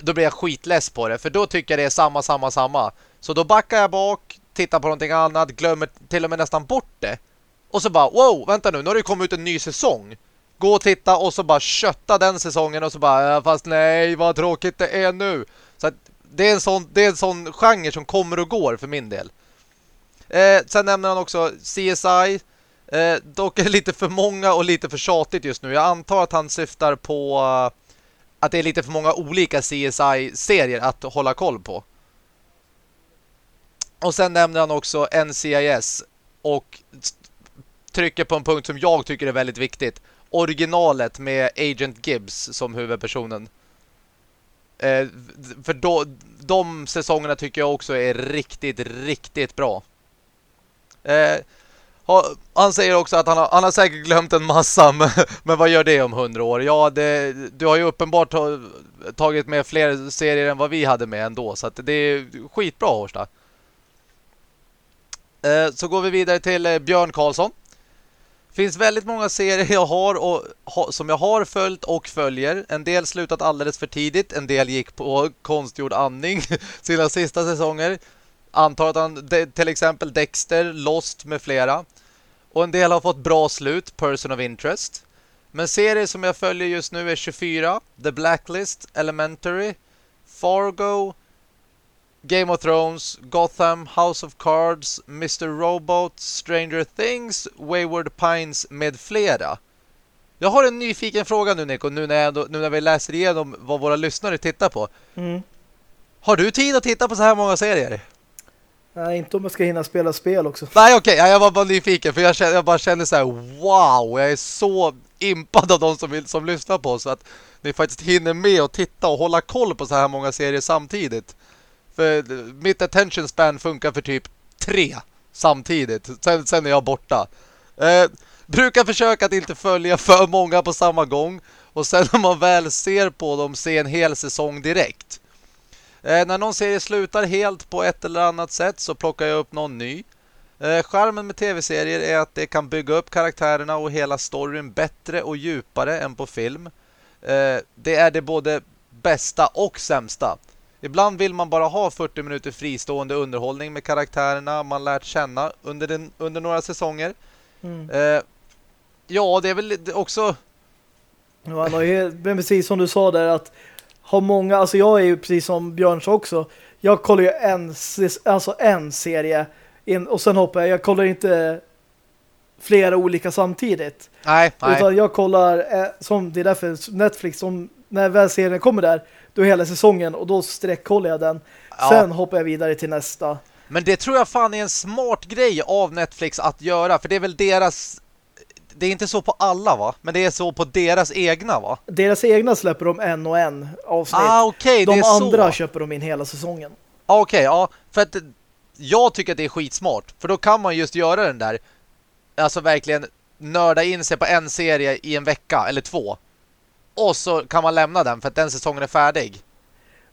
då blir jag skitless på det, för då tycker jag det är samma, samma, samma. Så då backar jag bak, tittar på någonting annat, glömmer till och med nästan bort det. Och så bara, wow, vänta nu, nu har det kommit ut en ny säsong gå och titta och så bara kötta den säsongen och så bara, äh, fast nej, vad tråkigt det är nu. Så att det är en sån, det är en sån genre som kommer och går för min del. Eh, sen nämner han också CSI. Eh, dock är det lite för många och lite för tjatigt just nu. Jag antar att han syftar på eh, att det är lite för många olika CSI-serier att hålla koll på. Och sen nämner han också NCIS och trycker på en punkt som jag tycker är väldigt viktigt originalet med Agent Gibbs som huvudpersonen. Eh, för då, de säsongerna tycker jag också är riktigt, riktigt bra. Eh, Han säger också att han har, han har säkert glömt en massa, men, men vad gör det om hundra år? Ja, det, du har ju uppenbart tagit med fler serier än vad vi hade med ändå, så att det är skitbra, Hårsta. Eh, så går vi vidare till eh, Björn Karlsson. Finns väldigt många serier jag har och som jag har följt och följer. En del slutat alldeles för tidigt, en del gick på konstgjord andning sina sista säsonger. Antar att han till exempel Dexter, Lost med flera. Och en del har fått bra slut, Person of Interest. Men serier som jag följer just nu är 24, The Blacklist, Elementary, Fargo, Game of Thrones, Gotham, House of Cards, Mr. Robot, Stranger Things, Wayward Pines med flera. Jag har en nyfiken fråga nu Nico, nu när, jag, nu när vi läser igenom vad våra lyssnare tittar på. Mm. Har du tid att titta på så här många serier? Nej, inte om jag ska hinna spela spel också. Nej, okej. Okay. Jag var bara nyfiken för jag, känner, jag bara känner så här, wow, jag är så impad av de som, vill, som lyssnar på oss att ni faktiskt hinner med och titta och hålla koll på så här många serier samtidigt. Eh, mitt attention span funkar för typ tre samtidigt. Sen, sen är jag borta. Eh, brukar försöka att inte följa för många på samma gång. Och sen när man väl ser på dem se en hel säsong direkt. Eh, när någon serie slutar helt på ett eller annat sätt så plockar jag upp någon ny. Eh, charmen med tv-serier är att det kan bygga upp karaktärerna och hela storyn bättre och djupare än på film. Eh, det är det både bästa och sämsta. Ibland vill man bara ha 40 minuter fristående underhållning med karaktärerna man lärt känna under, den, under några säsonger. Mm. Eh, ja, det är väl också... Ja, men precis som du sa där att ha många, alltså jag är ju precis som Björns också. Jag kollar ju en, alltså en serie in, och sen hoppar jag. Jag kollar inte flera olika samtidigt. Nej, nej. Utan jag kollar, eh, som det är därför Netflix, som när väl serien kommer där, då hela säsongen och då sträckkollar jag den. Ja. Sen hoppar jag vidare till nästa. Men det tror jag fan är en smart grej av Netflix att göra. För det är väl deras... Det är inte så på alla va? Men det är så på deras egna va? Deras egna släpper de en och en avsnitt. Ah, okay, de andra så. köper de in hela säsongen. Ah, Okej, okay, ja. För att jag tycker att det är skitsmart. För då kan man just göra den där... Alltså verkligen nörda in sig på en serie i en vecka eller två. Och så kan man lämna den för att den säsongen är färdig.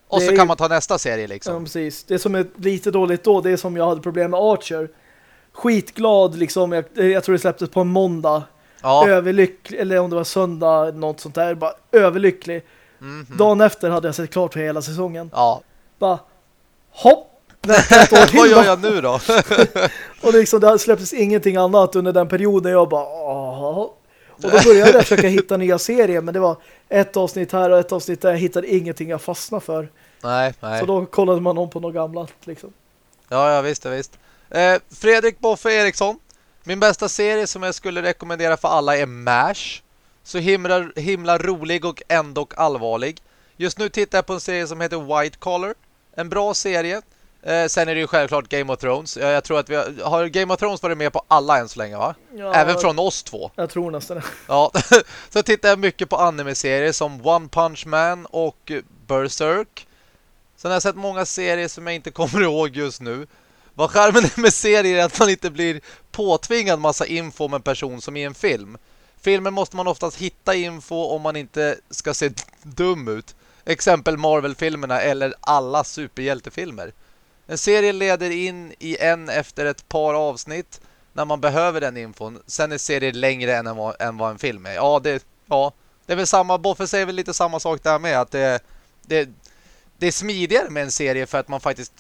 Och det så kan man ta nästa serie liksom. Ja, precis. Det som är lite dåligt då, det är som jag hade problem med Archer. Skitglad liksom, jag, jag tror det släpptes på en måndag. Ja. Överlycklig, eller om det var söndag, något sånt där. Bara överlycklig. Mm -hmm. Dagen efter hade jag sett klart för hela säsongen. Ja. Bara, hopp! Vad gör jag nu då? och liksom, det släpptes ingenting annat under den perioden. Jag bara, Åh. Och då började jag försöka hitta nya serier men det var ett avsnitt här och ett avsnitt där jag hittade ingenting jag fastnade för. Nej, nej. Så då kollade man om på något gammalt liksom. Ja, ja visst, visst. Eh, Fredrik Boffe Eriksson. Min bästa serie som jag skulle rekommendera för alla är MASH. Så himla, himla rolig och ändå allvarlig. Just nu tittar jag på en serie som heter White Collar. En bra serie. Eh, sen är det ju självklart Game of Thrones. Jag, jag, tror att vi har, har Game of Thrones varit med på alla än så länge va? Ja, Även från oss två. Jag tror nästan det. Ja, så tittar jag mycket på anime-serier som One Punch Man och Berserk. Sen har jag sett många serier som jag inte kommer ihåg just nu. Vad skärmen är med serier är att man inte blir påtvingad massa info om en person som i en film. Filmen måste man oftast hitta info om man inte ska se dum ut. Exempel Marvel-filmerna eller alla superhjältefilmer. En serie leder in i en efter ett par avsnitt när man behöver den infon. Sen är serien längre än vad, än vad en film är. Ja, det, ja, det är väl samma. Boffe säger väl lite samma sak där med. Att det, det, det är smidigare med en serie för att man faktiskt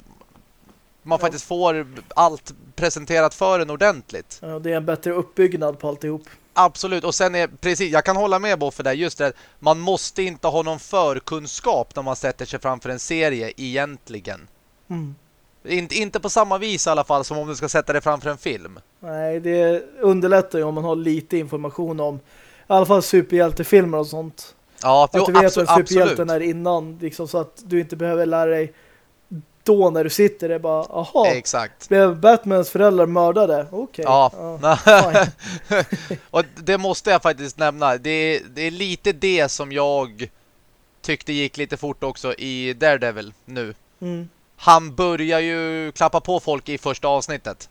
man ja. faktiskt får allt presenterat för en ordentligt. Ja, det är en bättre uppbyggnad på alltihop. Absolut, och sen är precis, jag kan hålla med Boffe där, just det, man måste inte ha någon förkunskap när man sätter sig framför en serie egentligen. Mm. Inte, inte på samma vis i alla fall som om du ska sätta det framför en film. Nej, det underlättar ju om man har lite information om i alla fall superhjältefilmer och sånt. Ja, att jo, du vet vem superhjälten är innan liksom, så att du inte behöver lära dig då när du sitter det bara, aha, Exakt. blev Batmans föräldrar mördade? Okej. Okay. Ja. ja och det måste jag faktiskt nämna. Det är, det är lite det som jag tyckte gick lite fort också i Daredevil nu. Mm han börjar ju klappa på folk i första avsnittet.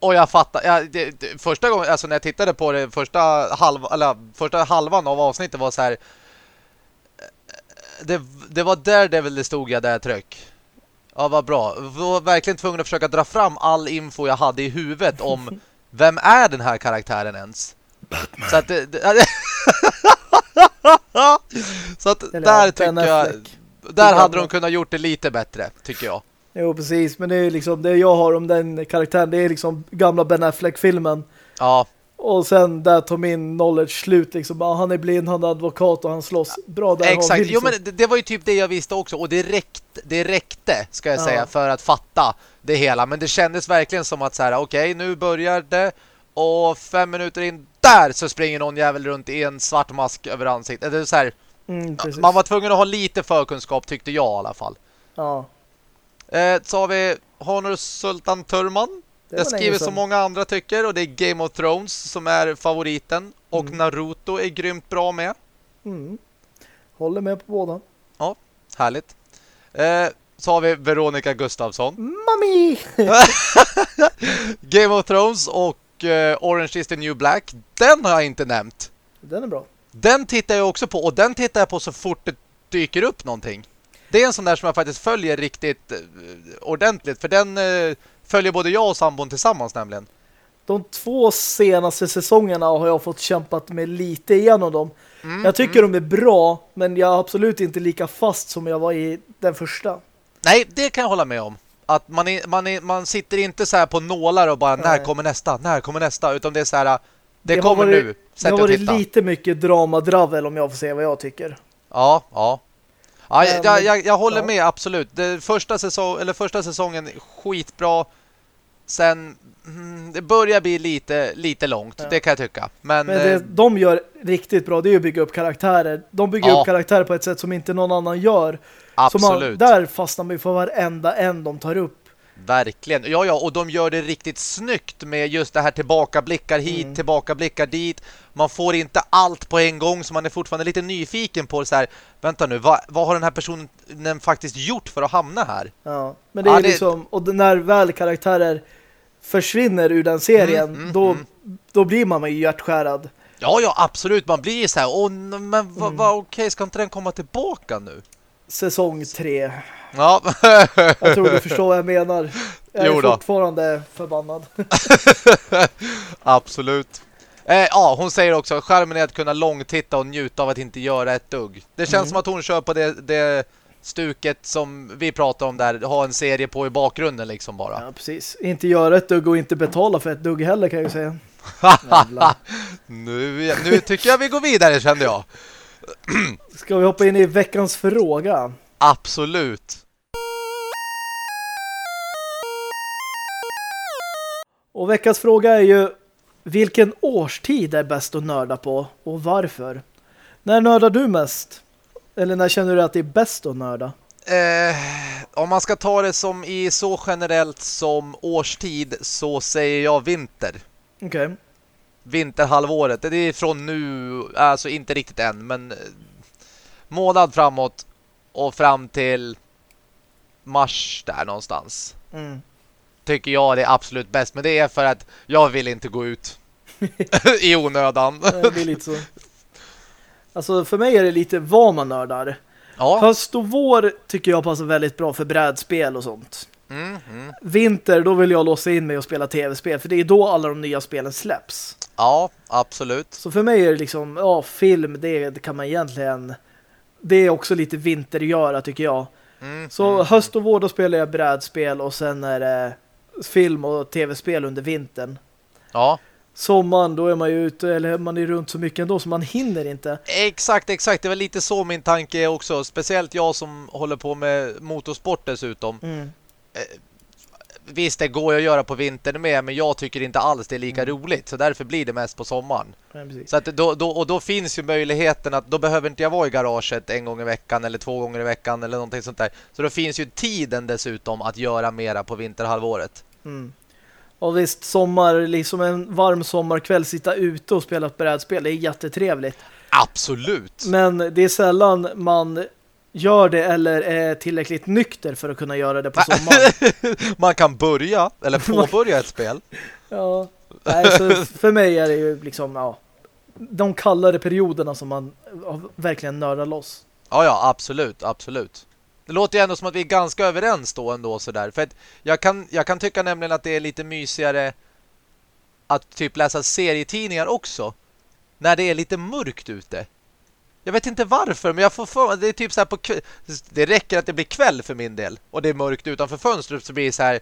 Och jag fattar, ja, det, det, första gången, alltså när jag tittade på det första, halv, eller, första halvan av avsnittet var så här det, det var där det väl det stod jag där jag tryck. Ja, vad bra. Jag var verkligen tvungen att försöka dra fram all info jag hade i huvudet om vem är den här karaktären ens? Batman. Så att det, Så att där tycker jag. Där hade de kunnat gjort det lite bättre, tycker jag. Jo, precis. Men det är liksom det jag har om den karaktären. Det är liksom gamla Ben Affleck-filmen. Ja, Och sen där tar min knowledge slut. Liksom. Han är blind, han är advokat och han slåss. Bra, där har exakt. vi Jo, liksom. men det, det var ju typ det jag visste också. Och det räckte, det räckte ska jag Ja. säga, för att fatta det hela. Men det kändes verkligen som att så här, okej, nu börjar det. Och fem minuter in, där så springer någon jävel runt i en svart mask över ansiktet. Det är så här, Mm, man var tvungen att ha lite förkunskap, tyckte jag i alla fall. Ja, Eh, så har vi Honor Sultan Turman. det Jag skriver som många andra tycker och det är Game of Thrones som är favoriten. Och Mm. Naruto är grymt bra med. Mm. Håller med på båda. Härligt. Eh, så har vi Veronica Gustafsson. Mami! Game of Thrones och eh, Orange is the New Black. Den har jag inte nämnt. Den är bra. Den tittar jag också på och den tittar jag på så fort det dyker upp någonting. Det är en sån där som jag faktiskt följer riktigt eh, ordentligt. För den eh, följer både jag och sambon tillsammans nämligen. De två senaste säsongerna har jag fått kämpat med lite igenom dem. Mm, Jag tycker de är bra, men jag är absolut inte lika fast som jag var i den första. Nej, det kan jag hålla med om. Att man, är, man, är, man sitter inte så här på nålar och bara när Nej. kommer nästa, när kommer nästa, utan det är så här, det, har kommer varit- nu. Det Sätt har dig och varit lite mycket dramadravel om jag får säga vad jag tycker. Ja, ja. ja Men- jag, jag, jag håller ja. med, absolut. Det första, säsong, eller första säsongen skitbra. Sen mm, det börjar bli lite, lite långt, Ja. det kan jag tycka. Men, Men eh, det de gör riktigt bra, det är att bygga upp karaktärer. De bygger Ja. upp karaktärer på ett sätt som inte någon annan gör. Så man, absolut. där fastnar man ju för varenda en de tar upp. Verkligen. Ja, ja, och de gör det riktigt snyggt med just det här tillbakablickar hit, Mm. tillbakablickar dit. Man får inte allt på en gång så man är fortfarande lite nyfiken på så här, vänta nu, vad, vad har den här personen faktiskt gjort för att hamna här? Ja. Men det är Ja, det- liksom, och när väl karaktärer försvinner ur den serien, Mm, mm, då, mm. då blir man ju hjärtskärad. Ja, ja, absolut. Man blir så här, åh, men vad, Mm. vad, okej, ska inte den komma tillbaka nu? Säsong tre. Ja, Jag tror du förstår vad jag menar. Jag är Jo då. fortfarande förbannad. absolut. Eh, ja, hon säger också skärmen är att kunna långtitta och njuta av att inte göra ett dugg. Det känns Mm. som att hon kör på det, det stuket som vi pratar om där, ha en serie på i bakgrunden liksom bara. Ja, precis. Inte göra ett dugg och inte betala för ett dugg heller kan jag ju säga. Nu, nu tycker jag vi går vidare kände jag. Ska vi hoppa in i veckans fråga? Absolut. Och veckans fråga är ju vilken årstid är bäst att nörda på och varför? När nördar du mest? Eller när känner du att det är bäst att nörda? Eh, om man ska ta det som i så generellt som årstid så säger jag vinter. Okej. Vinterhalvåret. Det är från nu, alltså inte riktigt än, men eh, månad framåt och fram till mars där någonstans. Mm. Tycker jag det är absolut bäst. Men det är för att jag vill inte gå ut i onödan. Det blir lite så. Alltså för mig är det lite vad man nördar. Ja. Höst och vår tycker jag passar väldigt bra för brädspel och sånt. Mm, mm. Vinter, då vill jag låsa in mig och spela tv-spel. För det är då alla de nya spelen släpps. ja, absolut. Så för mig är det liksom, ja, film, det, det kan man egentligen... Det är också lite vintergöra tycker jag. Mm, Så mm. höst och vår då spelar jag brädspel och sen är det film och tv-spel under vintern. Ja, Sommaren, då är man ju ute, eller man är runt så mycket ändå så man hinner inte. exakt, exakt. Det var lite så min tanke också. Speciellt jag som håller på med motorsport dessutom. Mm. Visst, det går ju att göra på vintern med, men jag tycker inte alls det är lika Mm. roligt. Så därför blir det mest på sommaren. Ja. Så att då, då, och då finns ju möjligheten att då behöver inte jag vara i garaget en gång i veckan eller två gånger i veckan eller någonting sånt där. Så då finns ju tiden dessutom att göra mera på vinterhalvåret. Mm. Och visst, sommar, liksom en varm sommarkväll, sitta ute och spela ett brädspel, det är jättetrevligt. Absolut! Men det är sällan man gör det eller är tillräckligt nykter för att kunna göra det på sommaren. Man kan börja, eller påbörja ett spel. Ja, nej, för mig är det ju liksom, ja, de kallare perioderna som man verkligen nördar loss. Ja, ja, absolut, absolut. Det låter ju ändå som att vi är ganska överens då ändå sådär. För att jag kan, jag kan tycka nämligen att det är lite mysigare att typ läsa serietidningar också. När det är lite mörkt ute. Jag vet inte varför, men jag får för det är typ så här på det räcker att det blir kväll för min del och det är mörkt utanför fönstret så blir det så här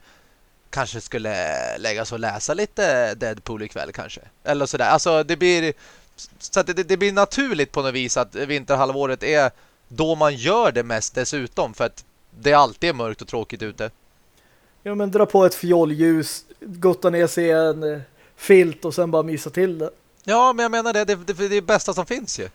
kanske skulle lägga sig och läsa lite Deadpool ikväll kanske. Eller sådär. Alltså det blir så att det, det, blir naturligt på något vis att vinterhalvåret är då man gör det mest dessutom för att det alltid är mörkt och tråkigt ute. Ja men dra på ett fjolljus, gotta ner sig en eh, filt och sen bara mysa till det. Ja men jag menar det, det, det, det är det bästa som finns ju.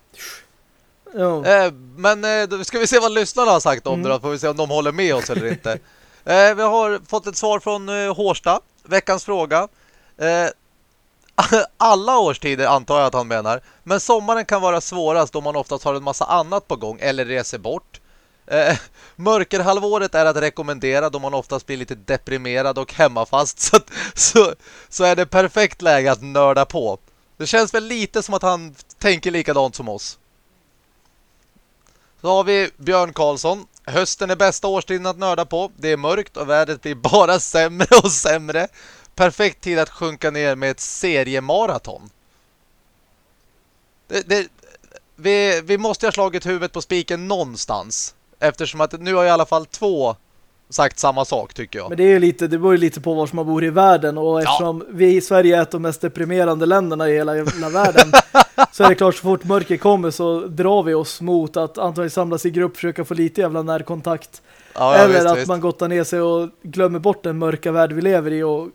Ja. Eh, men eh, ska vi se vad lyssnarna har sagt om mm. det då. Får vi se om de håller med oss eller inte. Eh, vi har fått ett svar från eh, Hårsta. Veckans fråga. Eh, alla årstider antar jag att han menar. Men sommaren kan vara svårast då man oftast har en massa annat på gång eller reser bort. Eh, mörkerhalvåret är att rekommendera då man oftast blir lite deprimerad och hemmafast. Så, så, så är det perfekt läge att nörda på. Det känns väl lite som att han tänker likadant som oss. Då har vi Björn Karlsson. Hösten är bästa årstiden att nörda på. Det är mörkt och vädret blir bara sämre och sämre. Perfekt tid att sjunka ner med ett seriemaraton. Det, det, vi, vi måste ha slagit huvudet på spiken någonstans. Eftersom att nu har i alla fall två sagt samma sak tycker jag. Men det är ju lite, det beror ju lite på var man bor i världen och eftersom ja. vi i Sverige är ett av de mest deprimerande länderna i hela, hela världen så är det klart så fort mörker kommer så drar vi oss mot att antagligen samlas i grupp försöka få lite jävla närkontakt. Ja, Eller visst, att visst. man gottar ner sig och glömmer bort den mörka värld vi lever i och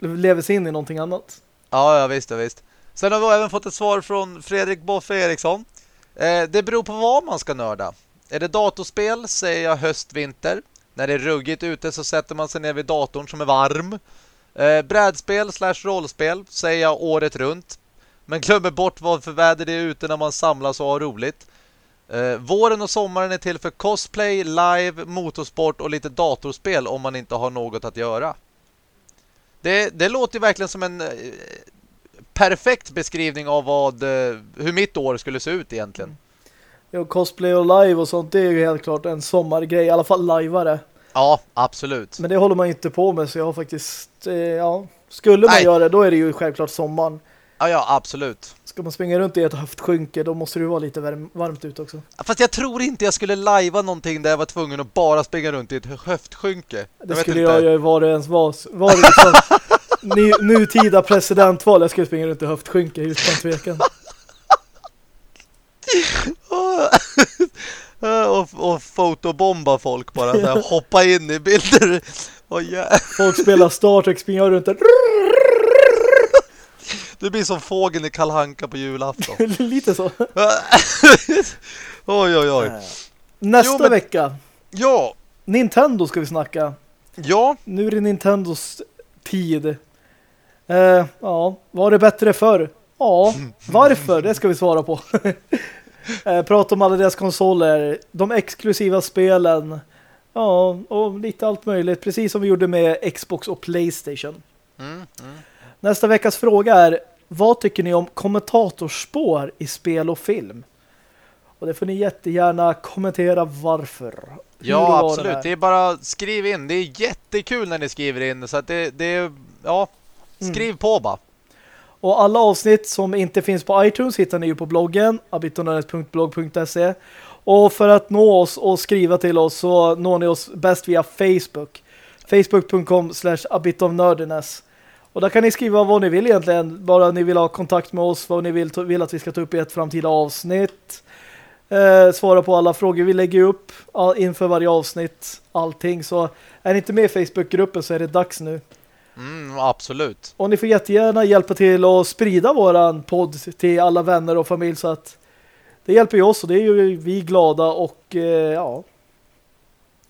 lever sig in i någonting annat. Ja, ja visst, ja, visst. Sen har vi även fått ett svar från Fredrik Boffe Eriksson. Eh, det beror på vad man ska nörda. Är det datorspel säger jag höst-vinter. När det är ruggigt ute så sätter man sig ner vid datorn som är varm. Eh, brädspel slash rollspel säger jag året runt. Men glömmer bort vad för väder det är ute när man samlas och har roligt. Eh, våren och sommaren är till för cosplay, live, motorsport och lite datorspel om man inte har något att göra. Det, det låter verkligen som en eh, perfekt beskrivning av vad, eh, hur mitt år skulle se ut egentligen. Ja, cosplay och live och sånt, det är ju helt klart en sommargrej. I alla fall liveare. Ja, absolut. Men det håller man inte på med så jag har faktiskt, eh, ja, skulle man Nej. göra det då är det ju självklart sommaren. Ja, ja, absolut. Ska man springa runt i ett höftskynke då måste det vara lite varmt ut också. Fast jag tror inte jag skulle lajva någonting där jag var tvungen att bara springa runt i ett höftskynke. Det jag skulle jag göra var det ens var. Var det liksom ny, nutida presidentval jag skulle springa runt i höftskynke utan tvekan. och, och fotobomba folk bara så här, hoppa in i bilder. Oh, yeah. Folk spelar Star Trek, springer runt där. Det blir som fågeln i Kalhanka på julafton. Lite så. oj, oj, oj. Nästa jo, men... vecka. Ja. Nintendo ska vi snacka. Ja. Nu är det Nintendos tid. Uh, ja, var det bättre förr? Ja, varför? Det ska vi svara på. Uh, prata om alla deras konsoler, de exklusiva spelen. Ja, och lite allt möjligt. Precis som vi gjorde med Xbox och Playstation. Mm, mm. Nästa veckas fråga är vad tycker ni om kommentatorspår i spel och film? Och det får ni jättegärna kommentera varför. Hur ja, absolut. Det, det, är bara skriv in. Det är jättekul när ni skriver in. Så att det, det är, ja, skriv mm. på bara. Och alla avsnitt som inte finns på iTunes hittar ni ju på bloggen abitonördet.blog.se Och för att nå oss och skriva till oss så når ni oss bäst via Facebook. Facebook.com slash. Och där kan ni skriva vad ni vill egentligen. Bara ni vill ha kontakt med oss, vad ni vill, vill att vi ska ta upp i ett framtida avsnitt. Eh, svara på alla frågor vi lägger upp all, inför varje avsnitt. Allting. Så är ni inte med i Facebookgruppen så är det dags nu. Mm, absolut. Och ni får jättegärna hjälpa till att sprida våran podd till alla vänner och familj så att det hjälper ju oss och det är ju vi glada och eh, ja,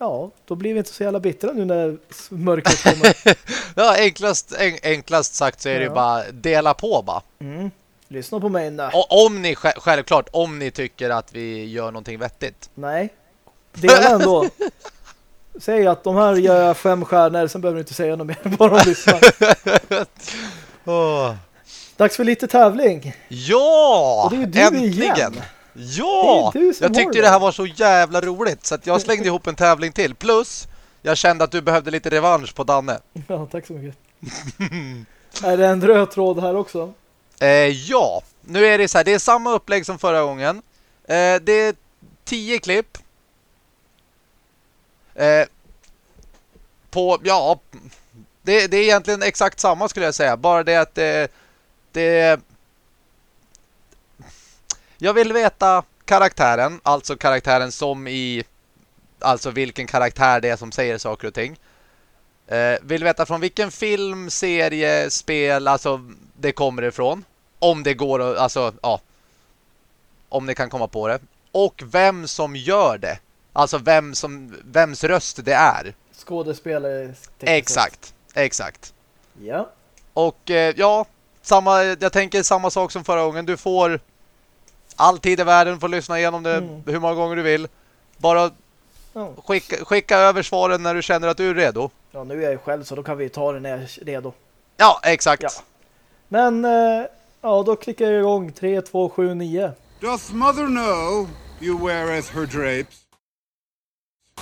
Ja, då blir vi inte så jävla bittra nu när mörkret kommer. ja, enklast, en, enklast sagt så är ja. det bara dela på bara. Mm. Lyssna på mig nu. Och om ni, självklart, om ni tycker att vi gör någonting vettigt. Nej. dela ändå. Säg att de här gör jag fem stjärnor, sen behöver du inte säga något mer, bara de lyssnar. Åh. Dags för lite tävling. Ja! Och det är ju du Äntligen! igen. Ja! Jag tyckte det. det här var så jävla roligt så jag slängde ihop en tävling till. Plus, jag kände att du behövde lite revansch på Danne. Ja, tack så mycket. är det en röd tråd här också? Eh, ja, nu är det så här. Det är samma upplägg som förra gången. Eh, det är tio klipp. Eh, på, ja, det, det är egentligen exakt samma skulle jag säga. Bara det att eh, det, det... Jag vill veta karaktären, alltså karaktären som i... Alltså vilken karaktär det är som säger saker och ting. Eh, vill veta från vilken film, serie, spel, alltså det kommer ifrån. Om det går att, alltså, ja. Om ni kan komma på det. Och vem som gör det. Alltså vem som, vems röst det är. Skådespelare. Exakt, exakt. Ja. Och eh, ja, samma, jag tänker samma sak som förra gången. Du får all tid i världen för att lyssna igenom det Mm. hur många gånger du vill. Bara skicka, skicka över svaren när du känner att du är redo. ja, nu är jag ju själv så då kan vi ta det när jag är redo. Ja, exakt. Ja. Men, eh, ja, då klickar jag igång. 3, 2, 7, 9. Doth mother know you weareth her drapes?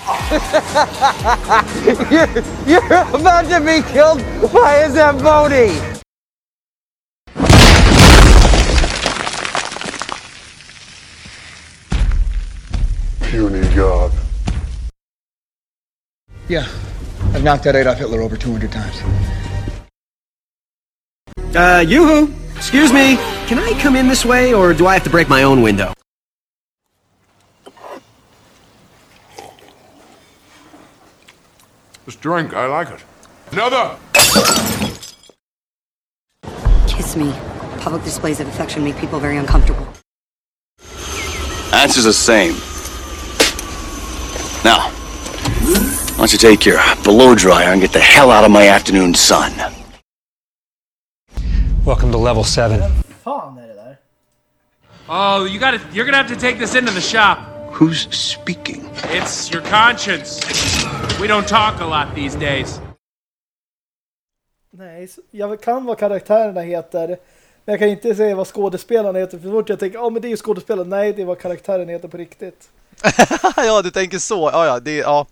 You're about to be killed by a Zamboni! puny god. Yeah, I've knocked that Adolf Hitler over 200 times. Uh, yoo-hoo! Excuse me, can I come in this way, or do I have to break my own window? This drink, I like it. Another! Kiss me. Public displays of affection make people very uncomfortable. Answer's the same. Now, why don't you take your blow dryer and get the hell out of my afternoon sun? Welcome to level 7. Fan är det där? Oh, you got to You're gonna have to take this into the shop. Who's speaking? It's your conscience. We don't talk a lot these days. Nej, jag kan vad karaktärerna heter. Men jag kan inte säga vad skådespelarna heter. För fort jag tänker, ja men det är ju skådespelaren. Nej, det är vad karaktären heter på riktigt. ja, du tänker så. Ja, ja, det, ja.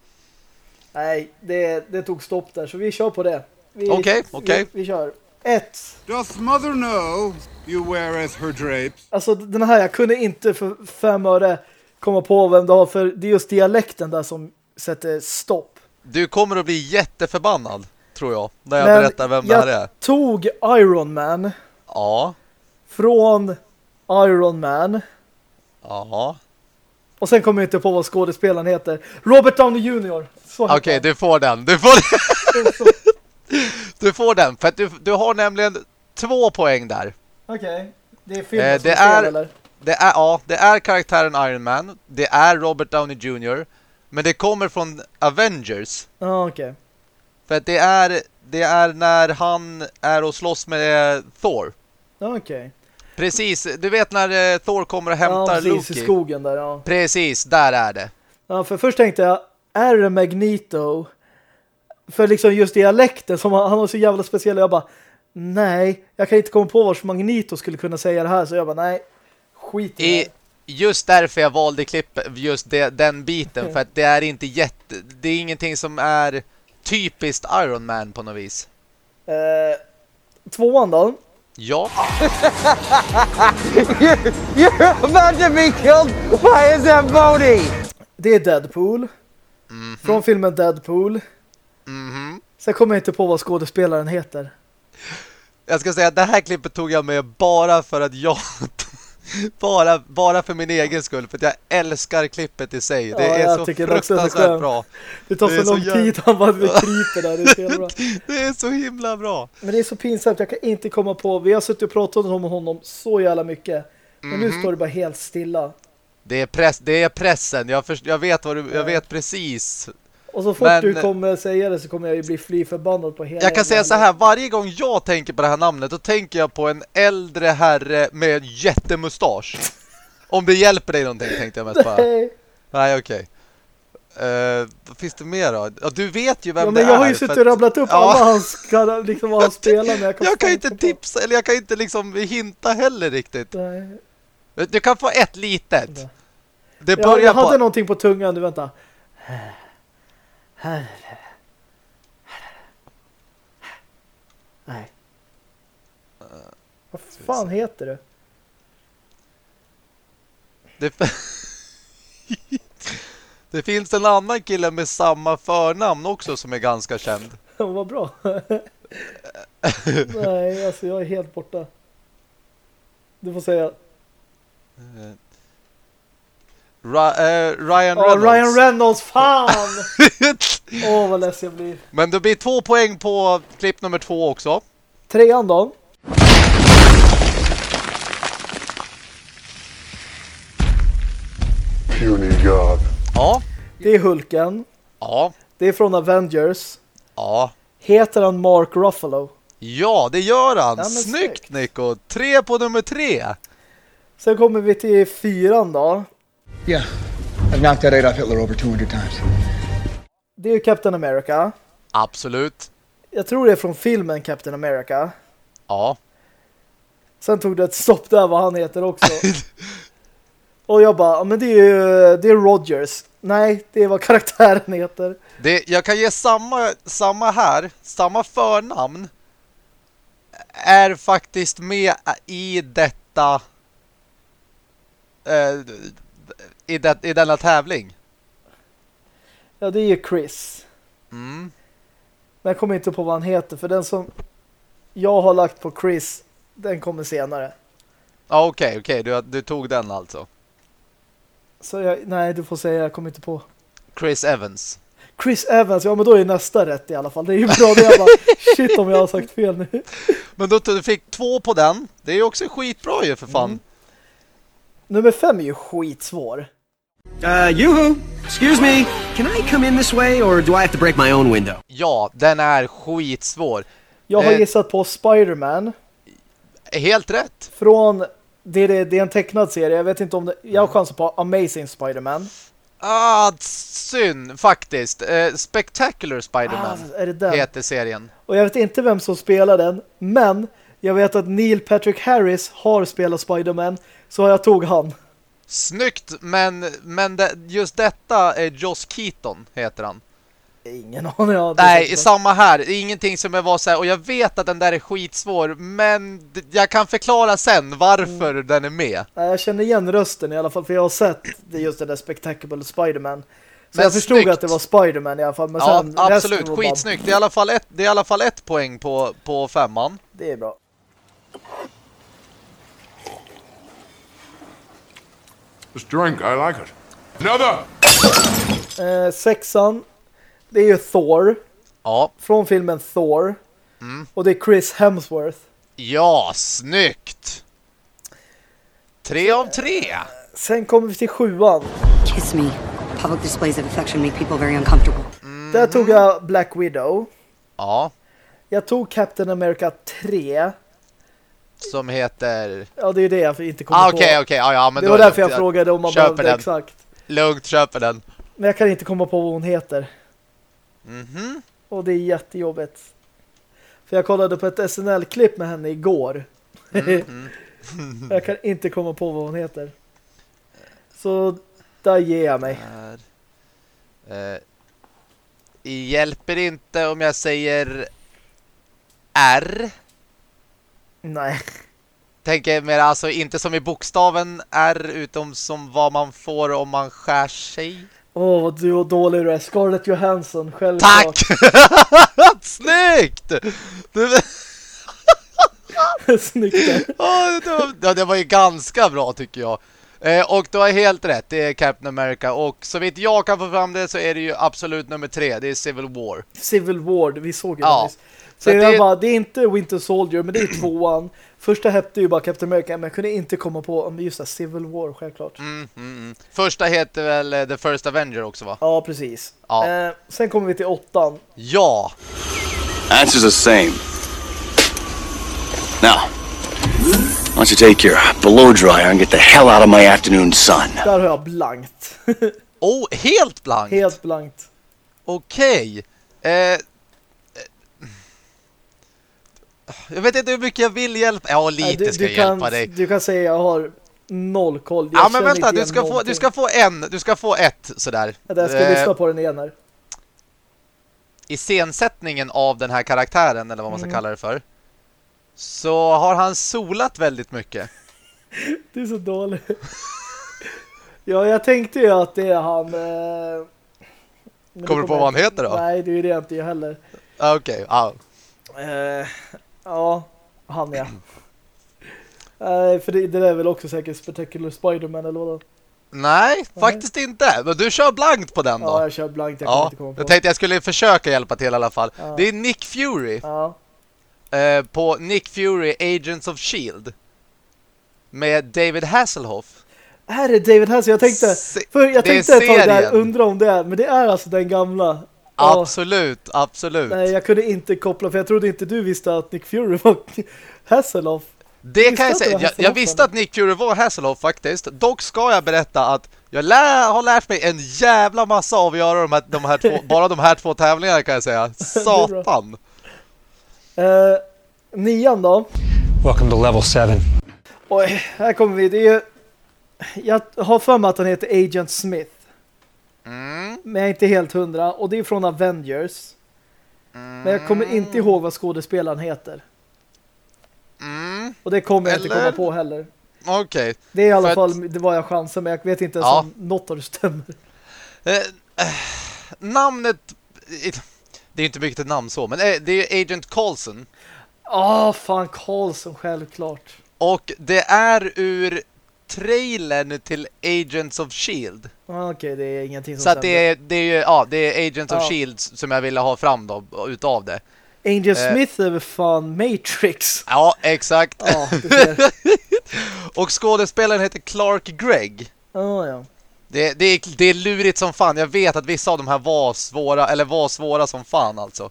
Nej, det, det tog stopp där. Så vi kör på det. Okej, okej. Vi, vi kör. Ett. Doth mother know you weareth her drapes? Alltså den här, jag kunde inte för fem öre komma på vem det var. För det är just dialekten där som sätter stopp. Du kommer att bli jätteförbannad, tror jag, när jag Men berättar vem det jag här är. tog Iron Man Ja, från Iron Man. ja. Och sen kommer jag inte på vad skådespelaren heter. Robert Downey Jr. Okej, han. du får den. Du får Du får den, för att du, du har nämligen två poäng där. Okej. Det är filmen Eh, som det är fel, eller? Det är, ja, det är karaktären Iron Man. Det är Robert Downey Jr. Men det kommer från Avengers. Ja, okej. För att det är, det är när han är och slåss med Thor. Ja, okej. Precis, du vet när eh, Thor kommer och Ja, hämtar precis. I Loki. skogen där, ja. Precis, där är det. Ja, för först tänkte jag, är det Magneto? För liksom just dialekten, som han, han har så jävla speciell. Jag bara, nej, jag kan inte komma på vars Magneto skulle kunna säga det här. Så jag bara, nej, skit i, just därför jag valde klippet, just det, den biten. För att det är inte jätte... Det är ingenting som är typiskt Iron Man på något vis. Eh, tvåan då? Ja, You're, you're about to be killed by a Zamboni! Det är Deadpool. Från filmen Deadpool. mhm. Sen kommer jag inte på vad skådespelaren heter. Jag ska säga att det här klippet tog jag med bara för att jag... bara, bara för min egen skull. För att jag älskar klippet i sig. Det Ja, är jag så tycker det är så fruktansvärt skönt. bra. Det tar Det så, så lång jävla- tid, han bara det kryper där. Det är så bra. Det är så himla bra. Men det är så pinsamt, jag kan inte komma på. Vi har suttit och pratat om honom så jävla mycket. Men Mhm. nu står det bara helt stilla. Det är, press, det är pressen. Jag, först, jag, vet vad du, jag vet precis. Och så fort Men- du kommer säga det så kommer jag ju bli fly förbannad på hela Jag kan säga så här, varje gång jag tänker på det här namnet då tänker jag på en äldre herre med jättemustasch. Om det hjälper dig någonting tänkte jag mest bara. Nej. Nej, okej. Eh, vad finns det mer då? Ja, du vet ju vem Ja, det men jag har är, ju suttit och rabblat upp Ja. alla hans liksom vad han spelar med. Jag kan fan ju inte tipsa, eller jag kan inte liksom hinta heller riktigt. Nej. Du kan få ett litet. Det Jag, börjar jag hade på... någonting på tungan, du vänta. Nej. Vad fan heter det? Det... det finns en annan kille med samma förnamn också som är ganska känd. Vad bra. Nej, alltså jag är helt borta. Du får säga. Eh, Ryan Reynolds. Ryan Reynolds, fan! Åh, vad ledsen jag blir. Men det blir två poäng på klipp nummer två också. Trean då? Puny God. Ja. Det är Hulken. Ja. Det är från Avengers. Ja. Heter han Mark Ruffalo? Ja, det gör han. Ja, men Snyggt Nico. Tre på nummer tre. Sen kommer vi till fyran då. Yeah, I've knocked out Adolf Hitler over 200 times. Det är ju Captain America. Absolut. Jag tror det är från filmen Captain America. Ja. Sen tog det ett stopp där vad han heter också. Och jag bara, "Ja, men det är ju det är Rogers. Nej, det är vad karaktären heter. Det, jag kan ge samma, samma här. Samma förnamn. Är faktiskt med i detta. Eh, i, det, I denna tävling. Ja, det är ju Chris. Mm. Men jag kommer inte på vad han heter. För den som jag har lagt på Chris, den kommer senare. Ja, okej, okej. Du, du tog den alltså. Så jag, nej, du får säga, jag kommer inte på. Chris Evans. Chris Evans, ja men då är nästa rätt i alla fall. Det är ju bra det jag bara, shit om jag har sagt fel nu. Men då du fick två på den. Det är ju också skitbra ju för fan. Mm. Nummer fem är ju skitsvår. Uh, yoo-hoo! Excuse me, can I come in this way or do I have to break my own window? Ja, den är skitsvår. Jag har Eh. gissat på Spider-Man. Helt rätt. Från, det är, det, det är en tecknad serie, jag vet inte om det, jag har chansat på Amazing Spider-Man. Ah, synd faktiskt. Eh, Spectacular Spider-Man Ah, är det den? heter serien. Och jag vet inte vem som spelar den, men jag vet att Neil Patrick Harris har spelat Spider-Man, så jag tog han. Snyggt, men, men det, just detta är Joss Keaton heter han. Ingen aning Nej, samma här. Ingenting som jag var så här, och jag vet att den där är skitsvår, men jag kan förklara sen varför Mm. den är med. Nej, jag känner igen rösten i alla fall, för jag har sett det just den där Spectacular Spider-Man. Så Men jag förstod snyggt. att det var Spider-Man i alla fall. Men Ja, sen absolut. var bara- Skitsnyggt. Det är i alla fall ett, det är i alla fall ett poäng på, på femman. Det är bra. This drink, I like it. Another! Eh, sexan, det är ju Thor. Ja. Från filmen Thor. Mm. Och det är Chris Hemsworth. Ja, snyggt! Tre av tre. Sen kommer vi till sjuan. Kiss me. Public displays of affection make people very uncomfortable. Där tog jag Black Widow. Ja, Jag tog Captain America 3. Som heter... Ja, det är det jag inte kommer Ah, på. okej, okej. Ja, ja, men det var är därför jag lugnt. frågade om man behövde den. exakt. Lugnt, köper den. Men jag kan inte komma på vad hon heter. Mhm. Och det är jättejobbigt. För jag kollade på ett SNL-klipp med henne igår. Mhm. jag kan inte komma på vad hon heter. Så där ger jag mig. Där. Eh, hjälper inte om jag säger R. Nej. Tänker mer alltså inte som i bokstaven R utom som vad man får om man skär sig. Åh, vad du och dålig du är. Scarlett Johansson, självklart. Tack! Snyggt! Du, Snyggt. Ja, det, det var ju ganska bra tycker jag. Eh, och du har helt rätt, det är Captain America. Och så vitt jag kan få fram det så är det ju absolut nummer tre, det är Civil War. Civil War, vi såg ju Ja. nyss. Så att jag det- bara, det är inte Winter Soldier, men det är tvåan. Första hette ju bara Captain America, men jag kunde inte komma på, men just det, Civil War, självklart. Mm, mm, mm. Första heter väl eh, The First Avenger också va? Ja, precis. Ja. Eh, sen kommer vi till åttan. Ja! Answer's the same. Now, why don't you take your blow dryer and get the hell out of my afternoon sun? Där har jag blankt. Oh, helt blankt? Helt blankt. Okej. Eh, eh, jag vet inte hur mycket jag vill hjälpa. Ja, lite Nej, du, ska du jag kan, hjälpa dig. Du kan säga jag har noll koll. Jag Ja, men vänta, du ska, få, du ska få en, du ska få ett sådär. Ja, Jag ska Eh, lyssna på den igen här. iscensättningen av den här karaktären, eller vad man ska Mm. kalla det för, så har han solat väldigt mycket. Du är så dålig. ja, jag tänkte ju att det är han... Eh... Kommer du på vad han heter då? Nej, det är det inte jag heller. Ah, Okej, ja. Eh, ja, han ja. Nej, för det, det där är väl också säkert Spectacular Spider-Man eller vad Nej, faktiskt inte. Men du kör blankt på den då. Ja, jag kör blankt. Jag Ja, inte komma på. jag tänkte jag skulle försöka hjälpa till i alla fall. Ja. Det är Nick Fury Ja. eh, på Nick Fury Agents of S.H.I.E.L.D. Med David Hasselhoff. Här är David Hasselhoff. Jag tänkte, för jag det är tänkte ett tag där, undra om det är, men det är alltså den gamla. Absolut, absolut. Nej, jag kunde inte koppla, för jag trodde inte du visste att Nick Fury var Hasselhoff. Det kan jag säga. Jag, jag visste att Nick Fury var Hasselhoff faktiskt. Dock ska jag berätta att jag lär, har lärt mig en jävla massa av att göra de här, de här två, bara de här två tävlingarna kan jag säga. Satan. Eh, nian då. Welcome to level 7. Oj, här kommer vi. Det är, jag har för mig att han heter Agent Smith. Mm. Men jag är inte helt hundra. Och det är från Avengers. Men jag kommer inte ihåg vad skådespelaren heter. Mm. Och det kommer jag inte Eller? komma på heller. Okej. Det är i alla För fall det var jag chansen, men jag vet inte ens Ja. om något av det stämmer. Eh, eh, namnet... Det är inte mycket till namn så, men eh, det är Agent Coulson. Ah, fan Karlsson, självklart. Och det är ur trailern till Agents of S.H.I.E.L.D. Okej, det är ingenting som Så att det är, det är ju, ja, det är Agents of Ja. S.H.I.E.L.D. som jag ville ha fram då, utav det. Angel eh. Smith är fan Matrix. Ja, exakt. Ja, och skådespelaren heter Clark Gregg. Ah, ja. Det, det, är, det är lurigt som fan. Jag vet att vissa av de här var svåra, eller var svåra som fan alltså.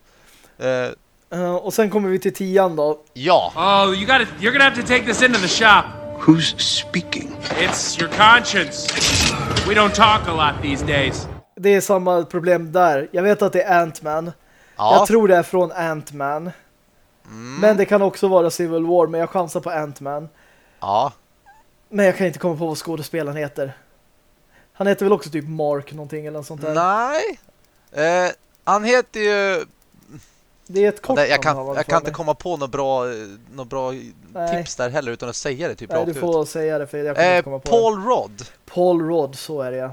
Eh, Eh, och sen kommer vi till tian då. ja. Oh, you got to You're gonna have to take this into the shop. Who's speaking? It's your conscience. We don't talk a lot these days. Det är samma problem där. Jag vet att det är Ant-Man. Ja. Jag tror det är från Ant-Man. Men det kan också vara Civil War, men jag chansar på Ant-Man. Ja. Men jag kan inte komma på vad skådespelaren heter. Han heter väl också typ Mark någonting eller något sånt där. Nej. Eh, han heter ju... Det är ett kort jag kan, jag kan inte komma på något bra, något bra Nej. tips där heller utan att säga det typ Nej, du ut. får säga det för jag kan Eh, inte komma på Paul det. Rudd. Paul Rudd, så är det ja.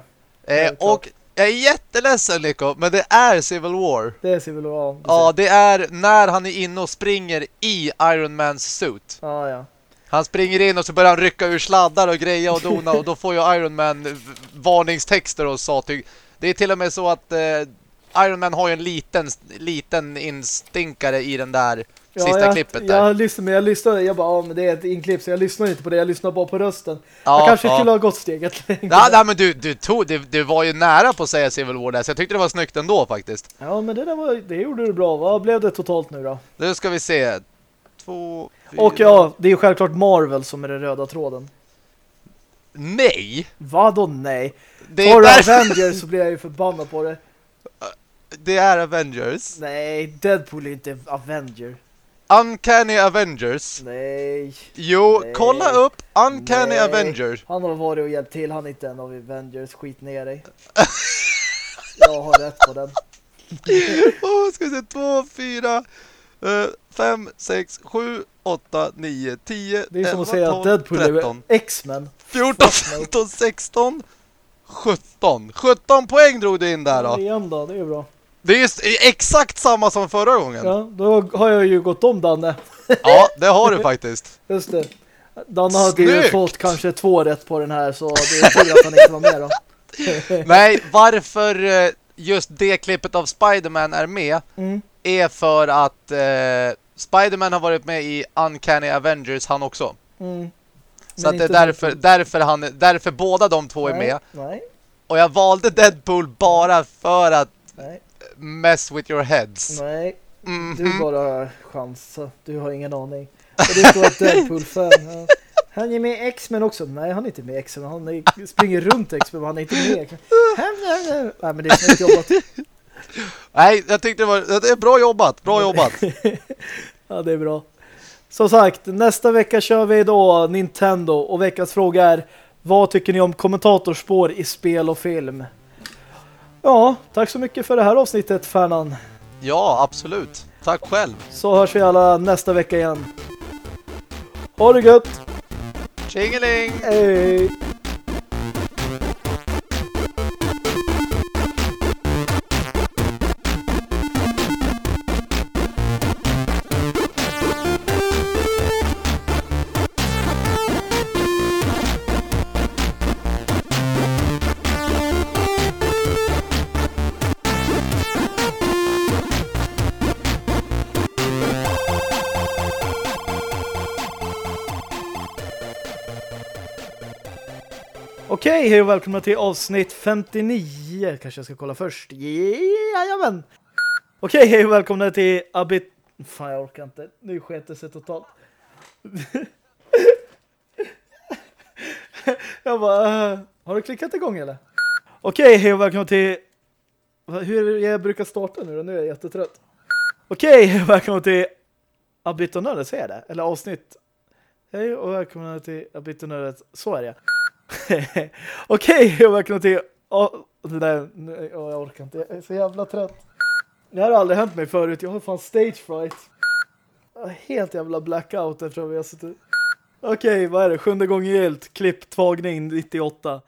Eh, och jag är jätteledsen Nico, men det är Civil War. Det är Civil War. Ja, det är när han är inne och springer i Iron Mans suit. Ja, ja. Han springer in och så börjar han rycka ur sladdar och greja och dona och då får ju Iron Man varningstexter och satyg. Det är till och med så att eh, Iron Man har ju en liten, liten instinkare i den där Ja, sista jag, klippet där. Jag lyssnade, men jag lyssnade, jag bara, ja men det är ett inklipp så jag lyssnar inte på det, jag lyssnar bara på rösten. Ja, jag kanske ja. skulle ha gått steget längre. Ja, nej, men du, du, tog, du, du var ju nära på att säga Civil War där, så jag tyckte det var snyggt ändå faktiskt. Ja, men det där var, det gjorde du bra. Vad blev det totalt nu då? Nu ska vi se. Två, fyra... Och ja, det är ju självklart Marvel som är den röda tråden. Nej! Vadå nej? Det är, där... Avengers så blir jag ju förbannad på det. Det är Avengers. Nej, Deadpool är inte Avenger. Uncanny Avengers. Nej. Jo, Nej. kolla upp Uncanny Nej. Avenger. Han har varit och hjälpt till, han är inte en av Avengers. Skit ner dig. jag har rätt på den. Åh, ska vi se. Två, fyra, eh, fem, sex, sju, åtta, nio, tio, Det är som elva, att säga att tolv, Deadpool är tretton, X-Men. 14, 15, 16, 17. 17 poäng drog du in där då. Igen då, det är bra. Det är just exakt samma som förra gången. Ja, då har jag ju gått om Danne. Ja, det har du faktiskt. Just det. Danne hade ju fått kanske två rätt på den här så det är tur att han inte var med då. Nej, varför eh, just det klippet av Spider-Man är med Mm. är för att eh, Spider-Man har varit med i Uncanny Avengers han också. Mm. Så att det är därför, därför, han, därför båda de två är Nej, med. Nej, Och jag valde Deadpool bara för att nej, mess with your heads. nej. Mhm. Du bara har chans. så Du har ingen aning. Och du vara ett Deadpool-fan. Han är med i X-Men också. Nej, han är inte med i X-Men. Han är, springer runt X-Men, men han är inte med i X-Men. Nej, men det är snyggt jobbat. Nej, jag tyckte det var det är bra jobbat. Bra jobbat. ja, det är bra. Som sagt, nästa vecka kör vi då Nintendo. Och veckans fråga är, vad tycker ni om kommentatorspår i spel och film? Ja, tack så mycket för det här avsnittet, Färnan. Ja, absolut. Tack själv. Så hörs vi alla nästa vecka igen. Ha det gött! Tjingeling! Hej! Okej, hej och välkomna till avsnitt 59. Kanske jag ska kolla först. Jajamän! Okej, hej och välkomna till Abit... Fan, jag orkar inte. Nu sket det sig totalt. jag bara... Uh, har du klickat igång eller? Okej, hej och välkomna till... Hur jag brukar starta nu då? Nu är jag jättetrött. Okej, hej och välkomna till Abitonördet, säger jag det? Eller avsnitt... Hej och välkomna till Abitonördet. Så är det. Okej, jag välkomna till... Oh, det där, oh, jag orkar inte. Jag är så jävla trött. Det här har aldrig hänt mig förut. Jag har fan stage fright. Helt jävla blackout eftersom vi har suttit... Okej, okay, vad är det? Sjunde gången helt. Klipp, tvagning 98.